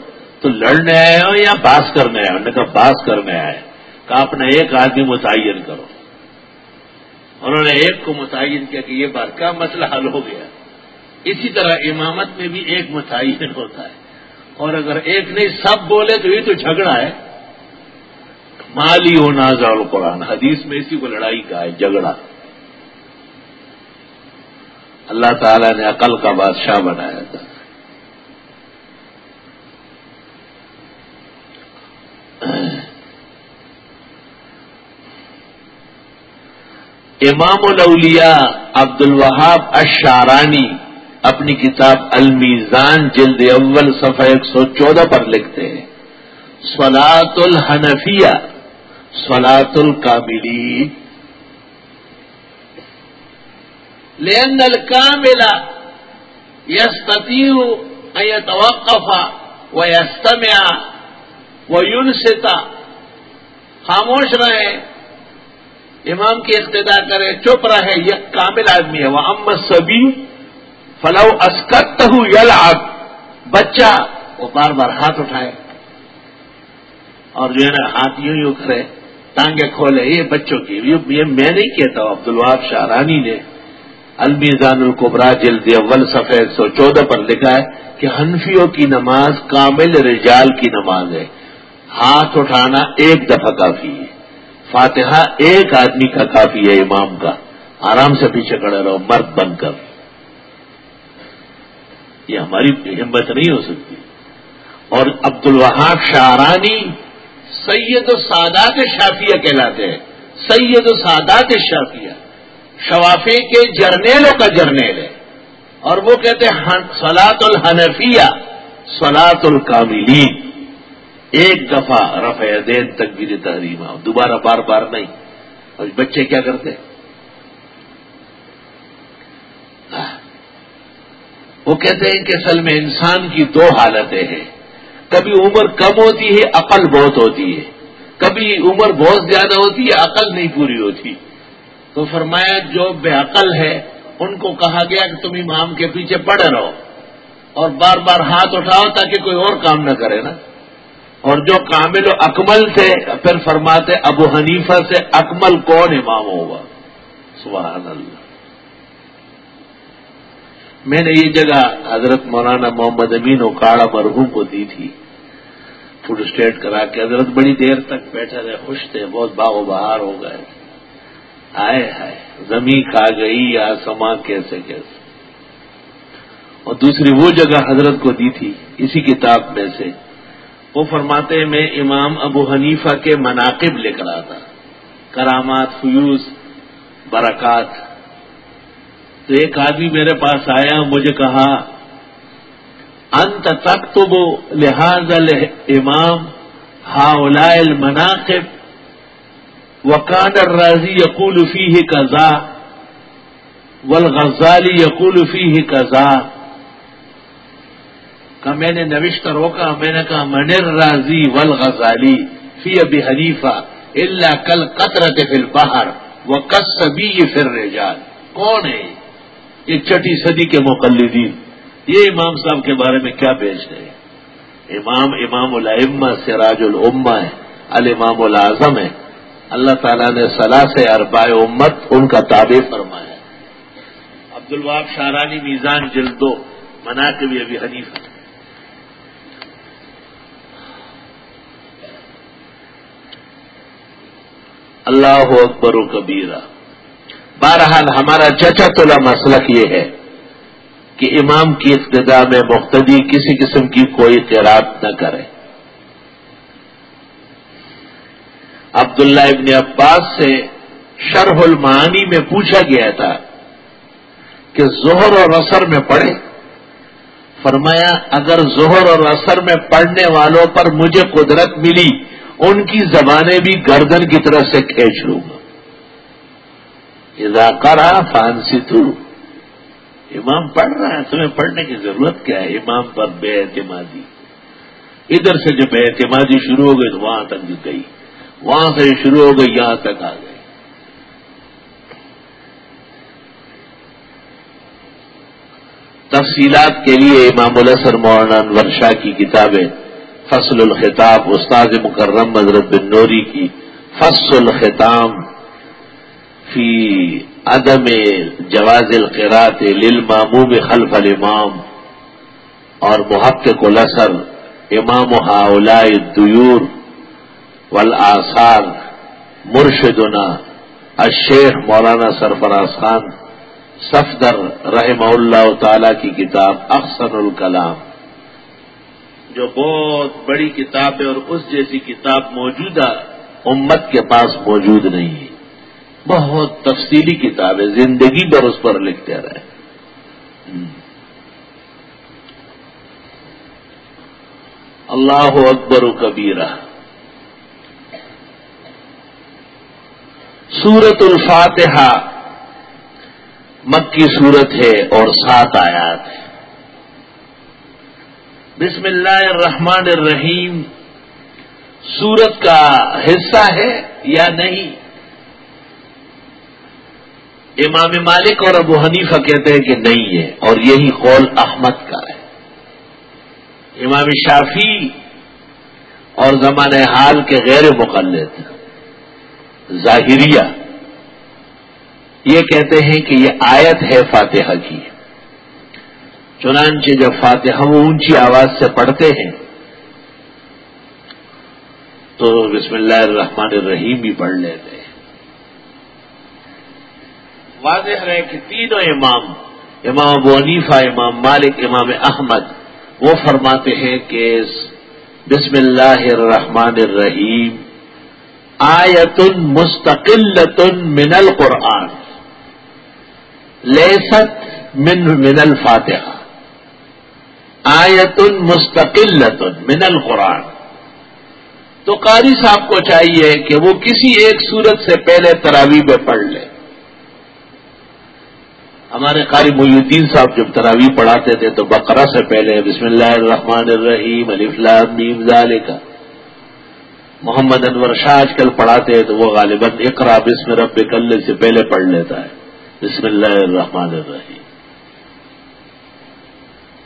تو لڑنے آئے ہو یا باس کرنے آئے ہو؟ نے کہا، باس کرنے آئے۔ کہا اپنا ایک آدمی متعین کرو۔ انہوں نے ایک کو متعین کیا کہ یہ بات کا مسئلہ حل ہو گیا۔ اسی طرح امامت میں بھی ایک متعین ہوتا ہے۔ اور اگر ایک نہیں، سب بولے تو یہ تو جھگڑا ہے۔ مالی ہو نازا القرآن، حدیث میں اسی کو لڑائی کا ہے، جھگڑا۔ اللہ تعالی نے عقل کا بادشاہ بنایا تھا۔ امام الاولیاء عبد الوہاب اشارانی اپنی کتاب المیزان جلد اول صفحہ ایک سو چودہ پر لکھتے ہیں۔ سلاط الحنفیہ سلاط الکاملی لین الکاملا یستیو توقفا و یستمع و یونستا خاموش رہے، امام کی اقتدا کرے، چپ رہے، یہ کامل آدمی ہے۔ وہ امت سبھی فلو اسکت ہوں یل بچہ وہ بار بار ہاتھ اٹھائے۔ اور جو ہے نا ہاتھ یوں یوں کرے، ٹانگیں کھولے، یہ بچوں کی۔ یہ میں نہیں کہتا ہوں عبد الواب شاہرانی نے المیزان القبرا جلد اول سفید سو چودہ پر لکھا ہے کہ حنفیوں کی نماز کامل رجال کی نماز ہے۔ ہاتھ اٹھانا ایک دفعہ کافی ہے۔ فاتحہ ایک آدمی کا کافی ہے امام کا۔ آرام سے پیچھے کھڑے رہو، مرد بن کر۔ یہ ہماری ہمت نہیں ہو سکتی۔ اور عبد الوہاب شاہرانی سید و سادات شافیہ کہلاتے ہیں۔ سید و سادات شافیہ شوافی کے جرنیلوں کا جرنیل ہے۔ اور وہ کہتے ہیں سلاط الحنفیہ سلاط الکاملین۔ ایک دفعہ رفع دین تک بھی تحریم دوبارہ بار بار نہیں۔ اور بچے کیا کرتے وہ کہتے ہیں کہ اصل میں انسان کی دو حالتیں ہیں۔ کبھی عمر کم ہوتی ہے، عقل بہت ہوتی ہے۔ کبھی عمر بہت زیادہ ہوتی ہے، عقل نہیں پوری ہوتی۔ تو فرمایا، جو بے عقل ہے، ان کو کہا گیا کہ تم امام کے پیچھے پڑے رہو اور بار بار ہاتھ اٹھاؤ تاکہ کوئی اور کام نہ کرے نا۔ اور جو کامل و اکمل تھے، پھر فرماتے، ابو حنیفہ سے اکمل کون امام ہوگا؟ سبحان اللہ۔ میں نے یہ جگہ حضرت مولانا محمد امین و کاڑا مرحوم کو دی تھی فوڈ اسٹیٹ کرا کے حضرت بڑی دیر تک بیٹھے رہے، خوش تھے، بہت باغ و بہار ہو گئے۔ آئے ہائے، زمین کھا گئی یا سما کیسے کیسے۔ اور دوسری وہ جگہ حضرت کو دی تھی، اسی کتاب میں سے۔ وہ فرماتے، میں امام ابو حنیفہ کے مناقب لکھ رہا تھا۔ کرامات، فیوز، برکات۔ تو ایک آدمی میرے پاس آیا، مجھے کہا، انت تک تو وہ لحاظ امام ہا مناقب وکان الرازی یقول فی کزا والغزالی یقول فی کزا کا میں نے نوشتہ روکا، میں نے کہا منر راضی والغزالی فی ابی حنیفہ اللہ کل قطرت فی البحر وہ کس سبھی یہ رجال کون ہے یہ چٹی صدی کے مقلدین۔ یہ امام صاحب کے بارے میں کیا بیچ رہے ہیں امام امام العما سراج العما ہے المام العظم ہے۔ اللہ تعالیٰ نے صلاح سے اربائے امت ان کا تابع فرمایا۔ عبد الواب شارانی میزان جلدو منا کے بھی ابھی حنیف اللہ اکبر و کبیرہ۔ بہرحال ہمارا چچا تولا مسلک یہ ہے کہ امام کی ابتدا میں مختدی کسی قسم کی کوئی قیرات نہ کرے۔ عبداللہ ابن عباس سے شرح المعانی میں پوچھا گیا تھا کہ زہر اور اثر میں پڑھے۔ فرمایا، اگر زہر اور اثر میں پڑھنے والوں پر مجھے قدرت ملی، ان کی زبانیں بھی گردن کی طرف سے کھینچ لوں گا۔ اذا کرا فانسی تو امام پڑھ رہا ہے، تمہیں پڑھنے کی ضرورت کیا ہے؟ امام پر بے اعتمادی. ادھر سے جو بے اعتمادی شروع ہو گئی تو وہاں تک گئی. وہاں سے شروع ہو گئی، یہاں تک آ گئی. تفصیلات کے لیے امام الاسر مولانا ورشا کی کتابیں فصل الخطاب، استاد مکرم حضرت بن نوری کی فصل الخطام فی عدم جواز القرات للماموم خلف الامام اور محقق الاسر امام ہاؤلاء الدیور والآثار مرشدنا الشیخ مولانا سرفراز خان صفدر رحمہ اللہ تعالی کی کتاب اخسر الکلام جو بہت بڑی کتاب ہے اور اس جیسی کتاب موجودہ امت کے پاس موجود نہیں ہے۔ بہت تفصیلی کتاب ہے، زندگی پر اس پر لکھتے رہے۔ اللہ اکبر و کبیرہ۔ سورت الفاتحہ مکی سورت ہے اور سات آیات ہے بسم اللہ الرحمن الرحیم۔ سورت کا حصہ ہے یا نہیں؟ امام مالک اور ابو حنیفہ کہتے ہیں کہ نہیں ہے اور یہی قول احمد کا ہے۔ امام شافی اور زمانے حال کے غیر مقلد ظاہریہ یہ کہتے ہیں کہ یہ آیت ہے فاتحہ کی۔ چنانچہ جب فاتحہ وہ اونچی آواز سے پڑھتے ہیں تو بسم اللہ الرحمن الرحیم بھی پڑھ لیتے ہیں۔ واضح رہے کہ تینوں امام امام ابو حنیفہ، امام مالک، امام احمد، وہ فرماتے ہیں کہ بسم اللہ الرحمن الرحیم آیت مستقل من القرآن، لیست من من الفاتحہ۔ آیت مستقل من القرآن۔ تو قاری صاحب کو چاہیے کہ وہ کسی ایک صورت سے پہلے تراوی میں پڑھ لے۔ ہمارے قاری محی الدین صاحب جب تراوی پڑھاتے تھے تو بقرہ سے پہلے بسم اللہ الرحمن الرحیم علی فلام نیم کا محمد انور شاہ آج کل پڑھاتے ہیں تو وہ غالباً اقرا بسم رب کل سے پہلے پڑھ لیتا ہے۔ بسم اللہ الرحمن الرحیم۔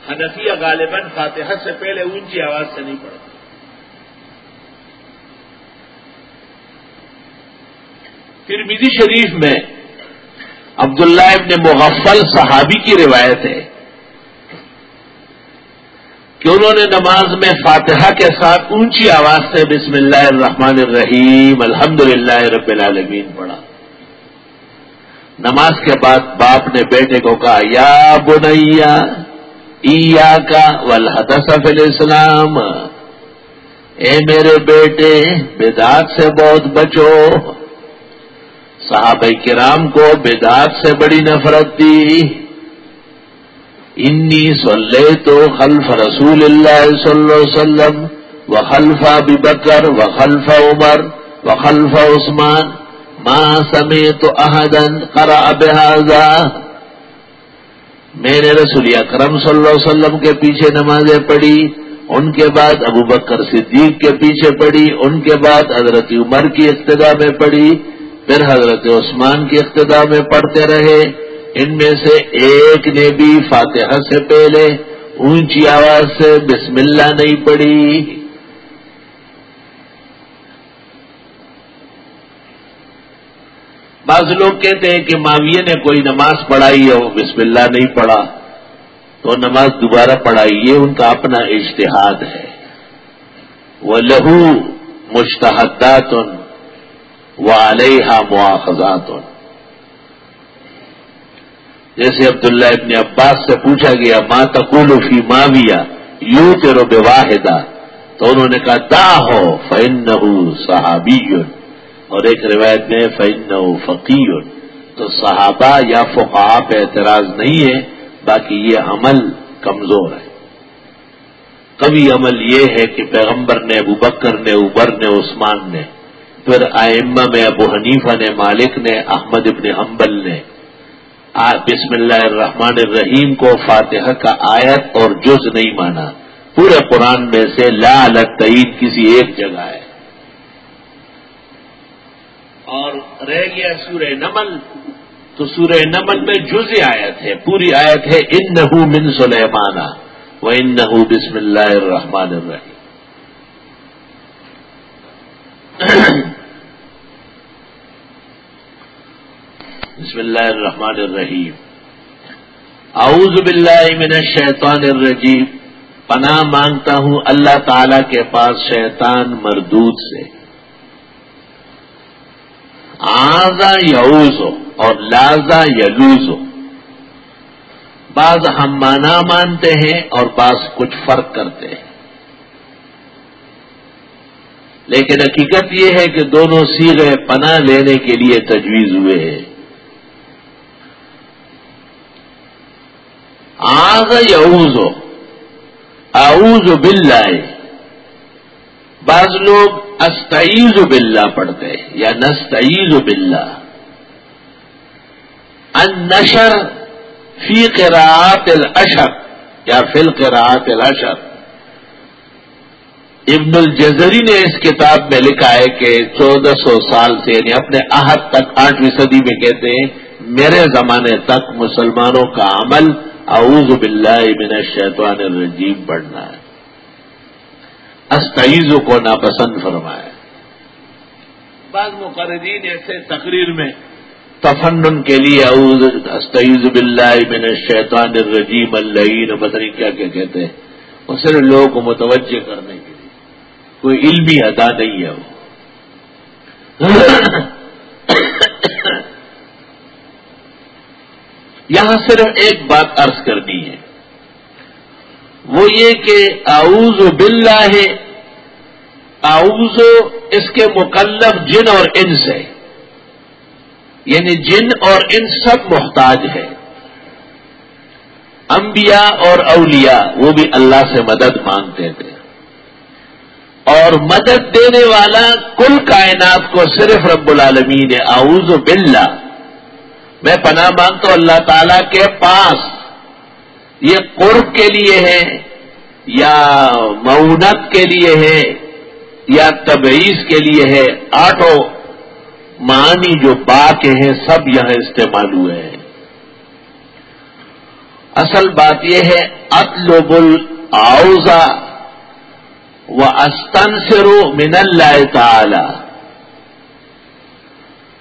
حنفیہ غالباً فاتحہ سے پہلے اونچی آواز سے نہیں پڑھتا پھر مدی شریف میں عبداللہ ابن مغفل صحابی کی روایت ہے کہ انہوں نے نماز میں فاتحہ کے ساتھ اونچی آواز سے بسم اللہ الرحمن الرحیم الحمد للہ رب العالمین پڑھا۔ نماز کے بعد باپ نے بیٹے کو کہا، یا بنیا ایا کا ولحدف الاسلام۔ اے میرے بیٹے بدات سے بہت بچو۔ صحابہ کرام کو بدات سے بڑی نفرت دی انی صلی تو خلف رسول اللہ صلی اللہ علیہ وسلم و خلف ابی بکر و خلف عمر و خلف عثمان ماں سمیت احدن کرا بهذا میں نے رسول اکرم صلی اللہ علیہ وسلم کے پیچھے نمازیں پڑھی، ان کے بعد ابو بکر صدیق کے پیچھے پڑھی، ان کے بعد حضرت عمر کی ابتدا میں پڑھی۔ پھر حضرت عثمان کی ابتدا میں پڑھتے رہے۔ ان میں سے ایک نے بھی فاتحہ سے پہلے اونچی آواز سے بسم اللہ نہیں پڑھی۔ بعض لوگ کہتے ہیں کہ معاویہ نے کوئی نماز پڑھائی ہے وہ بسم اللہ نہیں پڑھا۔ تو نماز دوبارہ پڑھائی یہ ان کا اپنا اشتہاد ہے۔ وہ لہو مشتحدات و علیہ مواخذات جیسے عبداللہ ابن عباس سے پوچھا گیا ماں تقول فی معاویہ یوں تیرو بے واحدہ تو انہوں نے کہا، دا ہو فن صحابی اور ایک روایت میں فن فقیر تو صحابہ یا فقہ پہ اعتراض نہیں ہے، باقی یہ عمل کمزور ہے۔ کبھی عمل یہ ہے کہ پیغمبر نے، ابو بکر نے ابر نے، عثمان نے پھر آئمہ میں ابو حنیفہ نے، مالک نے، احمد ابن حنبل نے۔ بسم اللہ الرحمن الرحیم کو فاتحہ کا آیت اور جز نہیں مانا۔ پورے قرآن میں سے لا تعید کسی ایک جگہ ہے۔ اور رہ گیا سورہ نمل۔ تو سورہ نمل میں جز آیت ہے، پوری آیت ہے ان نحو من سلیمانہ۔ و ان نحو بسم اللہ الرحمن الرحیم۔ بسم اللہ الرحمن الرحیم۔ اعوذ باللہ من الشیطان الرجیم۔ پناہ مانگتا ہوں اللہ تعالی کے پاس شیطان مردود سے۔ آزا یوز ہو اور لازا یلوز ہو بعض ہم مانا مانتے ہیں اور بعض کچھ فرق کرتے ہیں۔ لیکن حقیقت یہ ہے کہ دونوں سیرے پناہ لینے کے لیے تجویز ہوئے ہیں۔ آگ یوز ہو آؤز بعض لوگ استعیز باللہ پڑھتے یا نستعیز باللہ۔ ان نشر فی قراءات الاشر، یا فی القراءات الاشر۔ ابن الجزری نے اس کتاب میں لکھا ہے کہ چودہ سو سال سے یعنی اپنے عہد تک، آٹھویں صدی میں کہتے ہیں، میرے زمانے تک مسلمانوں کا عمل اعوذ باللہ من الشیطان الرجیم پڑھنا ہے۔ استعیز کو ناپسند فرمایا بعض مقررین ایسے تقریر میں تفنن کے لیے اعوذ استعیز باللہ من الشیطان الرجیم اللعین بدری کیا کیا کہتے ہیں۔ وہ صرف لوگوں کو متوجہ کرنے کے لیے۔ کوئی علمی ادا نہیں ہے وہ۔ یہاں صرف ایک بات عرض کرنی ہے۔ وہ یہ کہ اعوذ باللہ آؤزو اس کے مکلف جن اور ان سے یعنی جن اور ان سب محتاج ہے انبیاء اور اولیاء، وہ بھی اللہ سے مدد مانگتے تھے۔ اور مدد دینے والا کل کائنات کو صرف رب العالمین اعوذ باللہ۔ میں پناہ مانگتا ہوں اللہ تعالی کے پاس۔ یہ قرب کے لیے ہے، یا معونت کے لیے ہے، یا تبعیض کے لیے ہے۔ آٹو، معنی جو با کے ہیں، سب یہاں استعمال ہوئے ہیں۔ اصل بات یہ ہے، اطلب الاوزا و استنصرو من اللہ تعالی۔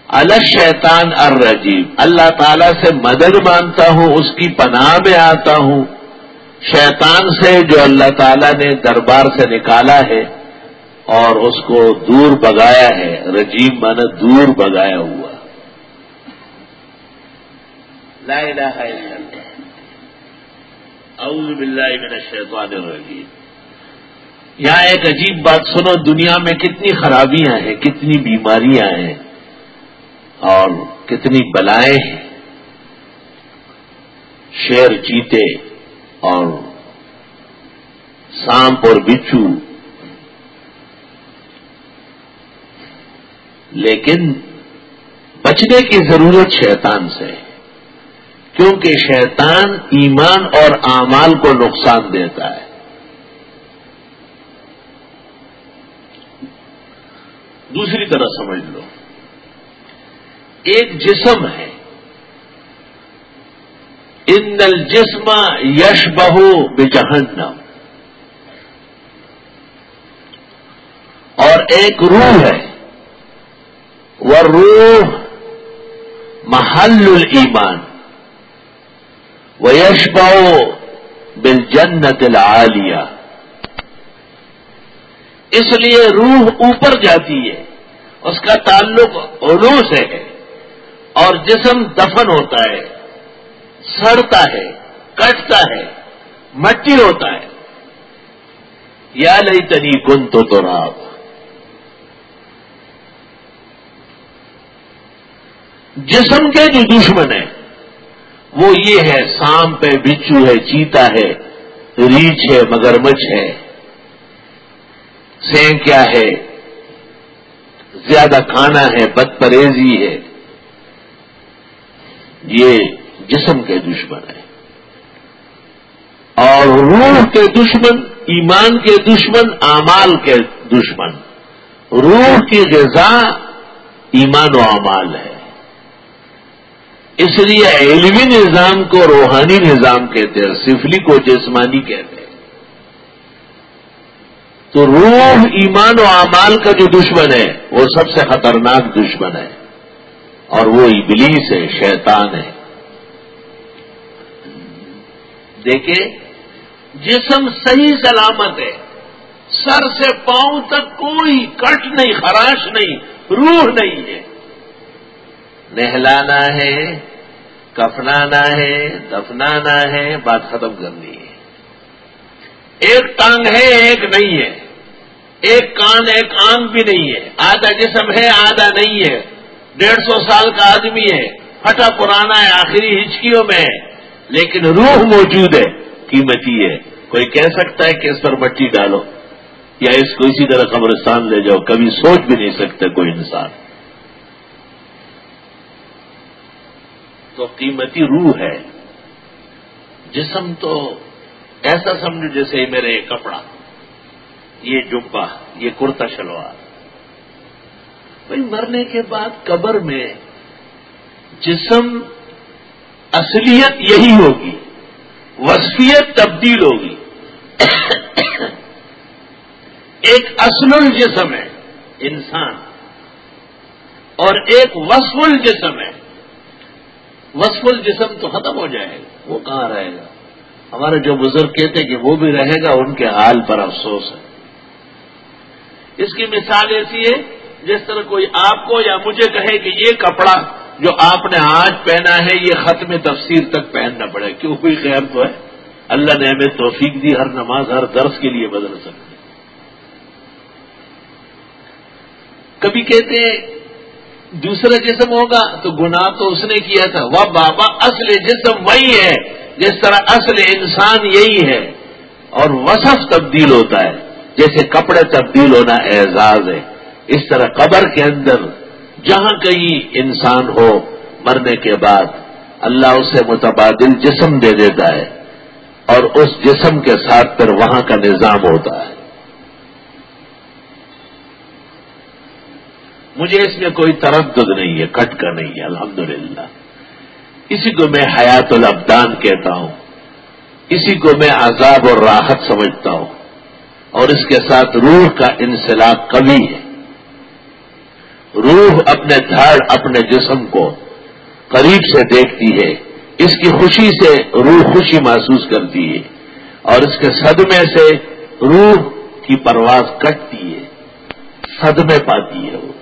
الشیطان الرجیم۔ اللہ تعالی سے مدد مانگتا ہوں، اس کی پناہ میں آتا ہوں۔ شیطان سے جو اللہ تعالی نے دربار سے نکالا ہے اور اس کو دور بگایا ہے، رجیم مانا دور بگایا ہوا۔ لا الہ الا اللہ۔ اعوذ باللہ من الشیطان الرجیم۔ یہاں ایک عجیب بات سنو، دنیا میں کتنی خرابیاں ہیں، کتنی بیماریاں ہیں۔ اور کتنی بلائیں ہیں۔ شیر چیتے اور سانپ اور بچھو۔ لیکن بچنے کی ضرورت شیطان سے، کیونکہ شیطان ایمان اور اعمال کو نقصان دیتا ہے۔ دوسری طرح سمجھ لو۔ ایک جسم ہے۔ ان الجسم یش بہو بجہنم۔ اور ایک روح ہے۔ وہ روح محل الایمان۔ ویش باؤ بل جنت اس لیے روح اوپر جاتی ہے۔ اس کا تعلق علو سے ہے۔ اور جسم دفن ہوتا ہے، سڑتا ہے، کٹتا ہے، مٹی ہوتا ہے۔ یا لئی تنی گن تو تو جسم کے جو دشمن ہیں، وہ یہ ہے، سانپ ہے بچو ہے، چیتا ہے، ریچھ ہے، مگرمچھ ہے۔ سین کیا ہے، زیادہ کھانا ہے، بد پریزی ہے۔ یہ جسم کے دشمن ہے اور روح کے دشمن، ایمان کے دشمن امال کے دشمن۔ روح کی غذا ایمان و امال ہے۔ اس لیے علمی نظام کو روحانی نظام کہتے ہیں، سفلی کو جسمانی کہتے ہیں۔ تو روح ایمان و اعمال کا جو دشمن ہے، وہ سب سے خطرناک دشمن ہے۔ اور وہ ابلیس ہے، شیطان ہے۔ دیکھیں، جسم صحیح سلامت ہے۔ سر سے پاؤں تک کوئی کٹ نہیں، خراش نہیں، روح نہیں ہے۔ نہلانا ہے، کفنانا ہے، دفنانا ہے، بات ختم کرنی ہے۔ ایک ٹانگ ہے، ایک نہیں ہے۔ ایک کان، ایک آنکھ بھی نہیں ہے۔ آدھا جسم ہے، آدھا نہیں ہے۔ ڈیڑھ سو سال کا آدمی ہے، پھٹا پرانا ہے، آخری ہچکیوں میں ہے۔ لیکن روح موجود ہے، قیمتی ہے۔ کوئی کہہ سکتا ہے کہ اس پر مٹی ڈالو۔ یا اس کو اسی طرح قبرستان لے جاؤ، کبھی سوچ بھی نہیں سکتے کوئی انسان۔ تو قیمتی روح ہے۔ جسم تو ایسا سمجھو جیسے میرے کپڑا۔ یہ جبا یہ کرتا شلوار۔ بھائی مرنے کے بعد قبر میں جسم اصلیت یہی ہوگی، وصفیت تبدیل ہوگی۔ ایک اصل الجسم ہے، انسان۔ اور ایک وصف الجسم ہے۔ وصف الجسم تو ختم ہو جائے گا، وہ کہاں رہے گا؟ ہمارے جو بزرگ کہتے کہ وہ بھی رہے گا، ان کے حال پر افسوس ہے۔ اس کی مثال ایسی ہے جس طرح کوئی آپ کو یا مجھے کہے کہ یہ کپڑا جو آپ نے آج پہنا ہے، یہ ختم تفسیر تک پہننا پڑے۔ کیوں؟ کوئی خیر تو ہے۔ اللہ نے ہمیں توفیق دی، ہر نماز، ہر درس کے لیے بدل سکتے کبھی کہتے ہیں، دوسرا جسم ہوگا تو گناہ تو اس نے کیا تھا۔ وہ بابا، اصل جسم وہی ہے، جس طرح اصل انسان یہی ہے۔ اور وصف تبدیل ہوتا ہے۔ جیسے کپڑے تبدیل ہونا اعزاز ہے۔ اس طرح قبر کے اندر جہاں کہیں انسان ہو، مرنے کے بعد اللہ اسے متبادل جسم دے دیتا ہے اور اس جسم کے ساتھ پھر وہاں کا نظام ہوتا ہے۔ مجھے اس میں کوئی تردد نہیں ہے، کٹ کا نہیں ہے، الحمدللہ۔ اسی کو میں حیات الابدان کہتا ہوں۔ اسی کو میں عذاب اور راحت سمجھتا ہوں۔ اور اس کے ساتھ روح کا انسلاق کبھی ہے۔ روح اپنے دھڑ اپنے جسم کو قریب سے دیکھتی ہے، اس کی خوشی سے روح خوشی محسوس کرتی ہے اور اس کے صدمے سے روح کی پرواز کٹتی ہے، صدمے پاتی ہے وہ۔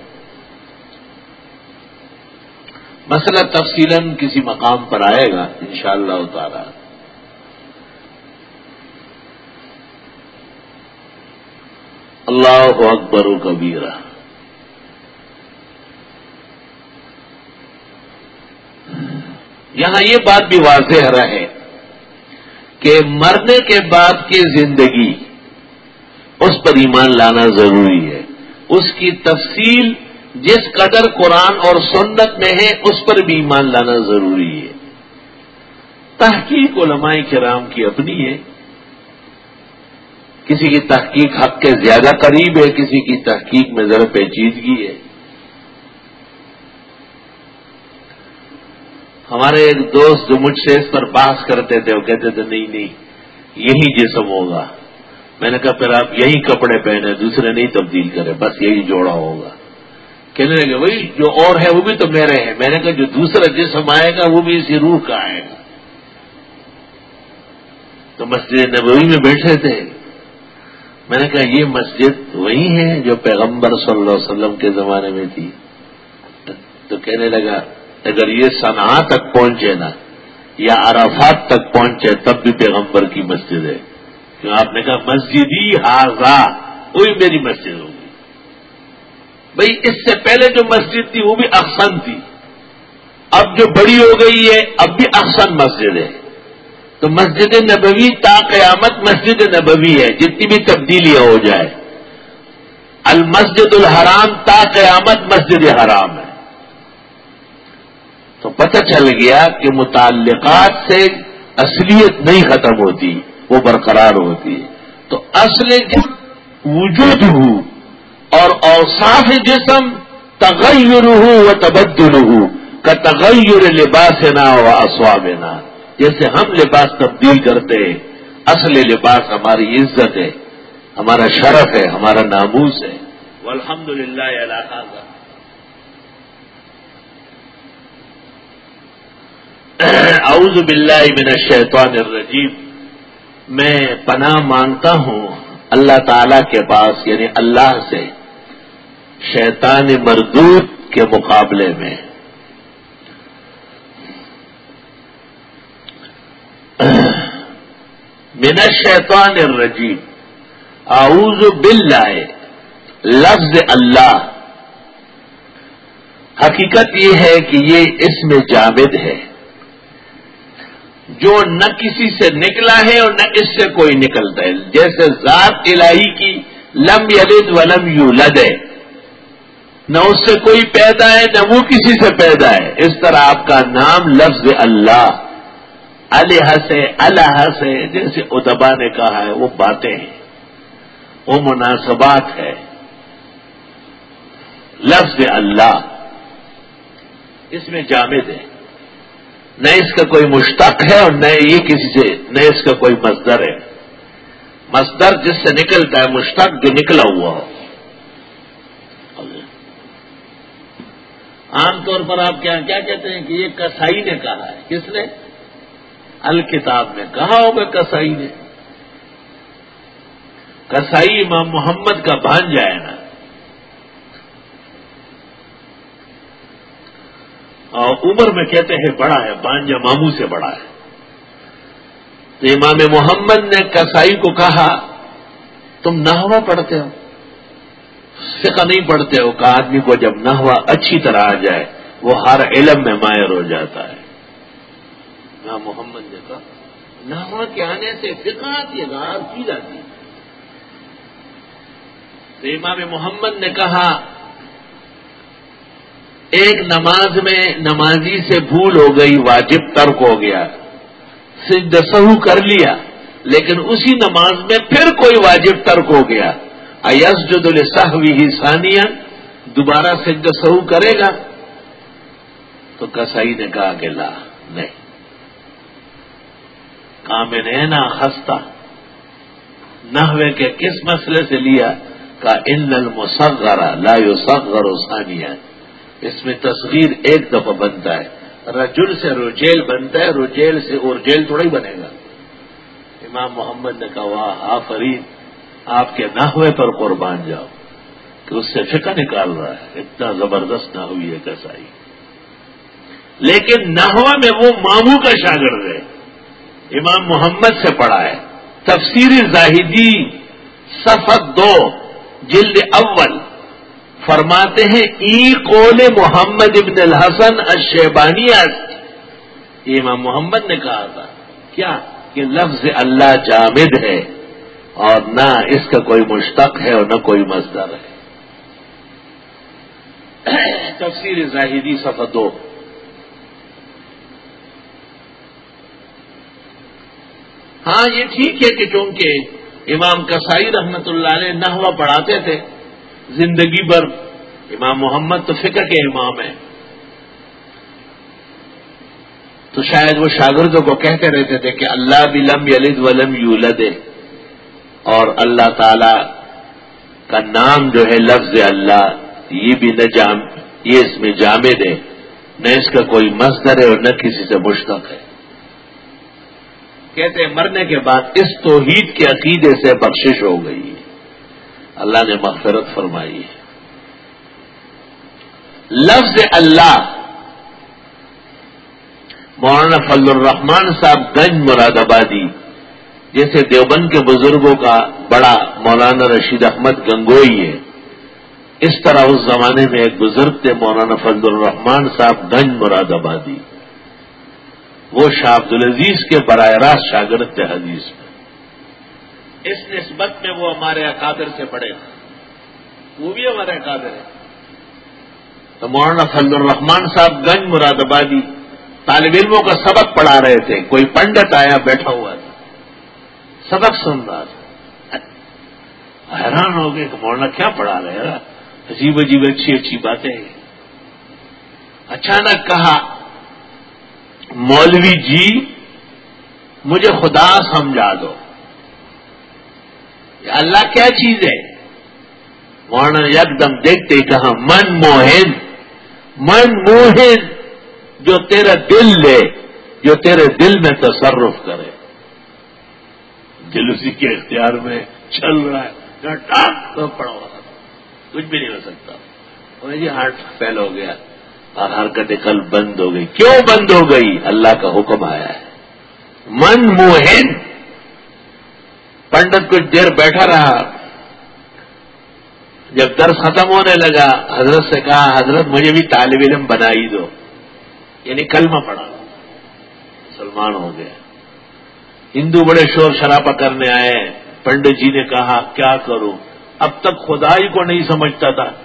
مسئلہ تفصیل کسی مقام پر آئے گا، انشاءاللہ شاء اللہ اللہ اکبر و کبیرہ۔ یہاں یہ بات بھی واضح رہے کہ مرنے کے بعد کی زندگی اس پر ایمان لانا ضروری ہے۔ اس کی تفصیل جس قدر قرآن اور سنت میں ہے، اس پر بھی ایمان لانا ضروری ہے۔ تحقیق علماء کرام کی اپنی ہے۔ کسی کی تحقیق حق کے زیادہ قریب ہے، کسی کی تحقیق میں ذرا پیچیدگی ہے۔ ہمارے ایک دوست جو مجھ سے اس پر بحث کرتے تھے، وہ کہتے تھے، نہیں نہیں، یہی جسم ہوگا۔ میں نے کہا، پھر آپ یہی کپڑے پہنے دوسرے نہیں تبدیل کرے بس یہی جوڑا ہوگا۔ کہنے لگے، وہی جو اور ہے، وہ بھی تو میرے ہیں۔ میں نے کہا، جو دوسرا جسم آئے گا، وہ بھی اسی روح کا آئے گا۔ تو مسجد نبوی میں بیٹھے تھے۔ میں نے کہا، یہ مسجد وہی ہے جو پیغمبر صلی اللہ علیہ وسلم کے زمانے میں تھی۔ تو کہنے لگا اگر یہ صنع تک پہنچے نا، یا عرفات تک پہنچے، تب بھی پیغمبر کی مسجد ہے۔ کیوں؟ آپ نے کہا مسجد ہی حاضہ، وہی میری مسجد ہوگی۔ بھئی اس سے پہلے جو مسجد تھی، وہ بھی احسن تھی۔ اب جو بڑی ہو گئی ہے، اب بھی احسن مسجد ہے۔ تو مسجد نبوی تا قیامت مسجد نبوی ہے، جتنی بھی تبدیلیاں ہو جائے۔ المسجد الحرام تا قیامت مسجد حرام ہے۔ تو پتہ چل گیا کہ متعلقات سے اصلیت نہیں ختم ہوتی، وہ برقرار ہوتی ہے۔ تو اصل وجود ہوں اور اوساف جسم تغیر ہو و تبدل ہو کا تغیر لباس نہ و اسواب نہ جیسے ہم لباس تبدیل کرتے ہیں، اصل لباس ہماری عزت ہے، ہمارا شرف ہے، ہمارا ناموس ہے۔ الحمد للہ اعوذ باللہ من الشیطان الرجیم۔ میں پناہ مانگتا ہوں اللہ تعالی کے پاس یعنی اللہ سے، شیطان مردود کے مقابلے میں۔ من شیطان الرجیم۔ اعوذ باللہ، لفظ اللہ۔ حقیقت یہ ہے کہ یہ اس میں جامد ہے۔ جو نہ کسی سے نکلا ہے اور نہ اس سے کوئی نکلتا ہے۔ جیسے ذات الہی کی لم یلد ولم یولد ہے۔ نہ اس سے کوئی پیدا ہے، نہ وہ کسی سے پیدا ہے۔ اس طرح آپ کا نام لفظ اللہ الح سے اللہ سے جیسے ادبا نے کہا ہے، وہ باتیں ہیں۔ وہ مناسبات ہے۔ لفظ اللہ۔ اس میں جامد ہے۔ نہ اس کا کوئی مشتق ہے اور نہ یہ کسی سے نہ اس کا کوئی مزدر ہے۔ مزدر جس سے نکلتا ہے، مشتق جو نکلا ہوا ہو۔ عام طور پر آپ کیا کیا کہتے ہیں کہ یہ کسائی نے کہا ہے؟ کس نے؟ الکتاب میں کہا ہوگا کسائی نے۔ کسائی امام محمد کا بان جائے نا اور عمر میں کہتے ہیں بڑا ہے، بانجا ماموں سے بڑا ہے۔ تو امام محمد نے کسائی کو کہا، تم نہوا پڑھتے ہو۔ فقہ نہیں پڑھتے ہو، کہ آدمی کو جب نحوہ اچھی طرح آ جائے، وہ ہر علم میں مائر ہو جاتا ہے۔ نہ محمد نے کہا، نحوہ کے آنے سے فقہ آتی ہے کی جاتی ہے۔ تو امام محمد نے کہا ایک نماز میں نمازی سے بھول ہو گئی، واجب ترک ہو گیا سہو کر لیا، لیکن اسی نماز میں پھر کوئی واجب ترک ہو گیا۔ ایس جو دل ہی ثانیہ، دوبارہ سجد سہو کرے گا۔ تو کسائی نے کہا کہ لا، نہیں۔ کام نے نا ہستا نہ کے کس مسئلے سے لیا کا ان المصغرا لا یصغر ثانیہ۔ اس میں تصغیر ایک دفعہ بنتا ہے۔ رجل سے روجیل بنتا ہے روجیل سے اور جیل تھوڑا ہی بنے گا۔ امام محمد نے کہا، واہ آفرین آپ کے نحوے پر قربان جاؤ، کہ اس سے فکر نکال رہا ہے۔ اتنا زبردست نہ ہوئی ہے کسائی لیکن نحوہ میں وہ ماموں کا شاگرد ہے۔ امام محمد سے پڑھا ہے۔ تفسیری زاہدی سفت دو، جلد اول۔ فرماتے ہیں، ای قول محمد ابن الحسن اشیبانی یہ امام محمد نے کہا تھا۔ کیا؟ کہ لفظ اللہ جامد ہے اور نہ اس کا کوئی مشتق ہے اور نہ کوئی مزدر ہے۔ تفسیر زاہدی صفحہ دو۔ ہاں یہ ٹھیک ہے کہ چونکہ امام کسائی رحمت اللہ علیہ نحوہ پڑھاتے تھے زندگی بھر امام محمد تو فکر کے امام ہیں۔ تو شاید وہ شاگردوں کو کہتے رہتے تھے کہ اللہ بھی لم یلد ولم یولد اور اللہ تعالی کا نام جو ہے لفظ اللہ، یہ بھی نہ جام یہ اس میں جامد ہے۔ نہ اس کا کوئی مصدر ہے اور نہ کسی سے مشتق ہے۔ کہتے ہیں مرنے کے بعد اس توحید کے عقیدے سے بخشش ہو گئی۔ اللہ نے مغفرت فرمائی ہے۔ لفظ اللہ، مولانا فضل الرحمان صاحب گنج مراد آبادی، جیسے دیوبند کے بزرگوں کا بڑا مولانا رشید احمد گنگوئی ہے۔ اس طرح اس زمانے میں ایک بزرگ تھے مولانا فضل الرحمان صاحب گنج مراد آبادی۔ وہ شاہ عبد العزیز کے براہ راست شاگرد تھے حدیث میں۔ اس نسبت میں وہ ہمارے اکادر سے پڑے وہ بھی ہمارے اکادر ہیں۔ تو مولانا فضل الرحمان صاحب گنج مراد آبادی طالب علموں کا سبق پڑھا رہے تھے۔ کوئی پنڈت آیا، بیٹھا ہوا تھا۔ سبق سن رہا تھا۔ حیران ہو گئے کہ مولانا کیا پڑھا رہے عجیب عجیب اچھی اچھی باتیں اچانک کہا، مولوی جی مجھے خدا سمجھا دو۔ اللہ کیا چیز ہے؟ مولانا یک دم دیکھتے کہا من موہن من موہن جو تیرا دل لے، جو تیرے دل میں تصرف کرے۔ دل اسی کے اختیار میں چل رہا ہے۔ تو پڑا کچھ بھی نہیں ہو سکتا۔ جی ہارٹ فیل ہو گیا اور حرکتیں کل بند ہو گئی کیوں بند ہو گئی؟ اللہ کا حکم آیا ہے۔ من موہن پنڈت کچھ دیر بیٹھا رہا۔ جب درس ختم ہونے لگا، حضرت سے کہا، حضرت، مجھے بھی طالب علم بنا ہی دو۔ یعنی کلمہ پڑا مسلمان ہو گیا۔ ہندو بڑے شور شرابہ کرنے آئے۔ پنڈت جی نے کہا، کیا کروں؟ اب تک خدا ہی کو نہیں سمجھتا تھا۔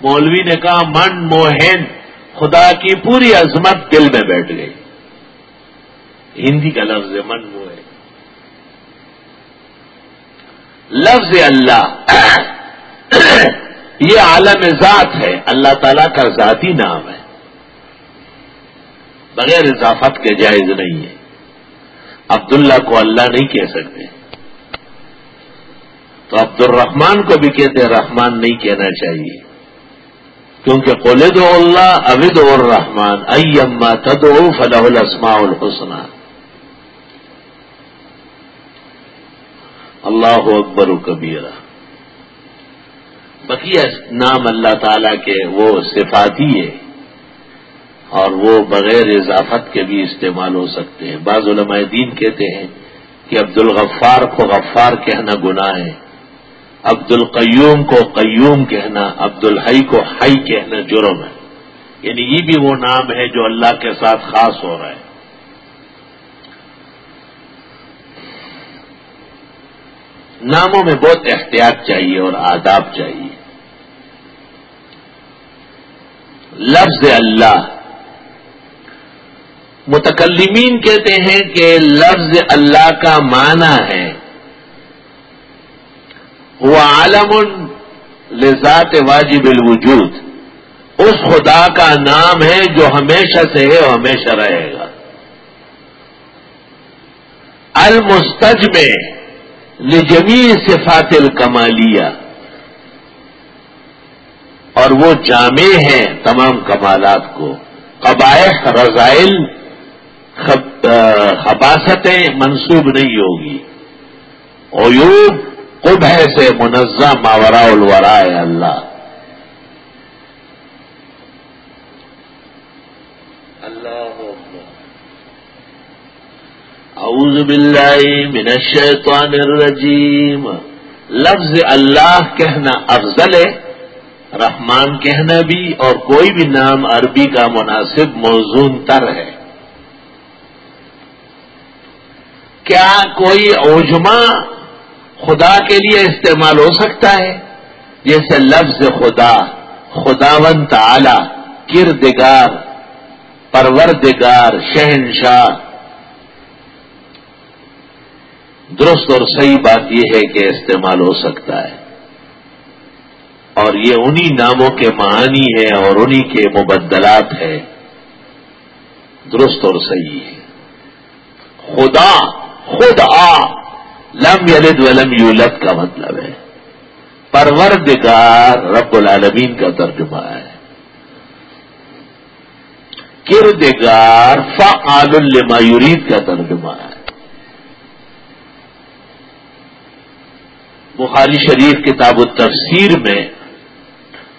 مولوی نے کہا، من موہن، خدا کی پوری عظمت دل میں بیٹھ گئی۔ ہندی کا لفظ ہے، من موہن۔ لفظ اللہ یہ عالم ذات ہے اللہ تعالی کا ذاتی نام ہے بغیر اضافت کے جائز نہیں ہے عبداللہ کو اللہ نہیں کہہ سکتے تو عبد الرحمان کو بھی کہتے رحمان نہیں کہنا چاہیے کیونکہ قلد اللہ ابد الرحمان اما تدو فلاح الاسماء الحسن اللہ اکبر و کبیرہ۔ بقیہ نام اللہ تعالی کے وہ صفاتی ہے اور وہ بغیر اضافت کے بھی استعمال ہو سکتے ہیں۔ بعض علماء دین کہتے ہیں کہ عبد الغفار کو غفار کہنا گناہ ہے عبد القیوم کو قیوم کہنا عبد الحی کو حی کہنا جرم ہے۔ یعنی یہ بھی وہ نام ہے جو اللہ کے ساتھ خاص ہو رہا ہے۔ ناموں میں بہت احتیاط چاہیے اور آداب چاہیے۔ لفظ اللہ۔ متکلمین کہتے ہیں کہ لفظ اللہ کا معنی ہے۔ وہ عالم لذات واجب الوجود۔ اس خدا کا نام ہے جو ہمیشہ سے ہے اور ہمیشہ رہے گا۔ المستج میں لجمی صفات الکمالیہ۔ اور وہ جامع ہیں تمام کمالات کو۔ قبائح، رضائل حباستیں منسوب نہیں ہوگی۔ عیوب، قبح سے منظم ماورا الورا اللہ۔ اعوذ باللہ من الشیطان الرجیم۔ لفظ اللہ کہنا افضل ہے، رحمان کہنا بھی، اور کوئی بھی نام عربی کا مناسب موزون تر ہے۔ کیا کوئی اوجما خدا کے لیے استعمال ہو سکتا ہے؟ جیسے لفظ خدا خداون تعالی، کردگار، پروردگار، شہنشاہ درست اور صحیح بات یہ ہے کہ استعمال ہو سکتا ہے۔ اور یہ انہی ناموں کے معانی ہے اور انہی کے مبدلات ہے درست اور صحیح ہے خدا خود آ لم یلد ولم یولد کا مطلب ہے۔ پروردگار رب العالمین کا ترجمہ ہے۔ کردگار فعال لما یرید کا ترجمہ ہے۔ بخاری شریف کتاب التفسیر میں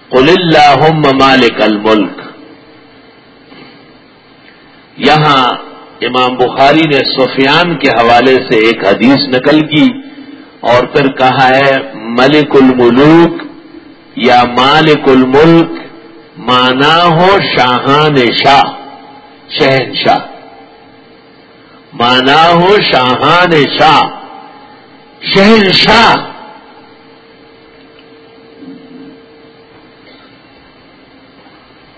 قل اللہم مالک الملک یہاں امام بخاری نے سفیان کے حوالے سے ایک حدیث نقل کی اور پھر کہا ہے، ملک الملوک یا مالک الملک مانا ہو شاہان شاہ شہنشاہ مانا ہو شاہان شاہ شہنشاہ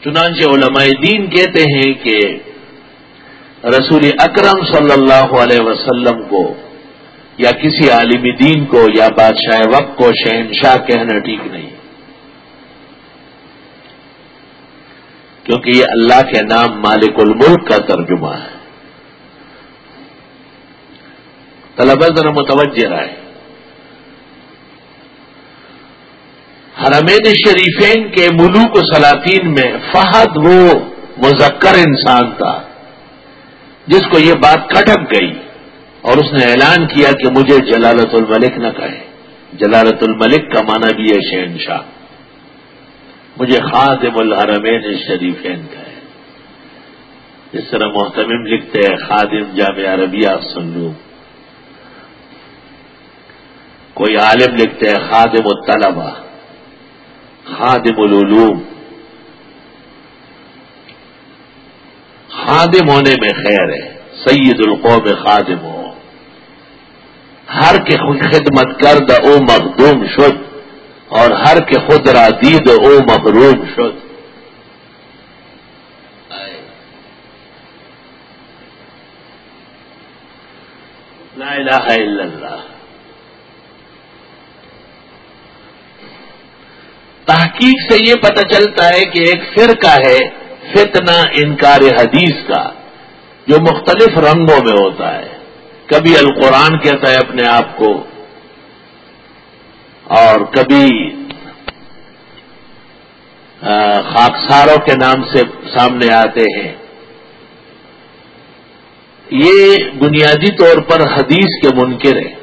چنانچہ علماء دین کہتے ہیں کہ رسول اکرم صلی اللہ علیہ وسلم کو یا کسی عالم دین کو یا بادشاہ وقت کو شہنشاہ کہنا ٹھیک نہیں۔ کیونکہ یہ اللہ کے نام مالک الملک کا ترجمہ ہے۔ طلبہ ذرا متوجہ رہے حرمین شریفین کے ملوک و سلاطین میں فہد وہ مذکر انسان تھا جس کو یہ بات کھٹک گئی اور اس نے اعلان کیا کہ مجھے جلالت الملک نہ کہے۔ جلالت الملک کا معنی بھی ہے شہنشاہ۔ مجھے خادم الحرمین شریفین کا ہے جس طرح محتمم لکھتے ہیں، خادم جامع عربیہ سن لوں کوئی عالم لکھتے ہیں، خادم الطلبہ۔ خادم العلوم۔ خادم ہونے میں خیر ہے، سید القوم خادم ہو۔ ہر کے خدمت کرد او مخدوم شد، اور ہر کے خود را دید او محروم شد۔ لا الہ الا اللہ۔ تحقیق سے یہ پتہ چلتا ہے کہ ایک فرقہ ہے، فتنہ انکار حدیث کا، جو مختلف رنگوں میں ہوتا ہے۔ کبھی القرآن کہتا ہے اپنے آپ کو، اور کبھی خاکساروں کے نام سے سامنے آتے ہیں۔ یہ بنیادی طور پر حدیث کے منکر ہیں۔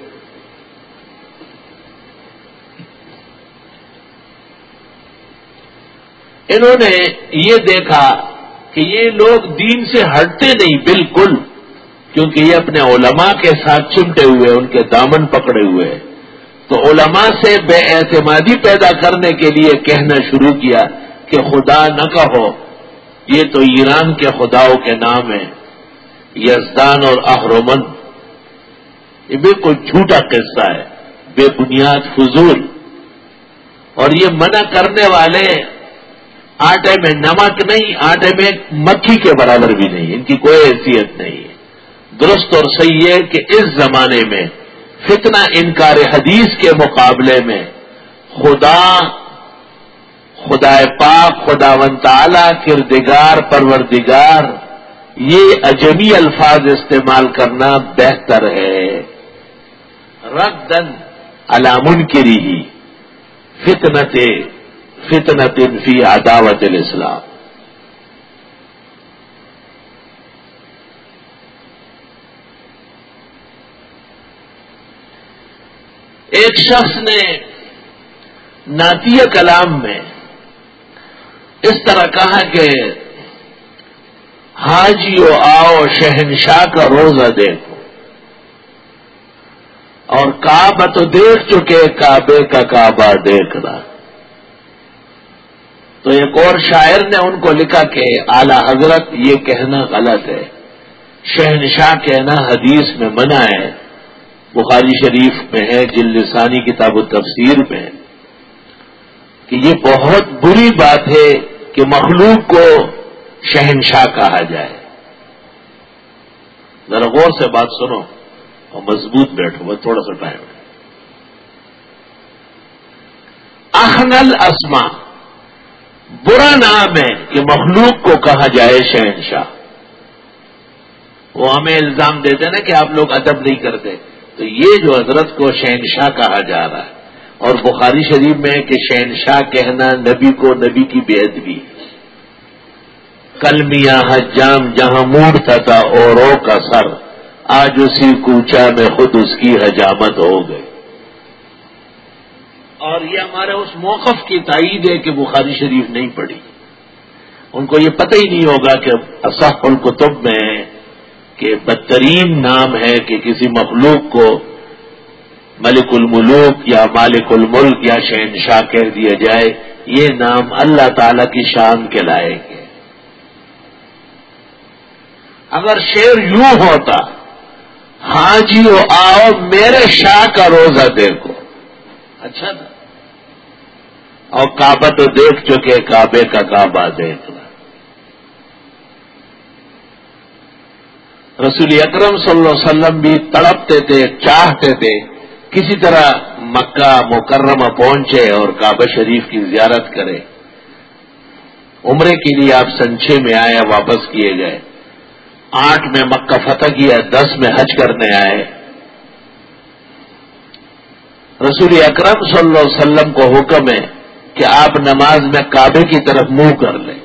انہوں نے یہ دیکھا کہ یہ لوگ دین سے ہٹتے نہیں بالکل، کیونکہ یہ اپنے علماء کے ساتھ چمٹے ہوئے، ان کے دامن پکڑے ہوئے۔ تو علماء سے بے اعتمادی پیدا کرنے کے لیے کہنا شروع کیا کہ خدا نہ کہو، یہ تو ایران کے خداؤں کے نام ہیں، یزدان اور احرومن یہ بالکل جھوٹا قصہ ہے، بے بنیاد فضول۔ اور یہ منع کرنے والے آٹے میں نمک نہیں آٹے میں مکھی کے برابر بھی نہیں، ان کی کوئی حیثیت نہیں۔ ہے درست اور صحیح ہے کہ اس زمانے میں فتنہ انکار حدیث کے مقابلے میں خدا خدا پاک خدا ون تعالی، کردگار، پروردگار، یہ اجمی الفاظ استعمال کرنا بہتر ہے۔ رد دن علامن کری فتنت فتنت فی عداوت الاسلام۔ ایک شخص نے ناتیہ کلام میں اس طرح کہا کہ حاجیو آؤ شہنشاہ کا روزہ دیکھو۔ اور کعبہ تو دیکھ چکے، کعبے کا کعبہ دیکھنا تو ایک اور شاعر نے ان کو لکھا کہ اعلی حضرت یہ کہنا غلط ہے۔ شہنشاہ کہنا حدیث میں منع ہے۔ بخاری شریف میں ہے جل لسانی کتاب و تفسیر میں کہ یہ بہت بری بات ہے کہ مخلوق کو شہنشاہ کہا جائے۔ ذرا غور سے بات سنو۔ اور مضبوط بیٹھو، بس تھوڑا سا ٹائم اخنل اسما برا نام ہے کہ مخلوق کو کہا جائے شہنشاہ۔ وہ ہمیں الزام دیتے نا کہ آپ لوگ ادب نہیں کرتے۔ تو یہ جو حضرت کو شہنشاہ کہا جا رہا ہے۔ اور بخاری شریف میں کہ شہنشاہ کہنا نبی کو نبی کی بےحد بھی کل میاں حجام جہاں موڑتا تھا اوروں کا سر، آج اسی کوچا میں خود اس کی حجامت ہو گئی۔ اور یہ ہمارے اس موقف کی تائید ہے کہ بخاری شریف نہیں پڑی ان کو یہ پتہ ہی نہیں ہوگا کہ اصح القتب میں کہ بدترین نام ہے کہ کسی مخلوق کو ملک الملوک یا مالک الملک یا شہنشاہ کہہ دیا جائے، یہ نام اللہ تعالی کی شان کے لائق ہے۔ اگر شیر یوں ہوتا ہاں جی آؤ، میرے شاہ کا روزہ دیکھو۔ اچھا تھا۔ اور کعبہ تو دیکھ چکے، کعبے کا کعبہ دیکھ رسول اکرم صلی اللہ علیہ وسلم بھی تڑپتے تھے، چاہتے تھے، کسی طرح مکہ مکرمہ پہنچے اور کعبہ شریف کی زیارت کرے۔ عمرے کے لیے آپ سنچے میں آئے، واپس کیے گئے۔ آٹھ میں مکہ فتح کیا، دس میں حج کرنے آئے۔ رسول اکرم صلی اللہ علیہ وسلم کو حکم ہے کہ آپ نماز میں کعبے کی طرف منہ کر لیں۔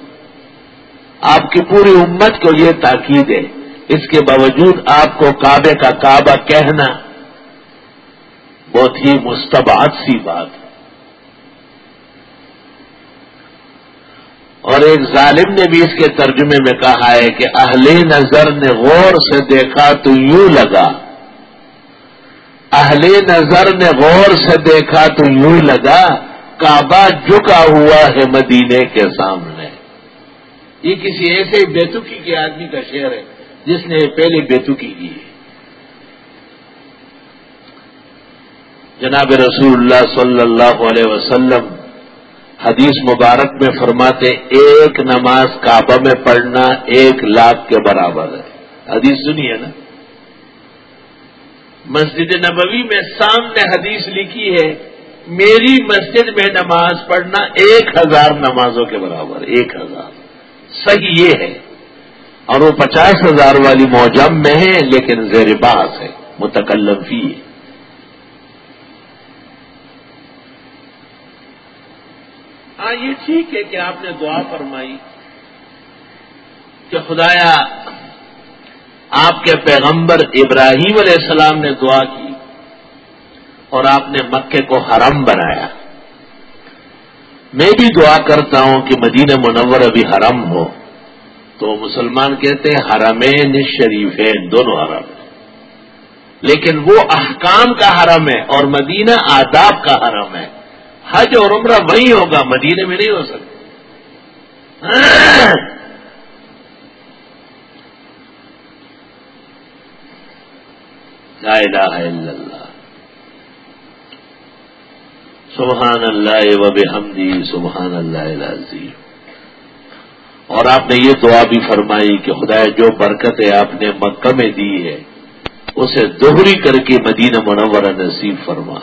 آپ کی پوری امت کو یہ تاکید ہے۔ اس کے باوجود آپ کو کعبے کا کعبہ کہنا بہت ہی مستباد سی بات ہے۔ اور ایک ظالم نے بھی اس کے ترجمے میں کہا ہے کہ اہل نظر نے غور سے دیکھا تو یوں لگا اہل نظر نے غور سے دیکھا تو یوں لگا، کعبہ جھکا ہوا ہے مدینے کے سامنے۔ یہ کسی ایسے بیتکی کے آدمی کا شعر ہے، جس نے پہلے بیتکی کی ہے۔ جناب رسول اللہ صلی اللہ علیہ وسلم حدیث مبارک میں فرماتے، ایک نماز کعبہ میں پڑھنا ایک لاکھ کے برابر ہے۔ حدیث سنیے نا؟ مسجد نبوی میں سامنے حدیث لکھی ہے، میری مسجد میں نماز پڑھنا ایک ہزار نمازوں کے برابر، ایک ہزار۔ صحیح یہ ہے۔ اور وہ پچاس ہزار والی موجم میں ہے، لیکن زیر باس ہے، متکلم فی۔ ہے ہاں یہ ٹھیک ہے کہ آپ نے دعا فرمائی کہ خدایا آپ کے پیغمبر ابراہیم علیہ السلام نے دعا کی اور آپ نے مکے کو حرم بنایا۔ میں بھی دعا کرتا ہوں کہ مدینہ منور ابھی حرم ہو۔ تو مسلمان کہتے ہیں حرمین شریفین، دونوں حرم۔ ہیں لیکن وہ احکام کا حرم ہے اور مدینہ آداب کا حرم ہے۔ حج اور عمرہ وہی ہوگا مدینے میں نہیں ہو سکتا۔ لا الہ الا اللہ سبحان اللہ و بحمدی سبحان اللہ العظیم. اور آپ نے یہ دعا بھی فرمائی کہ خدا جو برکتیں آپ نے مکہ میں دی ہے، اسے دوہری کر کے مدینہ منورہ نصیب فرما۔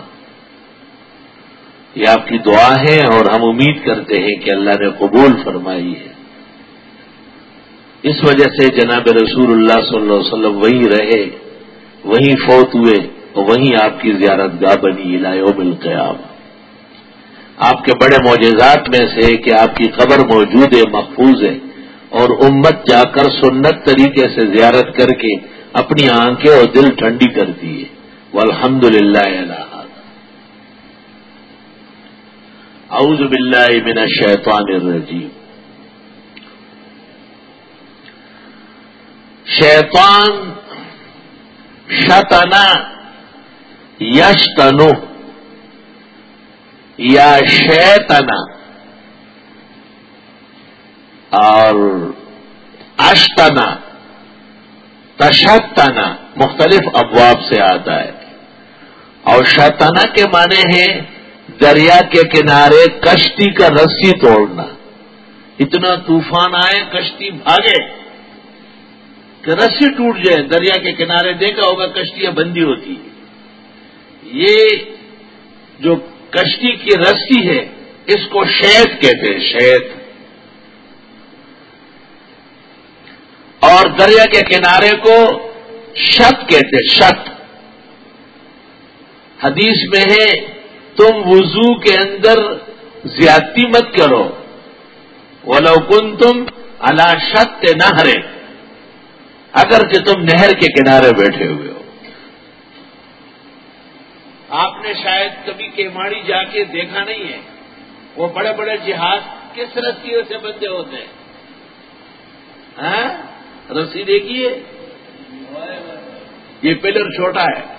یہ آپ کی دعا ہے اور ہم امید کرتے ہیں کہ اللہ نے قبول فرمائی ہے۔ اس وجہ سے جناب رسول اللہ صلی اللہ علیہ وسلم وہیں رہے۔ وہیں فوت ہوئے اور وہیں آپ کی زیارت گاہ بنی الایوم القیام آپ کے بڑے معجزات میں سے کہ آپ کی قبر موجود ہے، محفوظ ہے اور امت جا کر سنت طریقے سے زیارت کر کے اپنی آنکھیں اور دل ٹھنڈی کرتی ہے۔ وہ الحمد للہ اعوذ باللہ من الشیطان الرجیم۔ شیطان شتنا، یشتنو، یا شیتنا اور اشتنا، تشتنا، مختلف ابواب سے آتا ہے۔ اور شتنا کے معنی ہیں دریا کے کنارے کشتی کا رسی توڑنا۔ اتنا طوفان آئے، کشتی بھاگے۔ کہ رسی ٹوٹ جائے، دریا کے کنارے دیکھا ہوگا کشتیاں بندی ہوتی یہ جو کشتی کی رسی ہے، اس کو شیت کہتے ہیں، شیت۔ اور دریا کے کنارے کو شت کہتے شت۔ حدیث میں ہے، تم وضو کے اندر زیادتی مت کرو۔ ولو کن تم اللہ شت نہ ہرے اگر کہ تم نہر کے کنارے بیٹھے ہوئے ہو۔ آپ نے شاید کبھی کیماڑی جا کے دیکھا نہیں ہے۔ وہ بڑے بڑے جہاز کس رسیوں سے بندے ہوتے ہیں؟ ہاں؟ رسی دیکھیے۔ یہ پلر چھوٹا ہے۔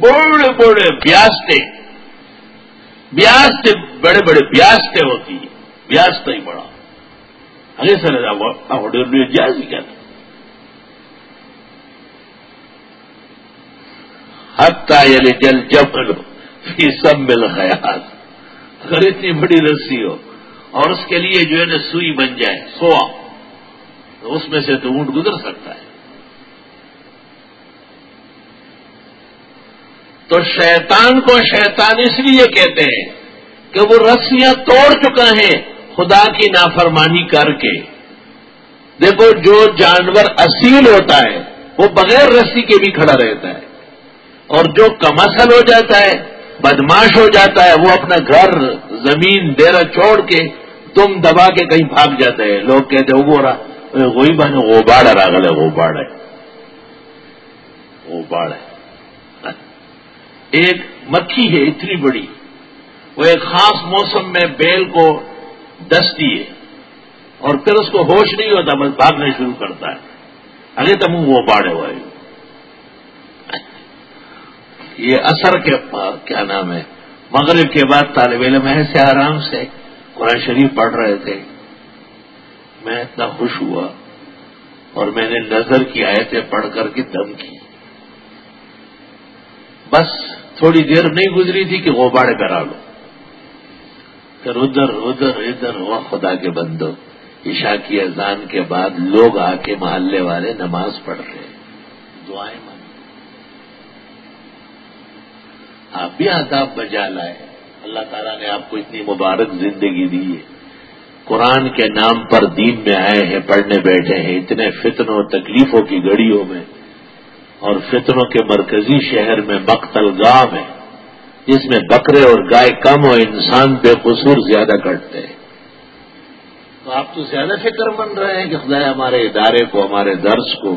بڑے بڑے بیاستے بیاستے بڑے بڑے بیاستے ہوتی ہیں بیاست ہی بڑا۔ ارے سر جائز کیا تھا۔ حتہ یعنی جل جب فی سب مل اگر اتنی بڑی رسی ہو، اور اس کے لیے جو ہے نا سوئی بن جائے، سوا، تو اس میں سے تو اونٹ گزر سکتا ہے۔ تو شیطان کو شیطان اس لیے کہتے ہیں کہ وہ رسیاں توڑ چکا ہے خدا کی نافرمانی کر کے۔ دیکھو، جو جانور اصیل ہوتا ہے، وہ بغیر رسی کے بھی کھڑا رہتا ہے۔ اور جو کمسل ہو جاتا ہے، بدماش ہو جاتا ہے، وہ اپنا گھر، زمین ڈیرا چھوڑ کے تم دبا کے کہیں بھاگ جاتے ہیں لوگ کہتے ہیں، وہ رہا وہی بنے وہ باڑ راگل ہے، وہ باڑ ہے۔ وہ باڑ ہے۔ ایک مکھی ہے، اتنی بڑی۔ وہ ایک خاص موسم میں بیل کو دستی ہے اور پھر اس کو ہوش نہیں ہوتا، بس بھاگنا شروع کرتا ہے۔ ارے تم وہ باڑے ہوئے۔ یہ اثر کے کیا نام ہے؟ مغرب کے بعد طالب علم ایسے آرام سے قرآن شریف پڑھ رہے تھے۔ میں اتنا خوش ہوا اور میں نے نظر کی آیتیں پڑھ کر کے دم کی۔ بس تھوڑی دیر نہیں گزری تھی کہ وہ باڑے کرا لو۔ پھر ادھر ادھر ادھر ہوا خدا کے بندو۔ عشاء کی اذان کے بعد لوگ آ کے محلے والے نماز پڑھ رہے دعائیں آپ بھی آداب بجا لائے۔ اللہ تعالیٰ نے آپ کو اتنی مبارک زندگی دی ہے۔ قرآن کے نام پر دین میں آئے ہیں، پڑھنے بیٹھے ہیں۔ اتنے فتنوں، تکلیفوں کی گڑیوں میں اور فتنوں کے مرکزی شہر میں مقتل گاہ ہے جس میں بکرے اور گائے کم اور انسان بے قصور زیادہ کٹتے ہیں۔ تو آپ تو زیادہ فکر بن رہے ہیں کہ خدا ہمارے ادارے کو، ہمارے درس کو،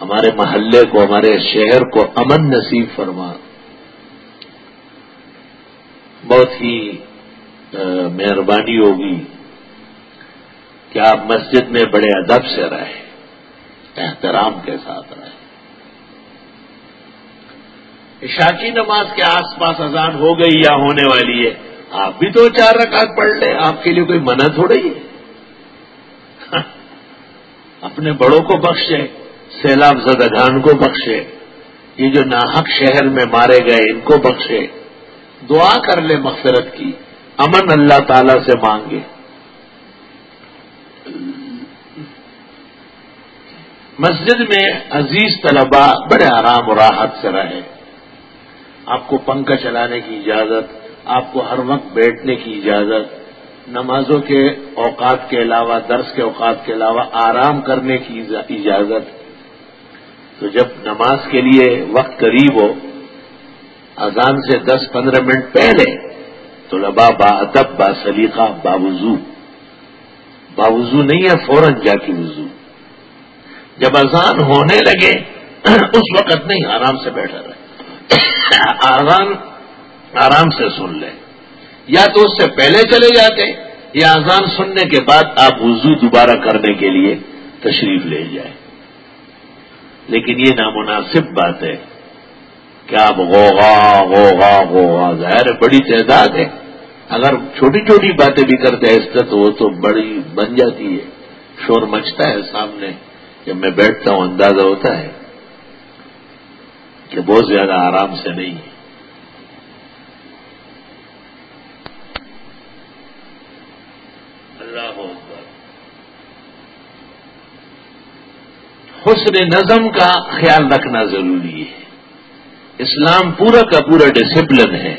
ہمارے محلے کو، ہمارے شہر کو امن نصیب فرما۔ بہت ہی مہربانی ہوگی کہ آپ مسجد میں بڑے ادب سے رہے احترام کے ساتھ رہے عشاء کی نماز کے آس پاس اذان ہو گئی یا ہونے والی ہے، آپ بھی تو چار رکعت پڑھ لیں، آپ کے لیے کوئی منع تھوڑی؟ ہے اپنے بڑوں کو بخشے، سیلاب زدگان کو بخشے، یہ جو ناحق شہر میں مارے گئے ان کو بخشے۔ دعا کر لے مغفرت کی، امن اللہ تعالی سے مانگے۔ مسجد میں عزیز طلباء بڑے آرام و راحت سے رہے۔ آپ کو پنکھا چلانے کی اجازت، آپ کو ہر وقت بیٹھنے کی اجازت، نمازوں کے اوقات کے علاوہ، درس کے اوقات کے علاوہ آرام کرنے کی اجازت۔ تو جب نماز کے لیے وقت قریب ہو، اذان سے دس پندرہ منٹ پہلے تو لبا با ادب، با سلیقہ باوضو باوضو نہیں ہے، فوراً جا کے وضو۔ جب اذان ہونے لگے، اس وقت نہیں، آرام سے بیٹھا رہے۔ آزان آرام سے سن لیں یا تو اس سے پہلے چلے جاتے، یا آزان سننے کے بعد آپ وضو دوبارہ کرنے کے لیے تشریف لے جائیں۔ لیکن یہ نامناسب بات ہے کہ آپ غوغا غوغا غوغا، ظاہر بڑی تعداد ہے۔ اگر چھوٹی چھوٹی باتیں بھی کرتے ہیں تو وہ تو بڑی بن جاتی ہے۔ شور مچتا ہے سامنے جب میں بیٹھتا ہوں، اندازہ ہوتا ہے۔ کہ بہت زیادہ آرام سے نہیں ہے۔ اللہ حسن نظم کا خیال رکھنا ضروری ہے۔ اسلام پورا کا پورا ڈسپلن ہے۔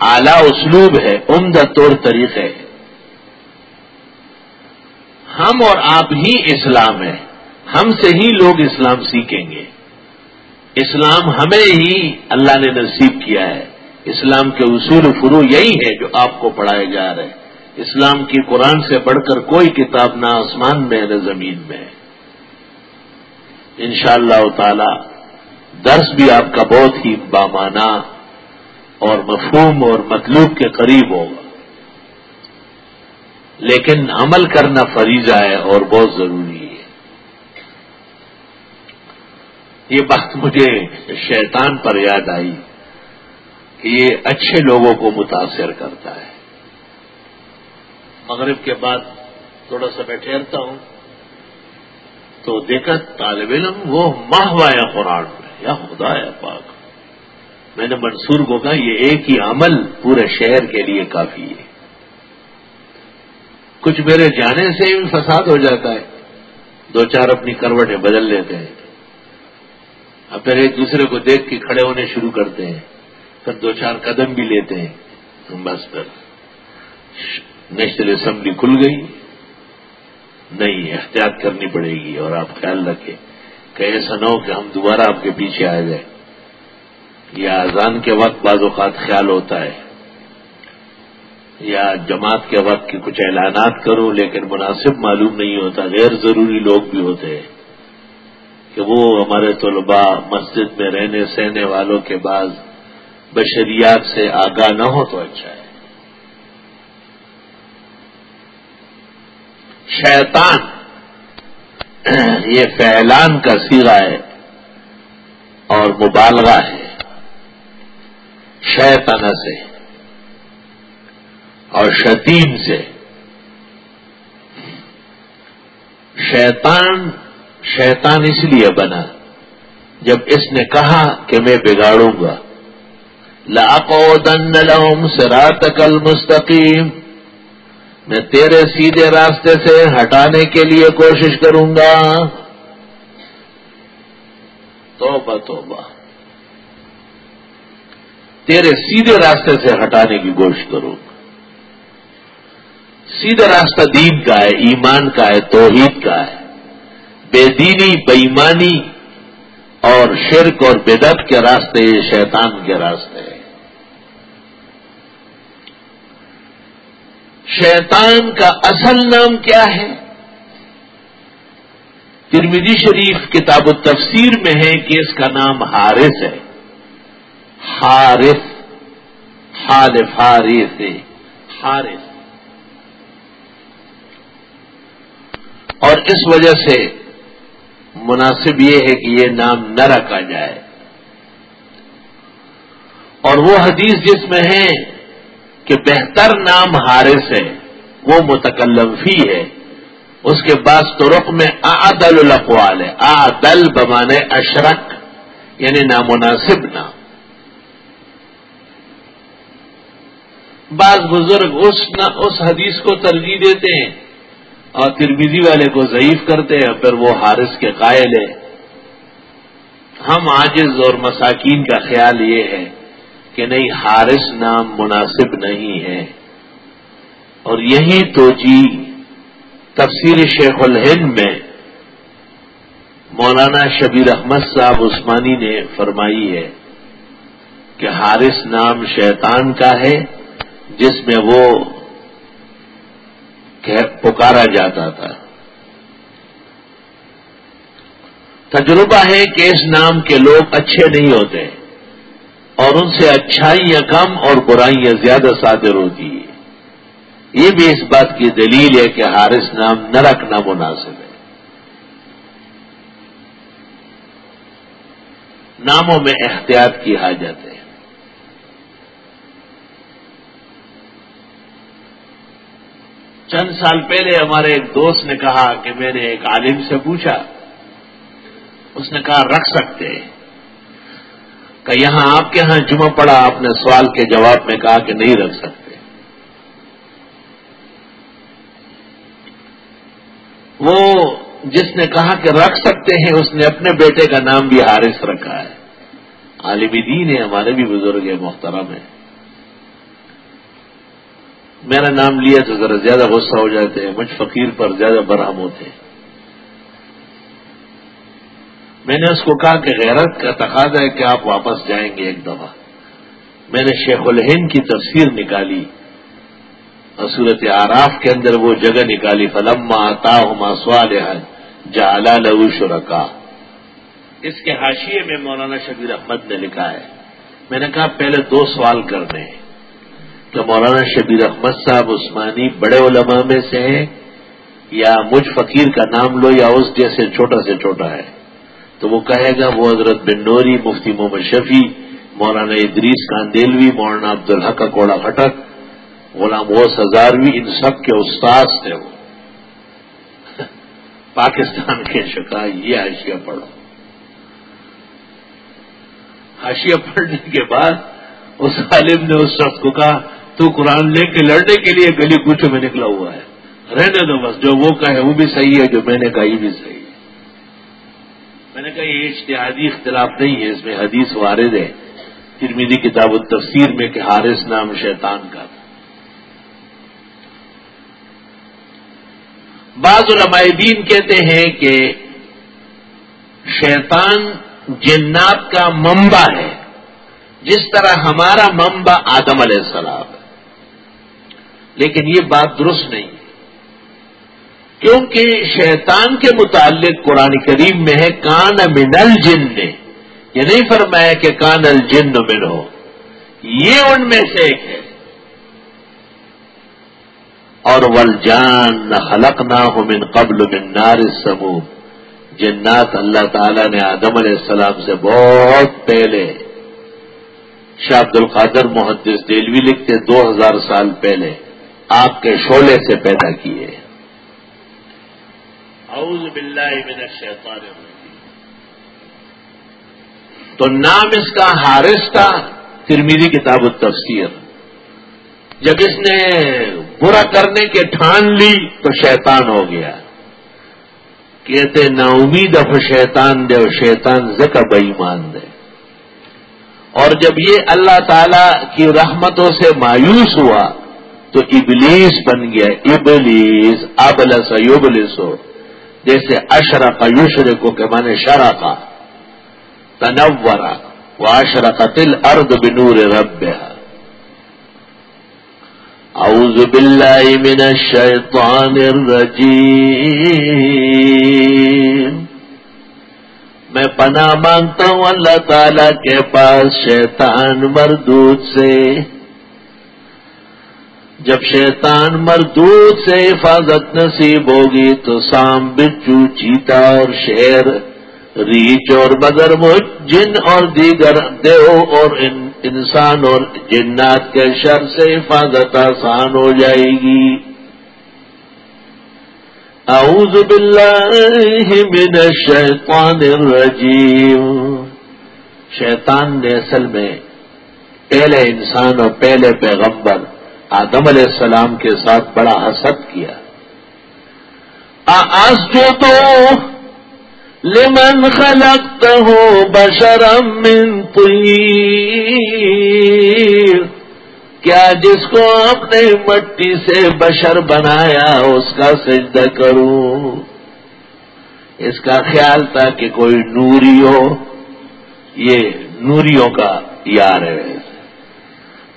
اعلی اسلوب ہے، عمدہ طور طریقے ہم اور آپ ہی اسلام ہے ہم سے ہی لوگ اسلام سیکھیں گے۔ اسلام ہمیں ہی اللہ نے نصیب کیا ہے۔ اسلام کے اصول فرو یہی ہے جو آپ کو پڑھائے جا رہے ہیں۔ اسلام کی قرآن سے بڑھ کر کوئی کتاب نہ آسمان میں نہ زمین میں۔ ان شاء اللہ تعالی درس بھی آپ کا بہت ہی بامانہ اور مفہوم اور مطلوب کے قریب ہوگا۔ لیکن عمل کرنا فریضہ ہے اور بہت ضروری ہے۔ یہ بات مجھے شیطان پر یاد آئی کہ یہ اچھے لوگوں کو متاثر کرتا ہے۔ مغرب کے بعد تھوڑا سا میں ٹھہرتا ہوں تو دیکھا طالب علم وہ ماہوایا قرآن میں، یا خدا یا پاک۔ میں نے منصور کو کہا، یہ ایک ہی عمل پورے شہر کے لیے کافی ہے۔ کچھ میرے جانے سے بھی فساد ہو جاتا ہے۔ دو چار اپنی کروٹیں بدل لیتے ہیں۔ اب پھر ایک دوسرے کو دیکھ کے کھڑے ہونے شروع کرتے ہیں، پھر دو چار قدم بھی لیتے ہیں۔ بس پھر نیشنل اسمبلی کھل گئی۔ نہیں، احتیاط کرنی پڑے گی اور آپ خیال رکھیں کہ ایسا نہ ہو کہ ہم دوبارہ آپ کے پیچھے آ جائیں۔ یا اذان کے وقت بعض اوقات خیال ہوتا ہے۔ یا جماعت کے وقت کے کچھ اعلانات کروں، لیکن مناسب معلوم نہیں ہوتا، غیر ضروری لوگ بھی ہوتے ہیں۔ کہ وہ ہمارے طلباء مسجد میں رہنے سہنے والوں کے بعد بشریات سے آگاہ نہ ہو تو اچھا ہے۔ شیطان یہ فیلان کا سیرا ہے اور مبالغہ ہے۔ شیطان سے اور شتیم سے۔ شیطان شیطان اس لیے بنا جب اس نے کہا کہ میں بگاڑوں گا۔ لاپو دن لوم سرات کل مستقیم میں تیرے سیدھے راستے سے ہٹانے کے لیے کوشش کروں گا۔ توبہ توبہ۔ تیرے سیدھے راستے سے ہٹانے کی کوشش کروں۔ گا سیدھا راستہ دین کا ہے، ایمان کا ہے، توحید کا ہے۔ بے دینی بےمانی اور شرک اور بدت کے راستے یہ شیطان کے راستے۔ ہیں شیطان کا اصل نام کیا ہے؟ ترمیدی شریف کتاب و تفسیر میں ہے کہ اس کا نام حارث ہے۔ حارث حالف حارث حارث۔ اور اس وجہ سے مناسب یہ ہے کہ یہ نام نہ رکھا جائے۔ اور وہ حدیث جس میں ہے کہ بہتر نام حارث ہے، وہ متکلم فی ہے۔ اس کے بعد ترک میں آدل الاقوال ہے۔ آدل بمانے اشرک یعنی نامناسب نام۔ بعض بزرگ اس اس حدیث کو ترجیح دیتے ہیں۔ اور ترمیزی والے کو ضعیف کرتے ہیں، پھر وہ حارث کے قائل ہے ہم عاجز اور مساکین کا خیال یہ ہے کہ نہیں، حارث نام مناسب نہیں ہے۔ اور یہی تو جی تفسیر شیخ الہند میں مولانا شبیر احمد صاحب عثمانی نے فرمائی ہے کہ حارث نام شیطان کا ہے، جس میں وہ پکارا جاتا تھا۔ تجربہ ہے کہ اس نام کے لوگ اچھے نہیں ہوتے، اور ان سے اچھائیاں کم اور برائیاں زیادہ صادر ہوتی ہیں۔ یہ بھی اس بات کی دلیل ہے کہ حارث نام نہ رکھنا مناسب ہے۔ ناموں میں احتیاط کی حاجت ہے۔ چند سال پہلے ہمارے ایک دوست نے کہا کہ میں نے ایک عالم سے پوچھا، اس نے کہا، رکھ سکتے کہ یہاں آپ کے ہاں جمعہ پڑا، آپ نے سوال کے جواب میں کہا کہ نہیں رکھ سکتے۔ وہ جس نے کہا کہ رکھ سکتے ہیں، اس نے اپنے بیٹے کا نام بھی حارث رکھا ہے۔ عالمی دین ہے ہمارے بھی بزرگ محترم ہیں۔ میرا نام لیا تو ذرا زیادہ غصہ ہو جاتے ہیں، مجھ فقیر پر زیادہ برہم ہوتے ہیں۔ میں نے اس کو کہا کہ غیرت کا تقاضا ہے کہ آپ واپس جائیں گے ایک دفعہ۔ میں نے شیخ الہند کی تفسیر نکالی۔ اور صورت آراف کے اندر وہ جگہ نکالی۔ فلم آتا ہما سوال جالا لو شرکا اس کے حاشیے میں مولانا شبیر احمد نے لکھا ہے۔ میں نے کہا، پہلے دو سوال کرنے ہیں کہ مولانا شبیر احمد صاحب عثمانی بڑے علماء میں سے ہیں یا مجھ فقیر کا نام لو یا اس جیسے چھوٹا سے چھوٹا ہے۔ تو وہ کہے گا، وہ حضرت بن نوری، مفتی محمد شفیع، مولانا ادریس کاندیلوی، مولانا عبدالحق کوڑا پھٹک غلام غوث ہزاروی ان سب کے استاذ تھے وہ۔ پاکستان کے شکا یہ حاشیہ پڑھو۔ حاشیہ پڑھنے کے بعد اس عالم نے اس شخص کو کہا تو قرآن لے کے لڑنے کے لیے گلی کچھ میں نکلا ہوا ہے۔ رہنے دو بس، جو وہ کہے وہ بھی صحیح ہے، جو میں نے کہا یہ بھی صحیح ہے۔ میں نے کہا یہ اشتہادی اختلاف نہیں ہے، اس میں حدیث وارد ہے۔ ترمیدی کتاب التفسیر میں کہ حارث نام شیطان کا۔ بعض علماء دین کہتے ہیں کہ شیطان جنات کا منبع ہے۔ جس طرح ہمارا منبع آدم علیہ السلام لیکن یہ بات درست نہیں۔ کیونکہ شیطان کے متعلق قرآن کریم میں ہے، کان من الجن۔ نے یہ نہیں فرمایا کہ کان الجن من ہو۔ یہ ان میں سے ایک ہے۔ اور ولجان نہ حلق نہ ہو من قبل من نار سمو جنات اللہ تعالی نے آدم علیہ السلام سے بہت پہلے۔ شاہ عبد القادر محدث دلوی لکھتے دو ہزار سال پہلے۔ آپ کے شولے سے پیدا کیے۔ اعوذ باللہ من الشیطان الرجیم۔ تو نام اس کا حارث تھا ترمیری کتاب التفسیر۔ جب اس نے برا کرنے کے ٹھان لی تو شیطان ہو گیا۔ کہتے نا امید اف شیطان دے اور شیطان زکا بئیمان دے۔ اور جب یہ اللہ تعالی کی رحمتوں سے مایوس ہوا تو ابلیس بن گیا۔ ابلیس، ابلس یوبلس جیسے اشرا کا یوشر کو کہ مانے شرا کا تنورا وہ اشرا کا تل ارد بنور رب اعوذ باللہ من الشیطان الرجیم۔ میں پناہ مانگتا ہوں اللہ تعالی کے پاس شیطان مردود سے۔ جب شیطان مردود سے حفاظت نصیب ہوگی تو سام بچو چیتا اور شیر، ریچ اور مگر جن اور دیگر دیو اور انسان اور جنات کے شر سے حفاظت آسان ہو جائے گی۔ اعوذ باللہ من الشیطان الرجیم۔ شیطان نے اصل میں پہلے انسان اور پہلے پیغمبر آدم علیہ السلام کے ساتھ بڑا حسد کیا۔ آس جو تو لمن خلقته بشرا من طیر کیا جس کو اپنے مٹی سے بشر بنایا اس کا سجدہ کروں؟ اس کا خیال تھا کہ کوئی نوری ہو یہ نوریوں کا یار ہے۔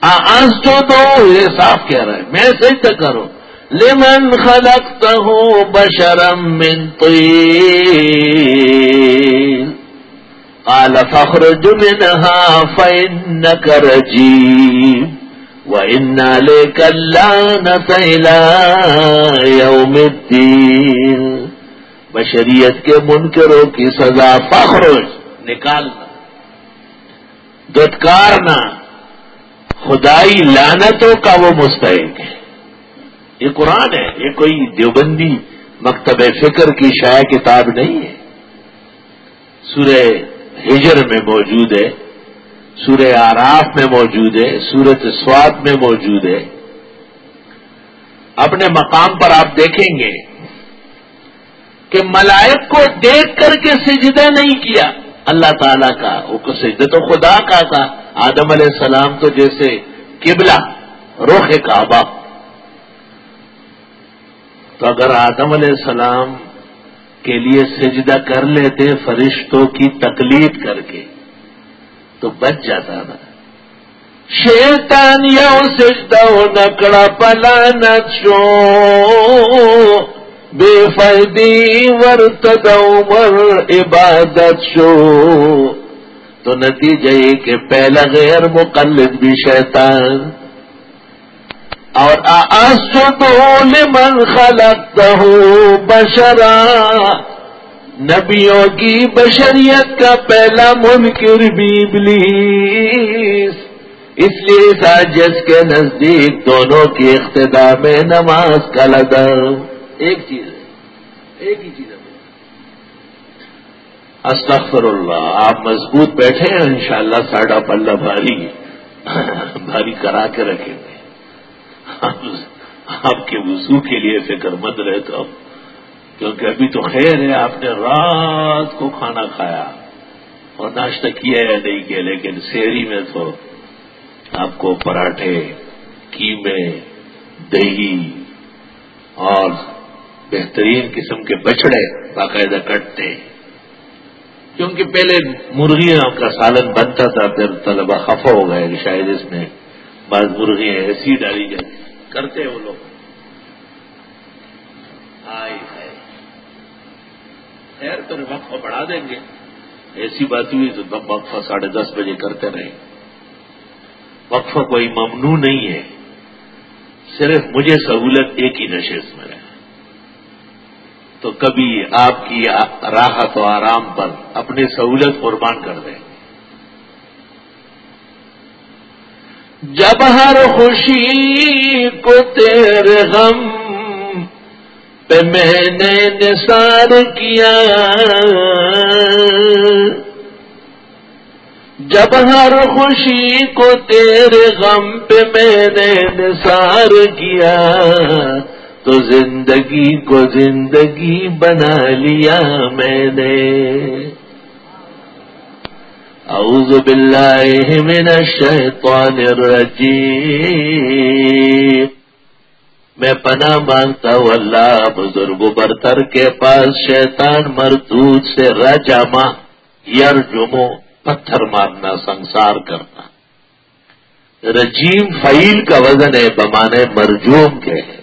آج تو تو یہ صاف کہہ رہا ہے۔ میں سجدہ کروں لمن خلقته بشرا من طين قال فاخرج منها فإنك رجيم وإن عليك اللعنة إلى يوم الدين بشریت کے منکروں کی سزا فخرج نکالنا۔ دتکارنا۔ خدائی لانتوں کا وہ مستحق ہے۔ یہ قرآن ہے، یہ کوئی دیوبندی مکتب فکر کی شائع کتاب نہیں ہے۔ سورہ ہجر میں موجود ہے، سورہ آراف میں موجود ہے، سورت سواد میں موجود ہے۔ اپنے مقام پر آپ دیکھیں گے کہ ملائک کو دیکھ کر کے سجدہ نہیں کیا۔ اللہ تعالی کا وہ سجدہ تو خدا کا تھا۔ آدم علیہ السلام تو جیسے قبلہ روح کعبہ۔ تو اگر آدم علیہ السلام کے لیے سجدہ کر لیتے، فرشتوں کی تکلیف کر کے، تو بچ جاتا نا شیطان یا سجدہ نکڑا پلا نچو بے فائدی ورتد عمر عبادت شو۔ تو نتیجہ یہ کہ پہلا غیر مقلد بھی شیطان اور لمن خلقته بشرا، نبیوں کی بشریت کا پہلا منکر بھی ابلیس۔ اس لیے ساجس کے نزدیک دونوں کی اقتدا میں نماز کا لگا ایک چیز ہے ایک ہی چیز۔ استغفر اللہ آپ مضبوط بیٹھے ہیں، انشاءاللہ ساڑھا پلہ بھاری بھاری کرا کے رکھیں گے۔ آپ کے وضو کے لیے فکر مند رہتا ہوں کیونکہ ابھی تو خیر ہے، آپ نے رات کو کھانا کھایا۔ اور ناشتہ کیا یا نہیں کیا، لیکن شہری میں تو آپ کو پراٹھے، کیمے، دہی اور بہترین قسم کے بچڑے باقاعدہ کٹتے۔ کیونکہ پہلے مرغیاں کا سالن بنتا تھا، پھر طلبہ خفا ہو گئے کہ شاید اس میں بعض مرغیاں ایسی ڈالی جاتی کرتے وہ لوگ۔ آئے خیر۔ تو وقفہ بڑھا دیں گے۔ ایسی بات ہوئی تو وقفہ ساڑھے دس بجے کرتے رہے۔ وقفہ کوئی ممنوع نہیں ہے۔ صرف مجھے سہولت ایک ہی نشست میں۔ تو کبھی آپ کی راحت و آرام پر اپنی سہولت قربان کر دیں۔ جب ہر خوشی کو تیرے غم پہ میں نے نثار کیا، جب ہر خوشی کو تیرے غم پہ میں نے نثار کیا تو زندگی کو زندگی بنا لیا میں نے۔ اعوذ باللہ من الشیطان الرجیم۔ میں پناہ مانگتا ہوں اللہ بزرگ برتر کے پاس، شیطان مردود سے رجما یر جمو پتھر مارنا، سنسار کرنا۔ رجیم فعیل کا وزن ہے، بمانے مرجوم کے۔ ہے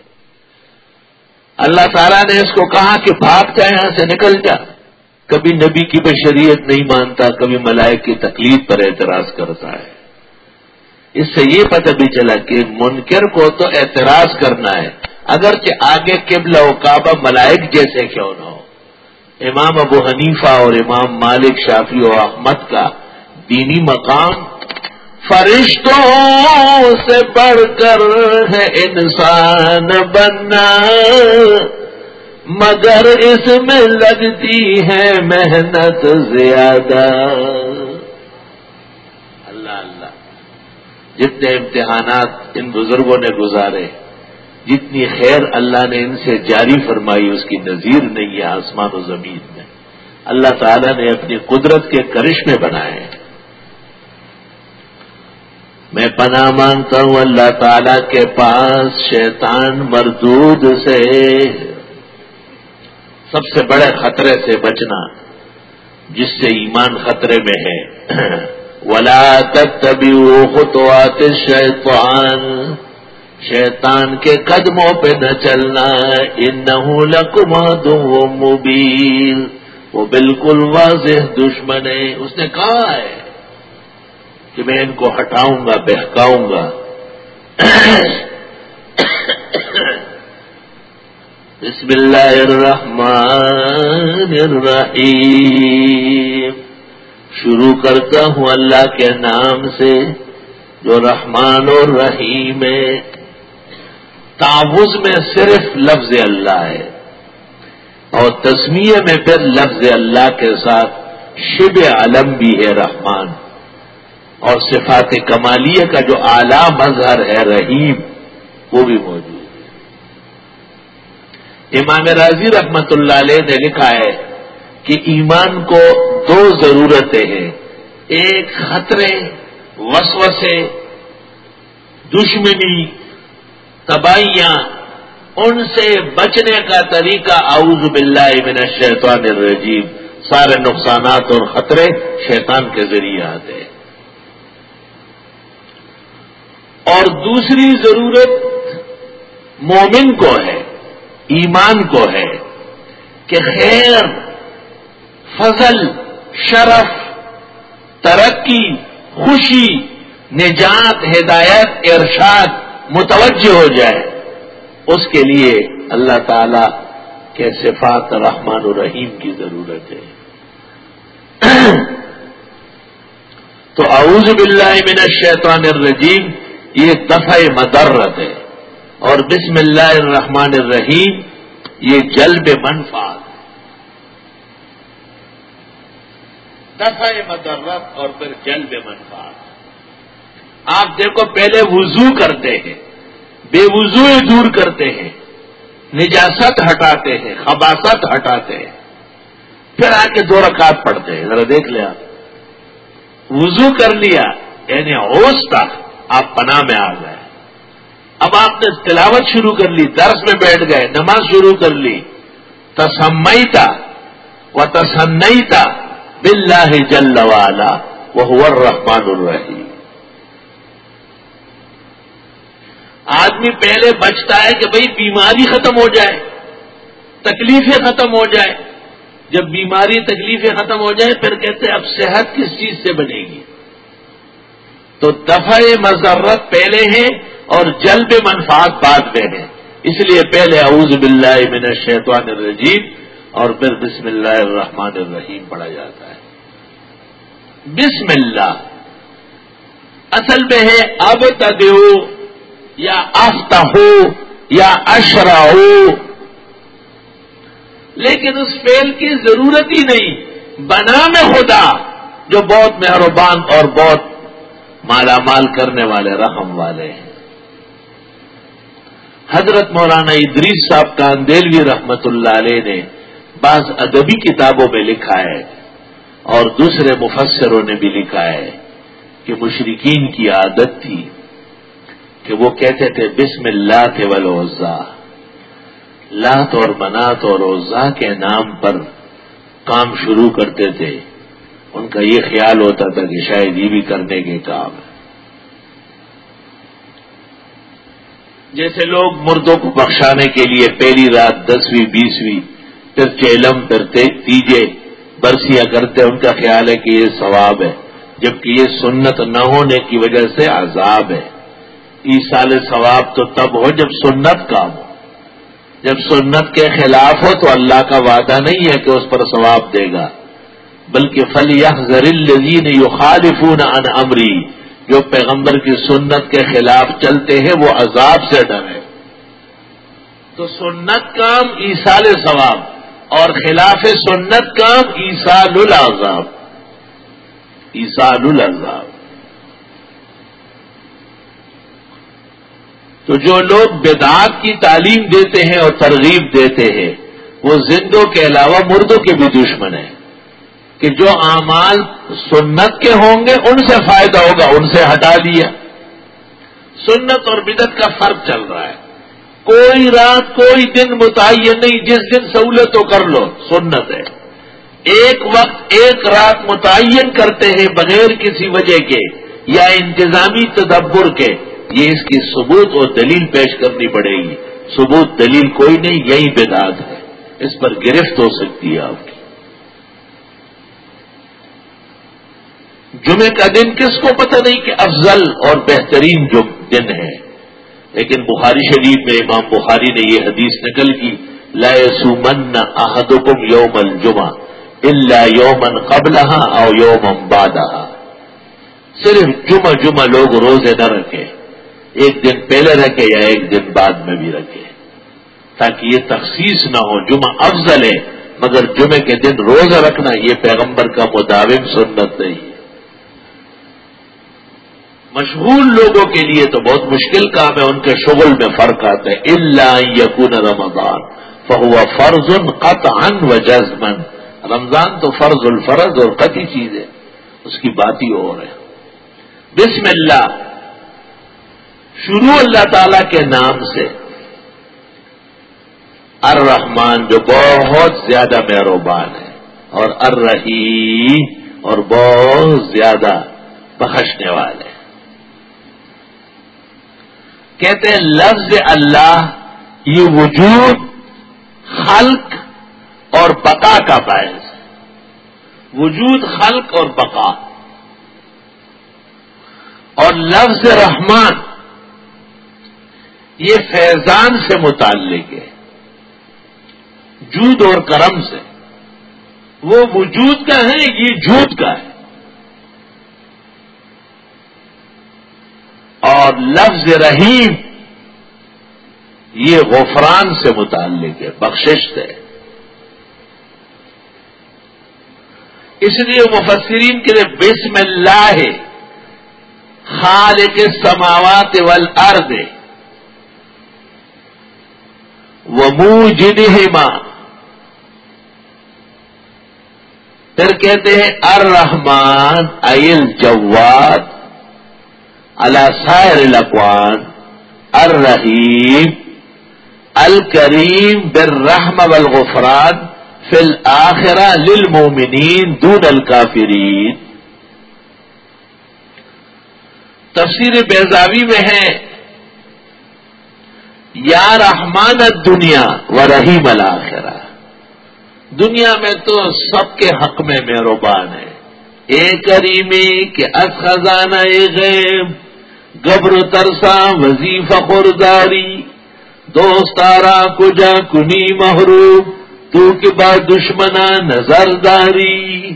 اللہ تعالیٰ نے اس کو کہا کہ بھاگ جائے یہاں سے نکل جا کبھی نبی کی بشریت نہیں مانتا، کبھی ملائک کی تکلیف پر اعتراض کرتا ہے۔ اس سے یہ پتہ بھی چلا کہ منکر کو تو اعتراض کرنا ہے۔ اگرچہ آگے قبل و کعبہ ملائک جیسے کیوں نہ ہو۔ امام ابو حنیفہ اور امام مالک شافی و احمد کا دینی مقام فرشتوں سے بڑھ کر ہے انسان بننا۔ مگر اس میں لگتی ہے محنت زیادہ۔ اللہ اللہ۔ جتنے امتحانات ان بزرگوں نے گزارے، جتنی خیر اللہ نے ان سے جاری فرمائی، اس کی نظیر نہیں ہے، آسمان و زمین میں۔ اللہ تعالیٰ نے اپنی قدرت کے کرشمے بنائے۔ میں پناہ مانگتا ہوں اللہ تعالی کے پاس شیطان مردود سے۔ سب سے بڑے خطرے سے بچنا جس سے ایمان خطرے میں ہے۔ ولا تک تبھی وہ خطوات شیطان شیطان کے قدموں پہ نہ چلنا۔ ان لکما دوں مبین وہ بالکل واضح دشمن ہے۔ اس نے کہا ہے کہ میں ان کو ہٹاؤں گا، بہکاؤں گا۔ بسم اللہ الرحمن الرحیم۔ شروع کرتا ہوں اللہ کے نام سے، جو رحمان اور رحیم ہے۔ تعوض میں صرف لفظ اللہ ہے۔ اور تسمیہ میں پھر لفظ اللہ کے ساتھ، شب علم بھی ہے رحمان۔ اور صفات کمالیہ کا جو اعلی مظہر ہے، رحیم، وہ بھی موجود ہے۔ امام راضی رحمت اللہ علیہ نے لکھا ہے کہ ایمان کو دو ضرورتیں ہیں۔ ایک خطرے، وسوسے، دشمنی، تباہیاں، ان سے بچنے کا طریقہ۔ اعوذ باللہ من الشیطان الرجیم۔ سارے نقصانات اور خطرے شیطان کے ذریعے آتے ہیں۔ اور دوسری ضرورت مومن کو ہے، ایمان کو ہے کہ خیر، فضل، شرف، ترقی، خوشی، نجات، ہدایت، ارشاد، متوجہ ہو جائے۔ اس کے لیے اللہ تعالی کے صفات رحمان الرحیم کی ضرورت ہے۔ تو اعوذ باللہ من الشیطان الرجیم۔ یہ دفع مدرت ہے۔ اور بسم اللہ الرحمن الرحیم، یہ جلب منفاط دفع مدرت اور پھر جلب منفاط آپ دیکھو، پہلے وضو کرتے ہیں، بے وضو دور کرتے ہیں، نجاست ہٹاتے ہیں خباست ہٹاتے ہیں۔ پھر آ کے دو رکعت پڑھتے ہیں۔ ذرا دیکھ لیا۔ وضو کر لیا یعنی ہوش تھا آپ پناہ میں آ گئے اب آپ نے تلاوت شروع کر لی، درس میں بیٹھ گئے، نماز شروع کر لی۔ تسمئی تھا وہ تسنئی تھا بلّہ جل والا وہ رحمان الرحیم۔ آدمی پہلے بچتا ہے کہ بھئی بیماری ختم ہو جائے، تکلیفیں ختم ہو جائے۔ جب بیماری، تکلیفیں ختم ہو جائے پھر کہتے ہیں اب صحت کس چیز سے بنے گی؟ تو دفع مذرت پہلے ہیں اور جلب منفاط بعد میں ہے اس لیے پہلے اعوذ باللہ من الشیطان الرجیم اور پھر بسم اللہ الرحمن الرحیم پڑھا جاتا ہے۔ بسم اللہ۔ اصل میں ہے اب تدو یا آفتہ ہو یا اشرا ہو لیکن اس فیل کی ضرورت ہی نہیں۔ بنا میں خدا جو بہت مہربان اور بہت مالا مال کرنے والے، رحم والے۔ ہیں حضرت مولانا ادریس صاحب کا اندیلوی رحمت اللہ علیہ نے بعض ادبی کتابوں میں لکھا ہے اور دوسرے مفسروں نے بھی لکھا ہے کہ مشرقین کی عادت تھی کہ وہ کہتے تھے، بسم اللہ کے ولوزا لات اور منات اور اوزا کے نام پر کام شروع کرتے تھے۔ ان کا یہ خیال ہوتا تھا کہ شاید یہ بھی کرنے کے کام ہے جیسے لوگ مردوں کو بخشانے کے لیے پہلی رات دسویں، بیسویں، پھر چیلم، پھر تیجے برسیاں کرتے ان کا خیال ہے کہ یہ ثواب ہے، جبکہ یہ سنت نہ ہونے کی وجہ سے عذاب ہے۔ ایسال ثواب تو تب ہو جب سنت کام ہو۔ جب سنت کے خلاف ہو تو اللہ کا وعدہ نہیں ہے کہ اس پر ثواب دے گا۔ بلکہ فلی زر الزین یو خالفون ان امری جو پیغمبر کی سنت کے خلاف چلتے ہیں، وہ عذاب سے ڈرے تو سنت کام ایسال ثواب اور خلاف سنت کام ایسال العذاب۔ ایسال العذاب۔ تو جو لوگ بدعات کی تعلیم دیتے ہیں اور ترغیب دیتے ہیں، وہ زندوں کے علاوہ مردوں کے بھی دشمن ہیں۔ کہ جو اعمال سنت کے ہوں گے ان سے فائدہ ہوگا، ان سے ہٹا دیا۔ سنت اور بدت کا فرق چل رہا ہے۔ کوئی رات، کوئی دن متعین نہیں، جس دن سہولت تو کر لو، سنت ہے۔ ایک وقت، ایک رات متعین کرتے ہیں بغیر کسی وجہ کے یا انتظامی تدبر کے۔ یہ اس کی ثبوت اور دلیل پیش کرنی پڑے گی۔ ثبوت دلیل کوئی نہیں، یہی بدعت ہے۔ اس پر گرفت ہو سکتی ہے آپ کی جمعے کا دن کس کو پتہ نہیں کہ افضل اور بہترین جو دن ہے لیکن بخاری شریف میں امام بخاری نے یہ حدیث نقل کی، لا سومن احدکم یوم الجمعہ اللہ یومن قبل اور یوم بادہ صرف جمعہ جمعہ لوگ روزے نہ رکھیں، ایک دن پہلے رکھے یا ایک دن بعد میں بھی رکھے تاکہ یہ تخصیص نہ ہو، جمعہ افضل ہے، مگر جمعے کے دن روزہ رکھنا یہ پیغمبر کا مطابق سنت نہیں۔ ہے مشغول لوگوں کے لیے تو بہت مشکل کام ہے، ان کے شغل میں فرق آتا ہے۔ اللہ یقون رمضان، فہو فرض قطعا و جزمن رمضان تو فرض الفرض اور قطعی چیز ہے، اس کی بات ہی اور ہے۔ بسم اللہ۔ شروع اللہ تعالی کے نام سے۔ الرحمن جو بہت زیادہ مہروبان ہے اور الرحیم اور بہت زیادہ بخشنے والے۔ کہتے ہیں، لفظ اللہ یہ وجود، خلق اور بقا کا باعث وجود، خلق اور بقا۔ اور لفظ رحمان، یہ فیضان سے متعلق ہے۔ جود اور کرم سے۔ وہ وجود کا ہے، یہ جھوٹ کا ہے۔ اور لفظ رحیم یہ غفران سے متعلق ہے، بخشش ہے۔ اس لیے مفسرین کے لیے بسم اللہ خالق سماوات والارض ہے پھر کہتے ہیں ارحمان ایل جواد سائر الاقوان الرحیم، الکریم بر رحم والغفران، فی الآخرہ للمومنین دون الکافرین۔ تفسیر بیزاوی میں ہے، یا رحمان دنیا و رحیم الآخرہ دنیا میں تو سب کے حق میں مہربان ہے۔ اے کریمی کہ از خزانہ غیب گبر ترسا وظیفہ خورداری، دوستارا کجا کنی محروب تو کے بعد دشمنا نظرداری۔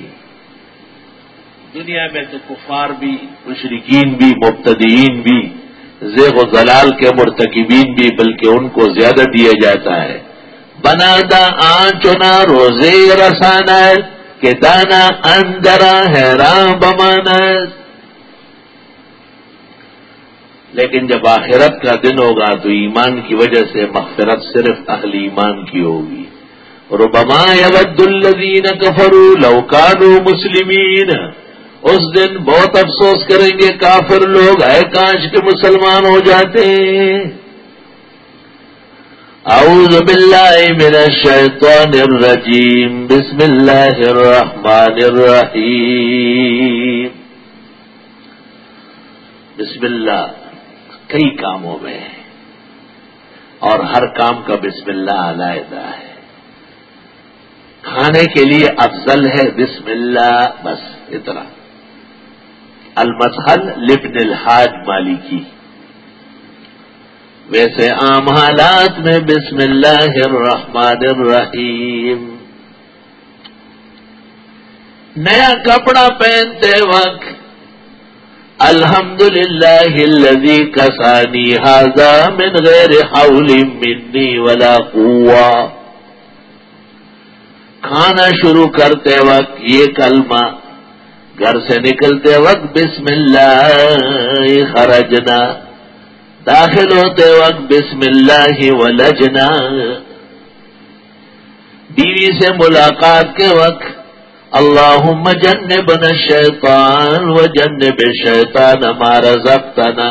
دنیا میں تو کفار بھی مشرقین بھی مبتدین بھی، زیغ و زلال کے مرتکبین بھی، بلکہ ان کو زیادہ دیا جاتا ہے۔ بنا دا آنچنا روزے رسانا کہ دانا اندرا حیران بمانا لیکن جب آخرت کا دن ہوگا تو ایمان کی وجہ سے مغفرت صرف اہل ایمان کی ہوگی۔ ربما یود الذین کفروا لو کانوا مسلمین۔ اس دن بہت افسوس کریں گے کافر لوگ، اے کانچ کے مسلمان ہو جاتے ہیں۔ اعوذ باللہ من الشیطان الرجیم۔ بسم اللہ الرحمن الرحیم۔ بسم اللہ۔ کئی کاموں میں ہے۔ اور ہر کام کا بسم اللہ علیحدہ ہے۔ کھانے کے لیے افضل ہے بسم اللہ، بس اتنا۔ المسحل لبن الحاج مالکی۔ ویسے عام حالات میں بسم اللہ الرحمن الرحیم۔ نیا کپڑا پہنتے وقت الحمد للہ کسانی حاضا من غیر حول منی ولا قوا کھانا شروع کرتے وقت یہ کلمہ گھر سے نکلتے وقت بسم اللہ خرجنا، داخل ہوتے وقت بسم اللہ ولجنا۔ بیوی سے ملاقات کے وقت اللہ جن بن شیطان و جن بے شیطان ہمارا ضبطنا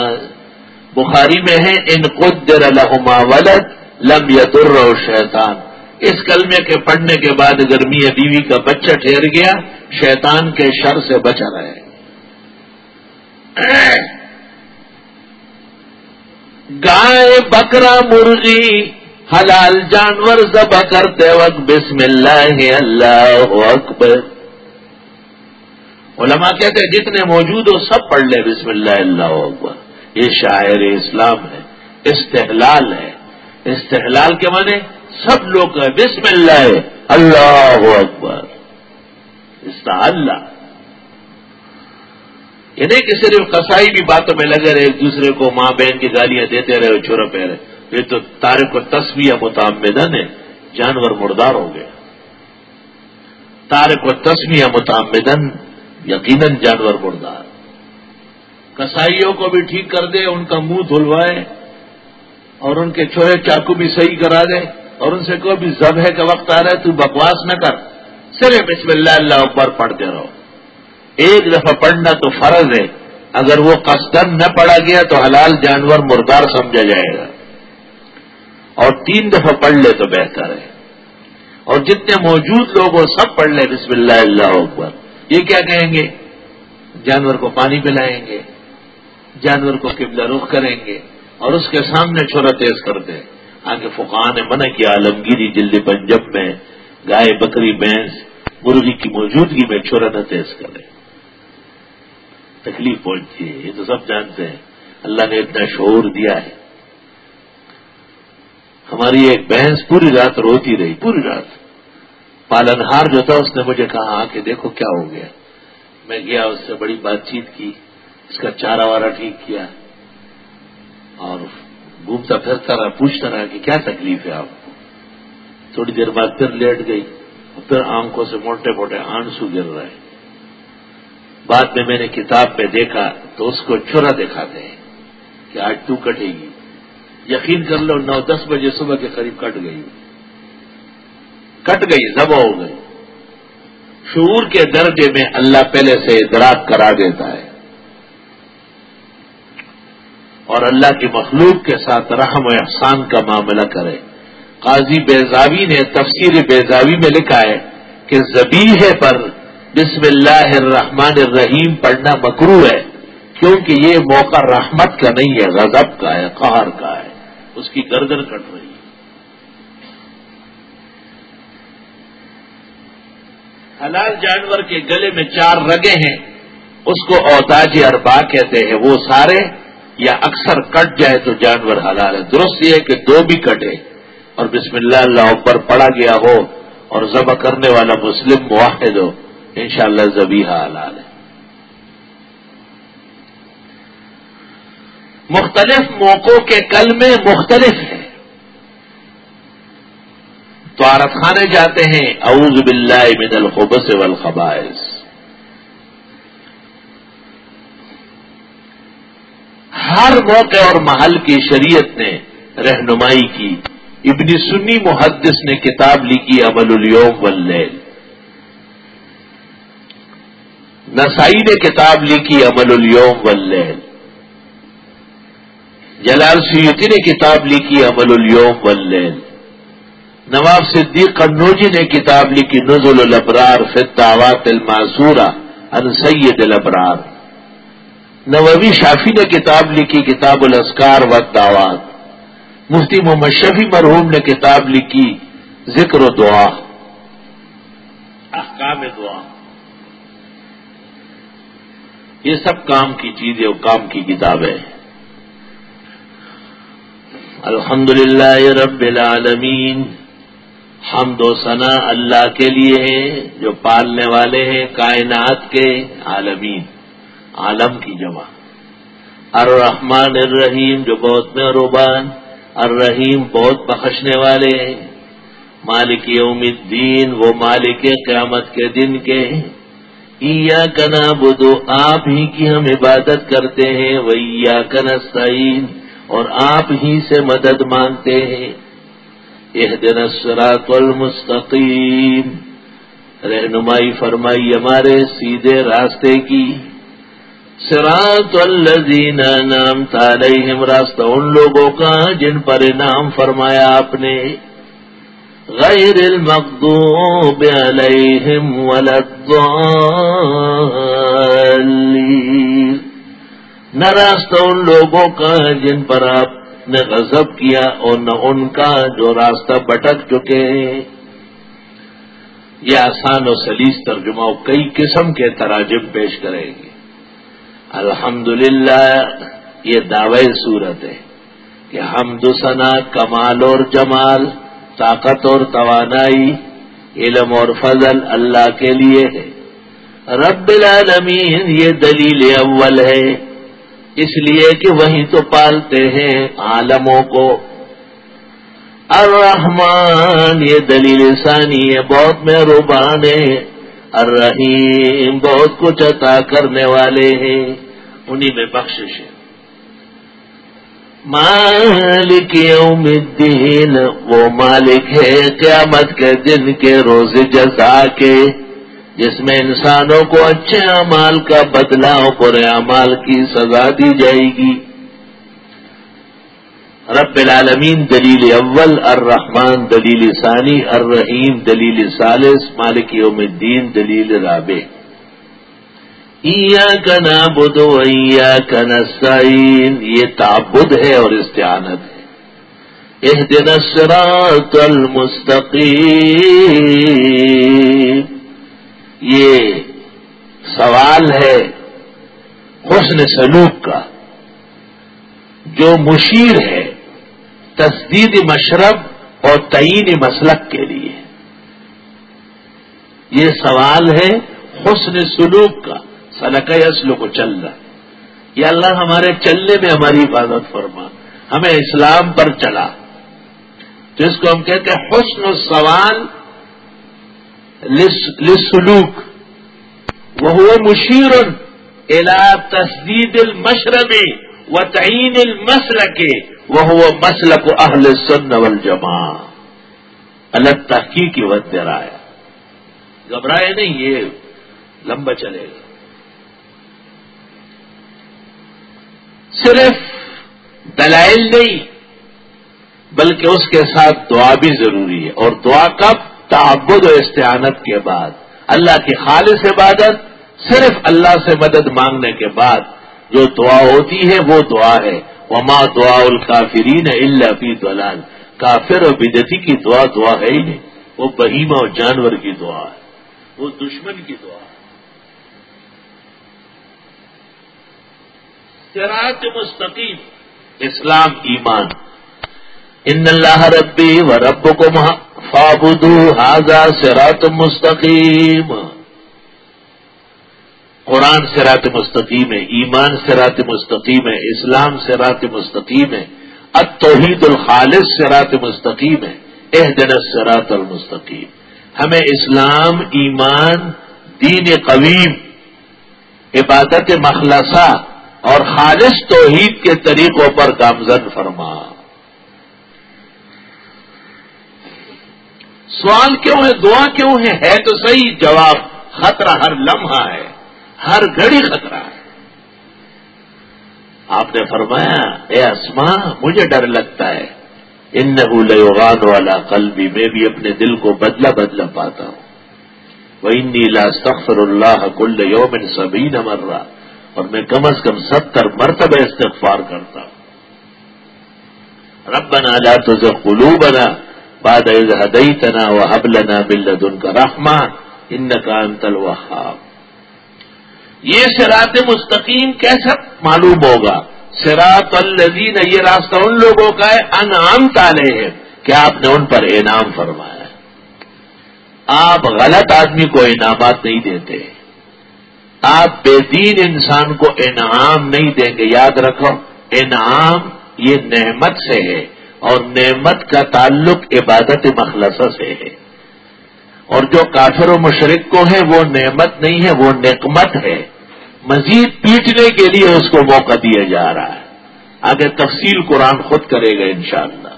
بخاری میں ہے، ان قدر لہما ولد لم یتر شیطان اس کلمے کے پڑھنے کے بعد گرمی بیوی کا بچہ ٹھہر گیا، شیطان کے شر سے بچا رہے۔ گائے، بکرا، مرغی، حلال جانور ذبح کرتے وقت بسم اللہ اللہ اکبر۔ علماء کہتے ہیں جتنے موجود ہو سب پڑھ لے، بسم اللہ اللہ اکبر۔ یہ شاعر اسلام ہے، استحلال ہے۔ استحلال کے معنی سب لوگ بسم اللہ اللہ اکبر۔ اس کا اللہ یہ نہیں کہ صرف کسائی بھی باتوں میں لگے رہے، ایک دوسرے کو ماں بہن کی گالیاں دیتے رہے، چھوڑا پہ رہے۔ یہ تو تارے کو تصویر متعمدن ہے جانور مردار ہو گیا تارے کو تصویر متعمدن یقیناً جانور مردار۔ کسائیوں کو بھی ٹھیک کر دے، ان کا منہ دھلوائے اور ان کے چھوڑے چاقو بھی صحیح کرا دے اور ان سے کوئی بھی ذبح کا وقت آ رہا ہے، تو بکواس نہ کر۔ صرف بسم اللہ اللہ اکبر پڑھتے رہو۔ ایک دفعہ پڑھنا تو فرض ہے۔ اگر وہ قصدن نہ پڑھا گیا تو حلال جانور مردار سمجھا جائے گا۔ اور تین دفعہ پڑھ لے تو بہتر ہے۔ اور جتنے موجود لوگ وہ سب پڑھ لیں بسم اللہ اللہ اکبر۔ یہ کیا کہیں گے؟ جانور کو پانی پلائیں گے، جانور کو قبلہ رخ کریں گے اور اس کے سامنے چھوڑا تیز کرتے ہیں آگے فقان نے منع کیا عالمگیری دلی پنجب میں گائے، بکری، بھینس، مرغی کی موجودگی میں چھوڑا نہ تیز کرے تکلیف پہنچتی ہے، یہ تو سب جانتے ہیں۔ اللہ نے اتنا شعور دیا ہے۔ ہماری ایک بھینس پوری رات روتی رہی، پوری رات۔ پالنہار جو تھا، اس نے مجھے کہا کہ دیکھو کیا ہو گیا۔ میں گیا، اس سے بڑی بات چیت کی، اس کا چارہ وارا ٹھیک کیا۔ اور گھومتا پھرتا رہا، پوچھتا رہا کہ کیا تکلیف ہے آپ کو؟ تھوڑی دیر بعد پھر لیٹ گئی، اور پھر آنکھوں سے موٹے موٹے آنسو گر رہے۔ بعد میں میں نے کتاب میں دیکھا تو اس کو چورا دکھاتے ہیں کہ آج تو کٹے گی۔ یقین کر لو، نو دس بجے صبح کے قریب کٹ گئی۔ کٹ گئی، ذبح ہو گئی۔ شعور کے درجے میں اللہ پہلے سے ادراک کرا دیتا ہے۔ اور اللہ کی مخلوق کے ساتھ رحم و احسان کا معاملہ کرے۔ قاضی بیزاوی نے تفسیر بیزاوی میں لکھا ہے کہ زبیح پر بسم اللہ الرحمن الرحیم پڑھنا مکرو ہے، کیونکہ یہ موقع رحمت کا نہیں ہے، غضب کا ہے، قہر کا ہے۔ اس کی گردن کٹ رہی۔ ہے حلال جانور کے گلے میں چار رگے ہیں، اس کو اوتاج اربا کہتے ہیں، وہ سارے یا اکثر کٹ جائے تو جانور حلال ہے۔ درست یہ ہے کہ دو بھی کٹے۔ اور بسم اللہ اللہ اوپر پڑا گیا ہو اور ذبح کرنے والا مسلم واحد ہو، انشاءاللہ شاء اللہ حلال ہے۔ مختلف موقعوں کے کل میں مختلف ہیں۔ تو خانے جاتے ہیں، اعوذ باللہ من الخبث والخبائث۔ ہر موقع اور محل کی شریعت نے رہنمائی کی۔ ابن سنی محدث نے کتاب لکھی امل اليوم واللیل۔ نسائی نے کتاب لکھی امل اليوم واللیل۔ جلال سیوتی نے کتاب لکھی امل اليوم واللیل۔ نواب صدیق قنوجی نے کتاب لکھی، نزل الابرار فی الدعوات المعصورہ ان سید الابرار۔ نووی شافی نے کتاب لکھی، کتاب الاسکار و دعوات مفتی محمد شفی مرحوم نے کتاب لکھی، ذکر و دعا۔ احکام دعا۔ یہ سب کام کی چیزیں اور کام کی کتابیں۔ الحمد للہ رب العالمین۔ ہم دو ثنا اللہ کے لیے ہیں، جو پالنے والے ہیں کائنات کے عالمین، عالم کی جمع۔ الرحمن الرحیم، جو بہت مہروبان الرحیم بہت بخشنے والے ہیں۔ مالک یوم الدین، وہ مالک قیامت کے دن کے ایا کنا بدو آپ ہی کی ہم عبادت کرتے ہیں۔ ویا کنستعین اور آپ ہی سے مدد مانگتے ہیں۔ یہ دن الصراط المستقیم رہنمائی فرمائی ہمارے سیدھے راستے کی۔ سراط الذین نام تالیہم راستہ ان لوگوں کا جن پر انعام فرمایا آپ نے۔ غیر المغضوب علیہم ولدالین نہ راستہ ان لوگوں کا جن پر آپ نے غضب کیا اور نہ ان کا جو راستہ بٹک چکے ہیں۔ یہ آسان و سلیس ترجمہ کئی قسم کے تراجم پیش کرے گی الحمدللہ، یہ دعوی صورت ہے کہ ہم ثنا، کمال اور جمال، طاقت اور توانائی، علم اور فضل اللہ کے لیے ہے۔ رب العالمین، یہ دلیل اول ہے۔ اس لیے کہ وہی تو پالتے ہیں عالموں کو۔ الرحمان یہ دلیل ثانی ہے، بہت مہربان ہے الرحیم، بہت کچھ عطا کرنے والے ہیں۔ انہی میں بخشش ہے۔ مالک یوم الدین، وہ مالک ہے قیامت کے دن کے روز جزا کے۔ جس میں انسانوں کو اچھے امال کا بدلا برے امال کی سزا دی جائے گی۔ رب العالمین دلیل اول، الرحمن دلیل ثانی، الرحیم دلیل ثالث، مالک یوم الدین دلیل رابع۔ کا نابود ایا کا نسائن یہ تعبد ہے اور استعانت ہے۔ ایک دن سرات یہ سوال ہے حسن سلوک کا۔ جو مشیر ہے تصدید مشرب اور تعین مسلک کے لیے۔ یہ سوال ہے حسن سلوک کا۔ سلق اسلو کو چل رہا یا اللہ ہمارے چلنے میں ہماری حفاظت فرما۔ ہمیں اسلام پر چلا۔ تو اس کو ہم کہتے ہیں حسن و سوال لسلوک وہ مشیر الا تصدید المشربی و تعین المسل کے وہ مسلک اہل سن والجماع الگ تحقیق کی وقت دے رہا ہے گھبرائے نہیں، یہ لمبا چلے گا. صرف دلائل نہیں، بلکہ اس کے ساتھ دعا بھی ضروری ہے. اور دعا کب؟ تعبد و استعانت کے بعد۔ اللہ کی خالص عبادت صرف اللہ سے مدد مانگنے کے بعد۔ جو دعا ہوتی ہے وہ دعا ہے۔ وما دعا الکافرین اللہ فی دلال کافر و بدتی کی دعا دعا ہے ہی نہیں۔ وہ بہیمہ اور جانور کی دعا ہے۔ وہ دشمن کی دعا ہے۔ سراط مستقیم۔ اسلام ایمان۔ ان اللہ ربی و رب کو فابدو حاضا سرات مستقیم قرآن سرات مستقیم ہے، ایمان سرات مستقیم ہے، اسلام سرات مستقیم ہے اب توحید الخالص سرات مستقیم ہے اح سرات المستقیم ہمیں اسلام، ایمان، دین قویم، عبادت مخلصہ اور خالص توحید کے طریقوں پر گامزن فرما۔ سوال کیوں ہے؟ دعا کیوں ہے؟ ہے تو صحیح جواب، خطرہ ہر لمحہ ہے، ہر گھڑی خطرہ ہے۔ آپ نے فرمایا، اے اسما مجھے ڈر لگتا ہے۔ ان لوغان والا قلبی، میں بھی اپنے دل کو بدلا بدلا پاتا ہوں۔ وہ ان نیلا سخر اللہ کل یومن سبھی نہ مر رہا اور میں کم از کم ستر مرتبہ استغفار کرتا ہوں۔ رب بنا لا تو قلو بنا باد ہدئی تنا و حب لنا بلد ان کا رحمان ان کا انتل یہ سرات مستقیم کیسا معلوم ہوگا؟ سراط الزین یہ راستہ ان لوگوں کا ہے انعام تالے ہے کہ آپ نے ان پر انعام فرمایا آپ غلط آدمی کو انعامات نہیں دیتے۔ آپ بے دین انسان کو انعام نہیں دیں گے، یاد رکھو، انعام یہ نعمت سے ہے۔ اور نعمت کا تعلق عبادت مخلصہ سے ہے۔ اور جو کافر و مشرق کو ہے، وہ نعمت نہیں ہے، وہ نقمت ہے۔ مزید پیٹنے کے لیے اس کو موقع دیا جا رہا ہے۔ آگے تفصیل قرآن خود کرے گا انشاءاللہ۔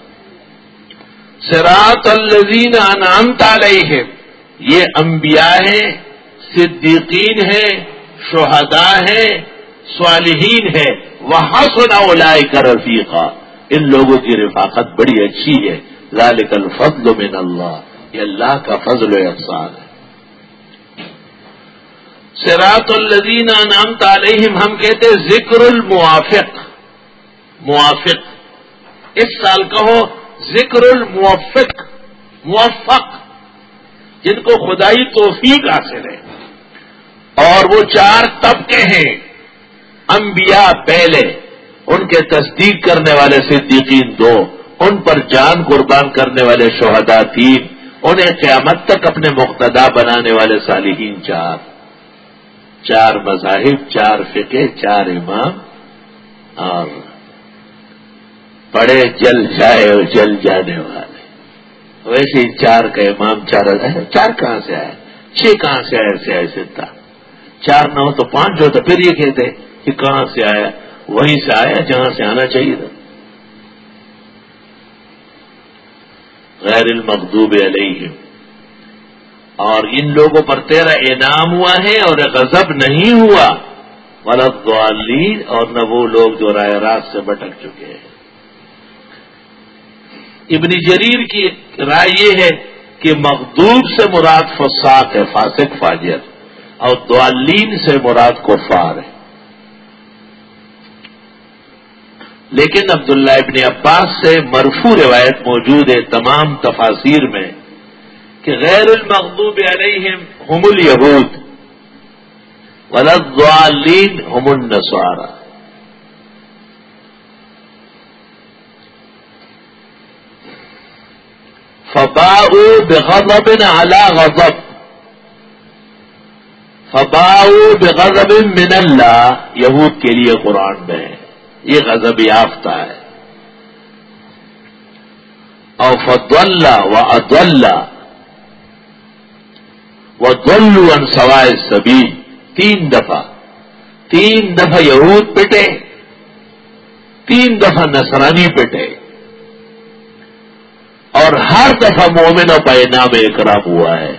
سراط الزین انعام تالئی ہے یہ انبیاء ہیں، صدیقین ہیں، شہداء ہیں، صالحین ہے وہاں سنا اولائے کا رفیقہ ان لوگوں کی رفاقت بڑی اچھی ہے۔ ذالک الفضل من اللہ۔ یہ اللہ کا فضل و احسان ہے۔ سراط الدین نام تعلیم ہم کہتے ذکر الموافق۔ موافق۔ اس سال کہو ذکر الموفق، موفق۔ جن کو خدائی توفیق حاصل ہے۔ اور وہ چار طبقے ہیں۔ انبیاء پہلے۔ ان کے تصدیق کرنے والے صدیقین دو، ان پر جان قربان کرنے والے شہداء تین، انہیں قیامت تک اپنے مقتدا بنانے والے صالحین چار۔ چار مذاہب، چار فقہ، چار امام، اور پڑے جل جائے اور جل جانے والے۔ ویسے ہی چار کا امام، چار چار کہاں سے آئے؟ چھ کہاں سے آئے؟ ایسے ایسے تھا چار نہ ہو تو پانچ ہو تو پھر یہ کہتے کہ کہاں سے آیا؟ وہیں سے آیا جہاں سے آنا چاہیے تھا۔ غیر المقوب علیہ اور ان لوگوں پر تیرا انعام ہوا ہے اور غضب نہیں ہوا۔ غلط اور نہ وہ لوگ جو رائے راست سے بٹک چکے ہیں۔ ابن جریر کی رائے یہ ہے کہ مخدوب سے مراد فساق ہے، فاسق، فاجر۔ اور دعالین سے مراد کفار ہے۔ لیکن عبداللہ ابن عباس سے مرفو روایت موجود ہے تمام تفاصیر میں کہ غیر المغضوب علیہم ہم الیہود ولدعالین ہم النسوارا فباؤ بغضب على غضب. فباؤ بغضب من اللہ. یہود کے لیے قرآن میں ہے. یہ غضب یافتہ ہے۔ اور فد اللہ و اد اللہ و دلو ان سوائے سبھی تین دفعہ تین دفعہ یہود پٹے، تین دفعہ نسرانی پٹے۔ اور ہر دفعہ مومن و پینام اکرام ہوا ہے۔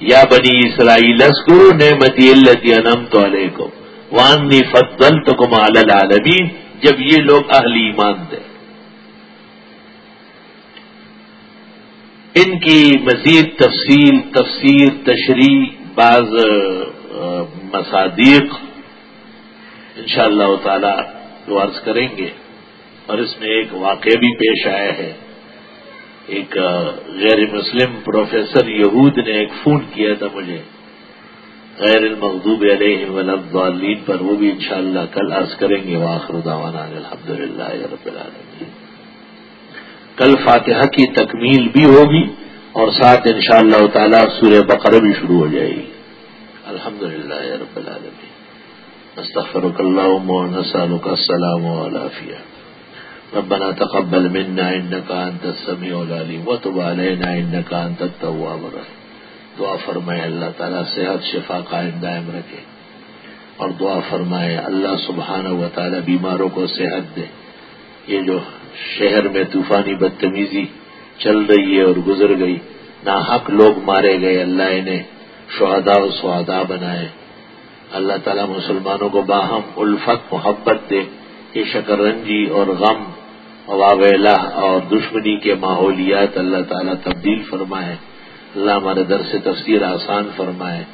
یا بنی اسرائیل لسکرو نعمتی اللہ انم تو علیہ کو وانی فضل تو کم العالمین۔ جب یہ لوگ اہل ایمان تھے۔ ان کی مزید تفصیل، تفسیر، تشریح، بعض مصادیق ان شاء اللہ تعالی عرض کریں گے، اور اس میں ایک واقعہ بھی پیش آیا ہے۔ ایک غیر مسلم پروفیسر یہود نے ایک فون کیا تھا مجھے۔ غیر المغضوب علیہ ولدالین پر وہ بھی انشاءاللہ کل عرض کریں گے واخر دعوانا الحمد للہ رب العالمین۔ کل فاتحہ کی تکمیل بھی ہوگی اور ساتھ انشاءاللہ اللہ تعالی سورہ بقرہ بھی شروع ہو جائے گی۔ الحمد للہ رب العالمین۔ استغفرك اللهم ونسألك السلام والعافية ربنا تقبل منا إنك أنت السميع العليم وتب علينا إنك أنت التواب الرحيم دعا فرمائے اللہ تعالیٰ صحت شفا قائم دائم رکھے اور دعا فرمائے اللہ سبحانہ و تعالیٰ بیماروں کو صحت دے۔ یہ جو شہر میں طوفانی بدتمیزی چل رہی ہے اور گزر گئی نہ حق لوگ مارے گئے، اللہ انہیں شہدا و سہادا بنائے۔ اللہ تعالیٰ مسلمانوں کو باہم الفت، محبت دے۔ یہ شکر رنجی اور غم واویلا اور دشمنی کے ماحولیات اللہ تعالیٰ تبدیل فرمائے۔ اللہ ہمارے در سے تفسیر آسان فرمائے۔